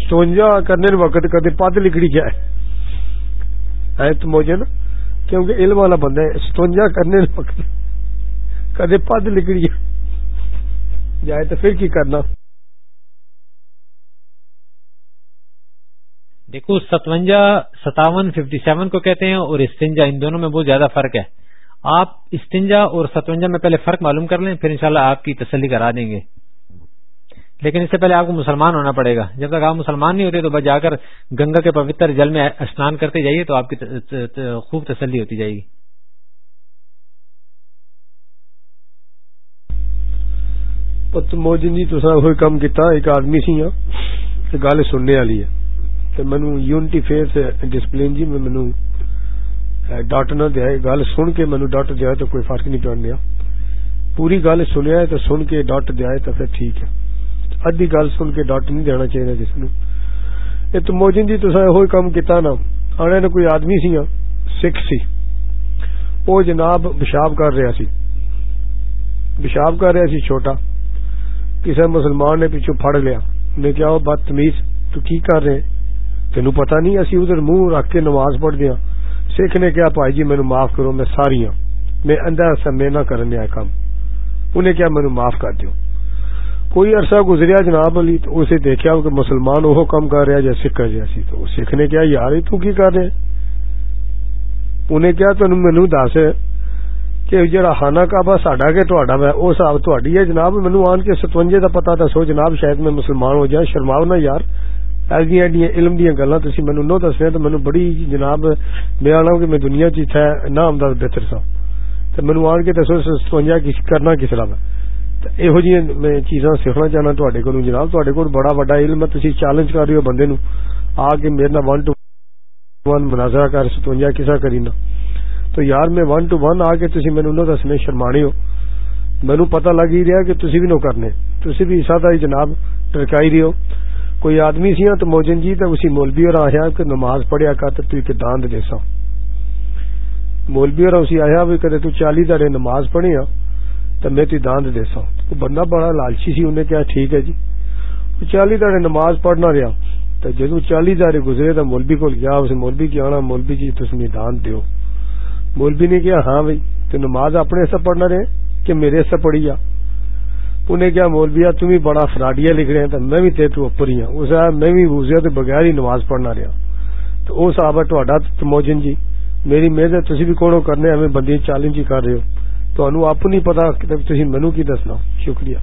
ستوجا کرنے وقت کدے پد لکڑی جائے۔ تو موجے نا۔ کیونکہ علم والا بندہ ہے ستوجا کرنے وقت کدے پد لکڑی جائے تو پھر کی کرنا؟ دیکھو ستوجا ستاون، ففٹی سیون کو کہتے ہیں اور استنجا، ان دونوں میں بہت زیادہ فرق ہے۔ آپ استنجا اور ستوجا میں پہلے فرق معلوم کر لیں، پھر انشاءاللہ آپ کی تسلی کرا دیں گے۔ لیکن اس سے پہلے آپ کو مسلمان ہونا پڑے گا۔ جب تک آپ مسلمان نہیں ہوتے تو بس جا کر گنگا کے پوتر جل میں اسنان کرتے جائیے تو آپ کی خوب تسلی ہوتی جائے گی۔ موجن جی تصا کام کیتا، ایک آدمی سی ہاں گل سننے والی ہے۔ مینو یونٹی فیئر ڈسپلین جی میں مینو ڈاٹ نہ دیا گل سن کے مینو ڈاٹ دیا تو کوئی فرق نہیں پڑ دیا پوری گل سنیا تو سن کے ڈاٹ دیا تو پھر ٹھیک ہے۔ ادھی گل سن کے ڈٹ نہیں دینا چاہیے جس نو یہ تو موجن جی تصا یہ کام کیتا نا۔ آنے نے کوئی آدمی سی سکھ سی۔ وہ جناب پیشاب کر رہا سی۔ پیشاب کر رہا سی چھوٹا۔ کسی مسلمان نے پیچھو پھڑ لیا۔ نے کیا وہ بدتمیز، تو کی کر رہے تینو پتہ نہیں، اسی ادھر منہ رکھ کے نماز پڑھ ہاں۔ دیا سکھ نے کیا پائی جی مینو معاف کرو، میں ساری ہوں میں اندر سمے نہ کرنے آیا کام۔ انہیں کیا مینو معاف کر دیو۔ کوئی عرصہ گزریا جناب علی، تو اسے دیکھا کہ مسلمان وہ کام کر رہا یا سکھ جیسی تو سکھ نے کیا، یار تو کی کر رہے انہیں کیا تین مینو دس کہ جڑا خانہ کعبہ ساڈا کہ تہاڈا ہے وہ حساب تہاڈی ہے جناب۔ مینو آن کے ستوجے کا پتا دسو جناب، شاید میں مسلمان ہو جائیں شرماؤ نا یار۔ ایسا ایڈیاں علم دیا گلا مینو نو دسیا تو مینو بڑی جناب میں آنا کہ میں دنیا چ نہ آمد بہتر سا تو مینو آن کے دسو ستوجا کرنا کس طرح یہو چیزاں سیکھنا چاہنا تے کو جناب تے کو بڑا بڑا علم تھی چیلنج کر رہی ہو بندے نو آ کے میرے ون ٹو ون مناظرہ کر ستوجا کسا کرینا تو یار میں ون ٹو ون آ کے تھی مینو نہ دسنے شرمانے ہو مینو پتا لگ ہی رہا کہ تھی بھی نو کرنے تھی بھی اسا جناب ٹرکائی رہی ہو کوئی آدمی سی تو موجن جی تو اسی مولوی اور آیا کہ نماز پڑھیا کر تو تھی داند دے سا مولوی اور اسی آیا بھی کدے تو چالی دارے نماز پڑھی ہاں تو میں تی داند دے سا بندہ بڑا لالچی سی انہیں کیا ٹھیک ہے جی۔ چالی دار نماز پڑھنا رہا تو جدو چالی دار گزرے تو مولوی کو گیا، اس مولوی کی آنا، مولوی جی تم دان دیو۔ مولوی نے کیا ہاں بھائی تو نماز اپنے سے پڑھنا رہے کہ میرے سے پڑھی جا؟ انہیں کیا مولویا، تم بڑا فراڈیا لکھ رہے ہیں تو میں بھی تے تو اوپر ہی ہوں اس میں بھی بوزیا تو بغیر ہی نماز پڑھنا رہا تو وہ صاحب ہے تا جی میری محنت ہے تھی بھی کونوں کرنے ہمیں بندی چیلنج ہی کر رہے ہو. تو آپ نہیں پتا تھی مینو کی دسنا شکریہ۔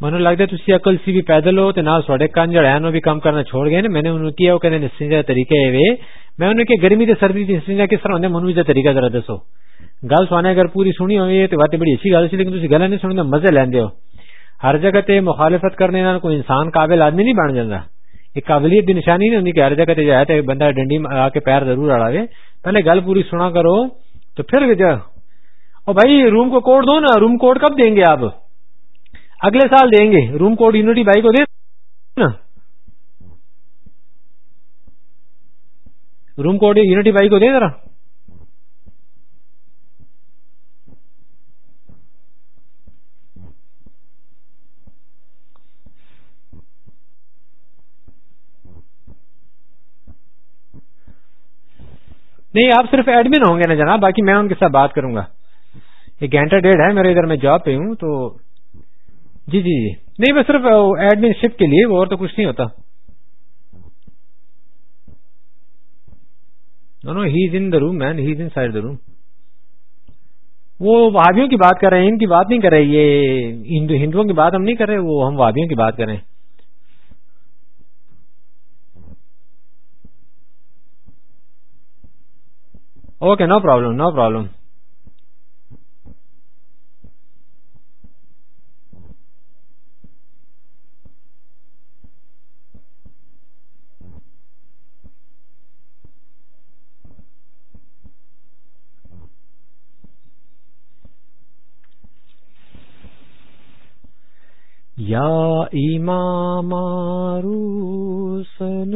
منو لگتا ہے تھی اکل سی بھی پیدل ہو تو نہ سوڑے کان جڑا بھی کام کرنا چھوڑ گئے نا میں نے انہوں کیا وہ کہتے ہیں سنجا طریقے وے میں انہوں کہ گرمی تے سردی تے سنجا کس طرح ہوندے منو طریقہ ذرا دسو گل سوانے اگر پوری سنی ہوئی تو بات بڑی اچھی گل سی لیکن تھی گلا نہیں سنی مزے لیندے ہو ہر جگہ تے مخالفت کرنے کوئی انسان قابل آدمی نہیں بن جاتا ایک قابلیت کی نشانی نہیں ہوتی کہ ہر جگہ تے جائے تو بندہ ڈنڈی آ کے پیر ضرور اڑاوے پہلے گل پوری سنا کرو تو پھر او بھائی روم کو کوڈ دو نا روم کوڈ کب دیں گے آپ اگلے سال دیں گے۔ روم کوڈ یونٹی بھائی کو دے نا۔ روم کوڈ یونٹی بھائی کو دے ذرا۔ نہیں، آپ صرف ایڈمن ہوں گے نا جناب، باقی میں ان کے ساتھ بات کروں گا۔ یہ گھنٹہ ڈیڑھ ہے، میرے ادھر میں جاب پہ ہوں، تو جی جی جی۔ نہیں میں صرف ایڈمن شپ کے لیے، وہ اور تو کچھ نہیں ہوتا۔ نو ہی از ان دا room main he is in side the room وہ وادیوں کی بات کر رہے ہیں، ان کی بات نہیں کر رہے، یہ ہندوؤں کی بات ہم نہیں کر رہے، وہ ہم وادیوں کی بات کر رہے ہیں۔ Okay no problem no problem یا امام روسن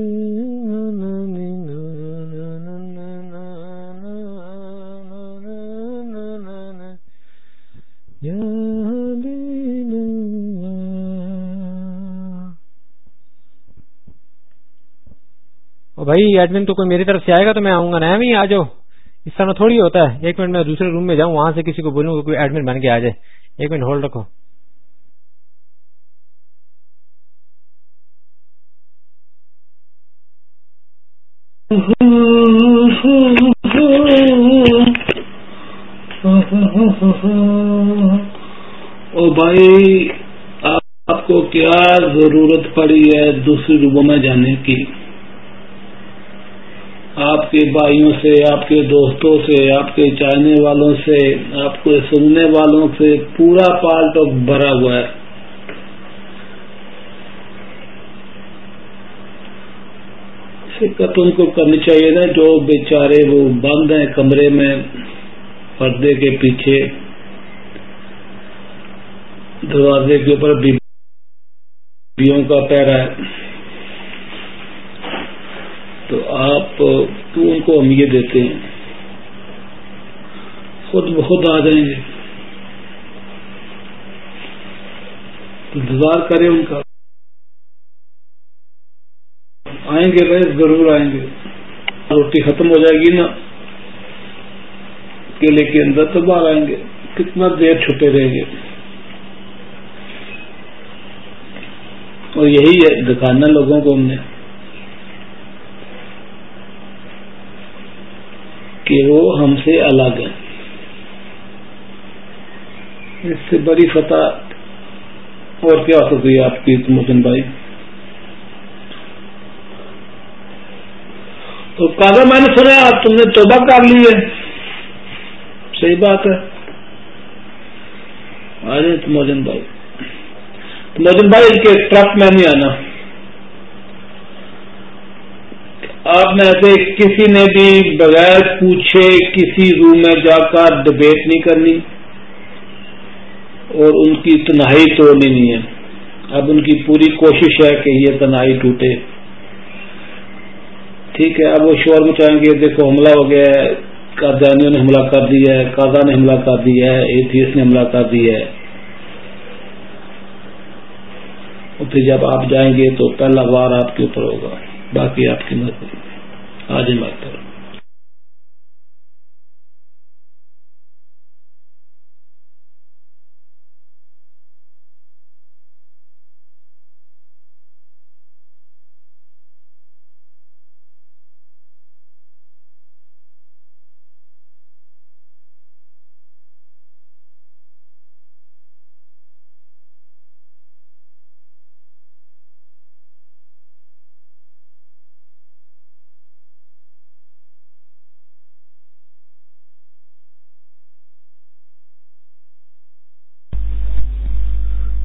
بھائی ایڈمن تو کوئی میری طرف سے آئے گا تو میں آؤں گا نا بھی آ جاؤ۔ اس طرح تھوڑی ہوتا ہے۔ ایک منٹ میں دوسرے روم میں جاؤں، وہاں سے کسی کو بولوں گا کوئی ایڈمن بن کے آ جائے۔ ایک منٹ ہولڈ رکھو۔ او بھائی، آپ کو کیا ضرورت پڑی ہے دوسری روبوں میں جانے کی؟ آپ کے بھائیوں سے، آپ کے دوستوں سے، آپ کے چاہنے والوں سے، آپ کو سننے والوں سے پورا پالٹ بھرا ہوا ہے۔ ان کو کرنی چاہیے نا، جو بیچارے وہ بند ہیں کمرے میں، پردے کے پیچھے، دروازے کے اوپر بیوں کا پیرا ہے۔ تو آپ، تو ان کو ہم یہ دیتے ہیں۔ خود بخود آ جائیں گے۔ انتظار کریں ان کا۔ آئیں گے بھائی ضرور آئیں گے۔ روٹی ختم ہو جائے گی نا، کیلے کے اندر تو باہر آئیں گے۔ کتنا دیر چھپے رہیں گے۔ اور یہی ہے، دکھانا لوگوں کو ہم نے کہ وہ ہم سے الگ ہیں۔ اس سے بڑی فتح اور کیا ہو سکتی ہے آپ کی محسن بھائی؟ تو کاغذ میں نے سنا تم نے توبہ کر لی ہے۔ صحیح بات ہے۔ آ جائیں تو موجن بھائی۔ موجن بھائی کے ٹرک میں نہیں آنا۔ آپ نے ایسے کسی نے بھی بغیر پوچھے کسی روم میں جا کر ڈبیٹ نہیں کرنی۔ اور ان کی تنہائی توڑنی نہیں ہے۔ اب ان کی پوری کوشش ہے کہ یہ تنہائی ٹوٹے۔ ٹھیک ہے، اب وہ شور مچائیں گے دیکھو، حملہ ہو گیا ہے۔ قادیانیوں نے حملہ کر دیا ہے، قاضا نے حملہ کر دیا ہے، ایتھیس نے حملہ کر دیا ہے۔ پھر جب آپ جائیں گے تو پہلا وار آپ کے اوپر ہوگا، باقی آپ کی مرضی آج ہی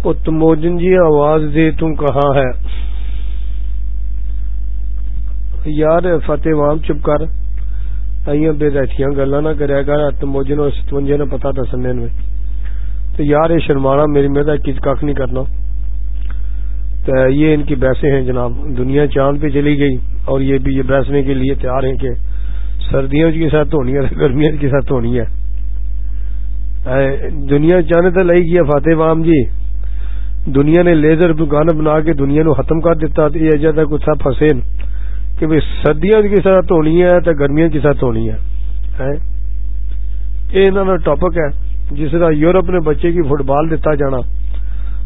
بات جی آواز دے، تم کہاں ہے یار، فتح وام چپ کر۔ بے رہتیاں گلا نہ کریا کر موجن اور ستوجے نے پتا تھا سننے میں۔ تو یار یہ شرمانا، میری میرا کچھ کھ نہیں کرنا۔ تو یہ ان کی بحثیں ہیں جناب۔ دنیا چاند پہ چلی گئی اور یہ بھی یہ بیسنے کے لیے تیار ہیں کہ سردیوں کے ساتھ ہونی ہے گرمیاں کے ساتھ ہونی ہے۔ دنیا چاند تو لائی گیا فاتح وام جی۔ دنیا نے لیزر گانا بنا کے دنیا نو ختم کر دیتا یہ جاتا کچھ سب حسین کہ بھئی سردیاں کے ساتھ ہونی ہے تو گرمیاں کے ساتھ ہونی ہے یہ ٹاپک ہے۔ جس طرح یورپ نے بچے کی فٹ بال دتا جانا،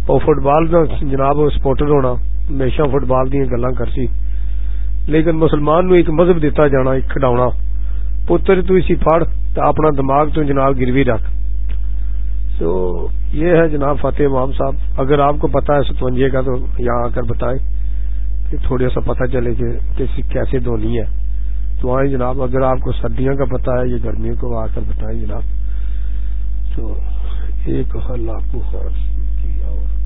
اور فٹ بال کا جناب سپورٹر ہونا ہمیشہ فٹ بال دیا گلا کرسی۔ لیکن مسلمان نو ایک مذہب دتا جانا، ایک کھڈا پتر تو اسی پھڑ اپنا دماغ تو جناب گروی رکھ۔ تو یہ ہے جناب فتح امام صاحب، اگر آپ کو پتا ہے ستوجے کا تو یہاں آ کر بتائے کہ تھوڑا سا پتہ چلے کہ کیسے دھونی ہے۔ تو آئیں جناب، اگر آپ کو سردیاں کا پتا ہے یہ گرمیوں کو آ کر بتائیں جناب۔ تو ایک حل آپ کو کیا اور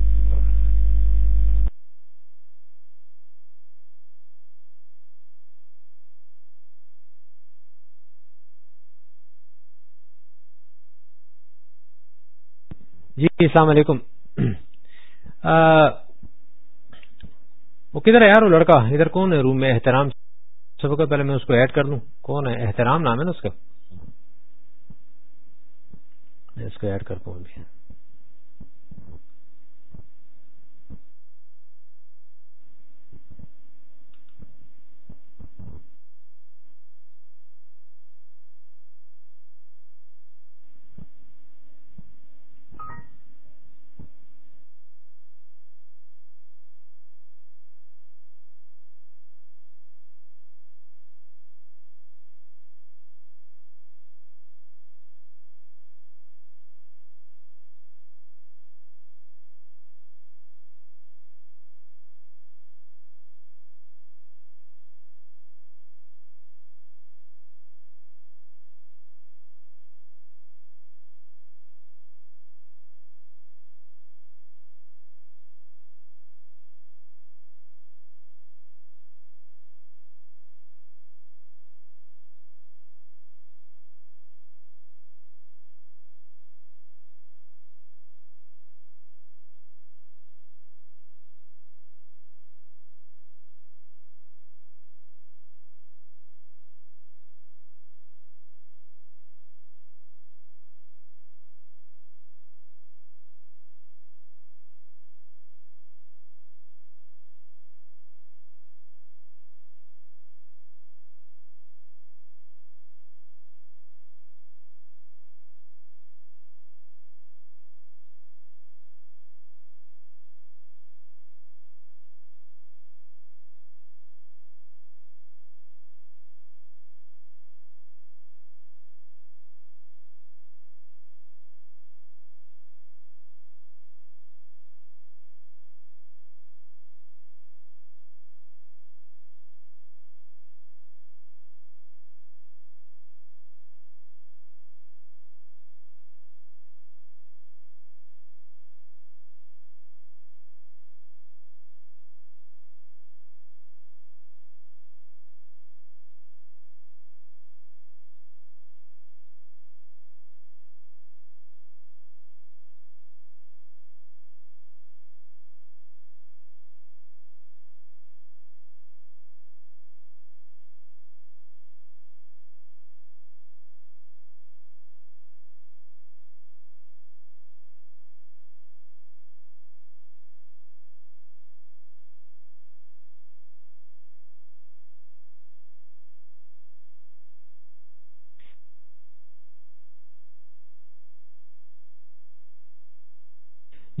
جی السلام علیکم۔ وہ کدھر ہے یار وہ لڑکا؟ ادھر کون ہے روم میں احترام؟ سب کو پہلے میں اس کو ایڈ کر لوں کون ہے؟ احترام نام ہے نا اس کا؟ اس کو ایڈ کرتا ہوں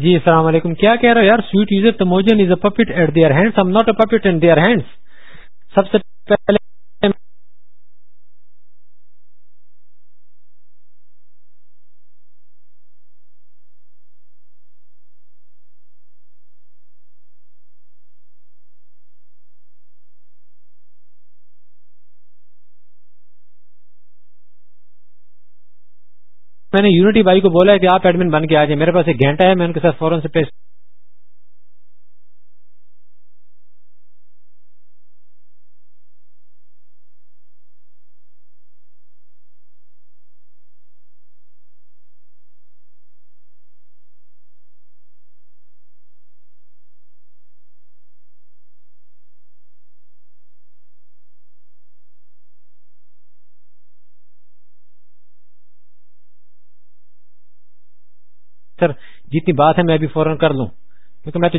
جی السلام علیکم۔ کیا کہہ رہے ہو یار؟ Sweet user Temujin is a puppet at their hands am not a puppet in their hands سب سے پہلے میں نے یونٹی بھائی کو بولا ہے کہ آپ ایڈمن بن کے آ جائیں، میرے پاس ایک گھنٹہ ہے، میں ان کے ساتھ فوراً سے پیش سر جتنی بات ہے میں ابھی فوراً کر لوں کیونکہ میں تو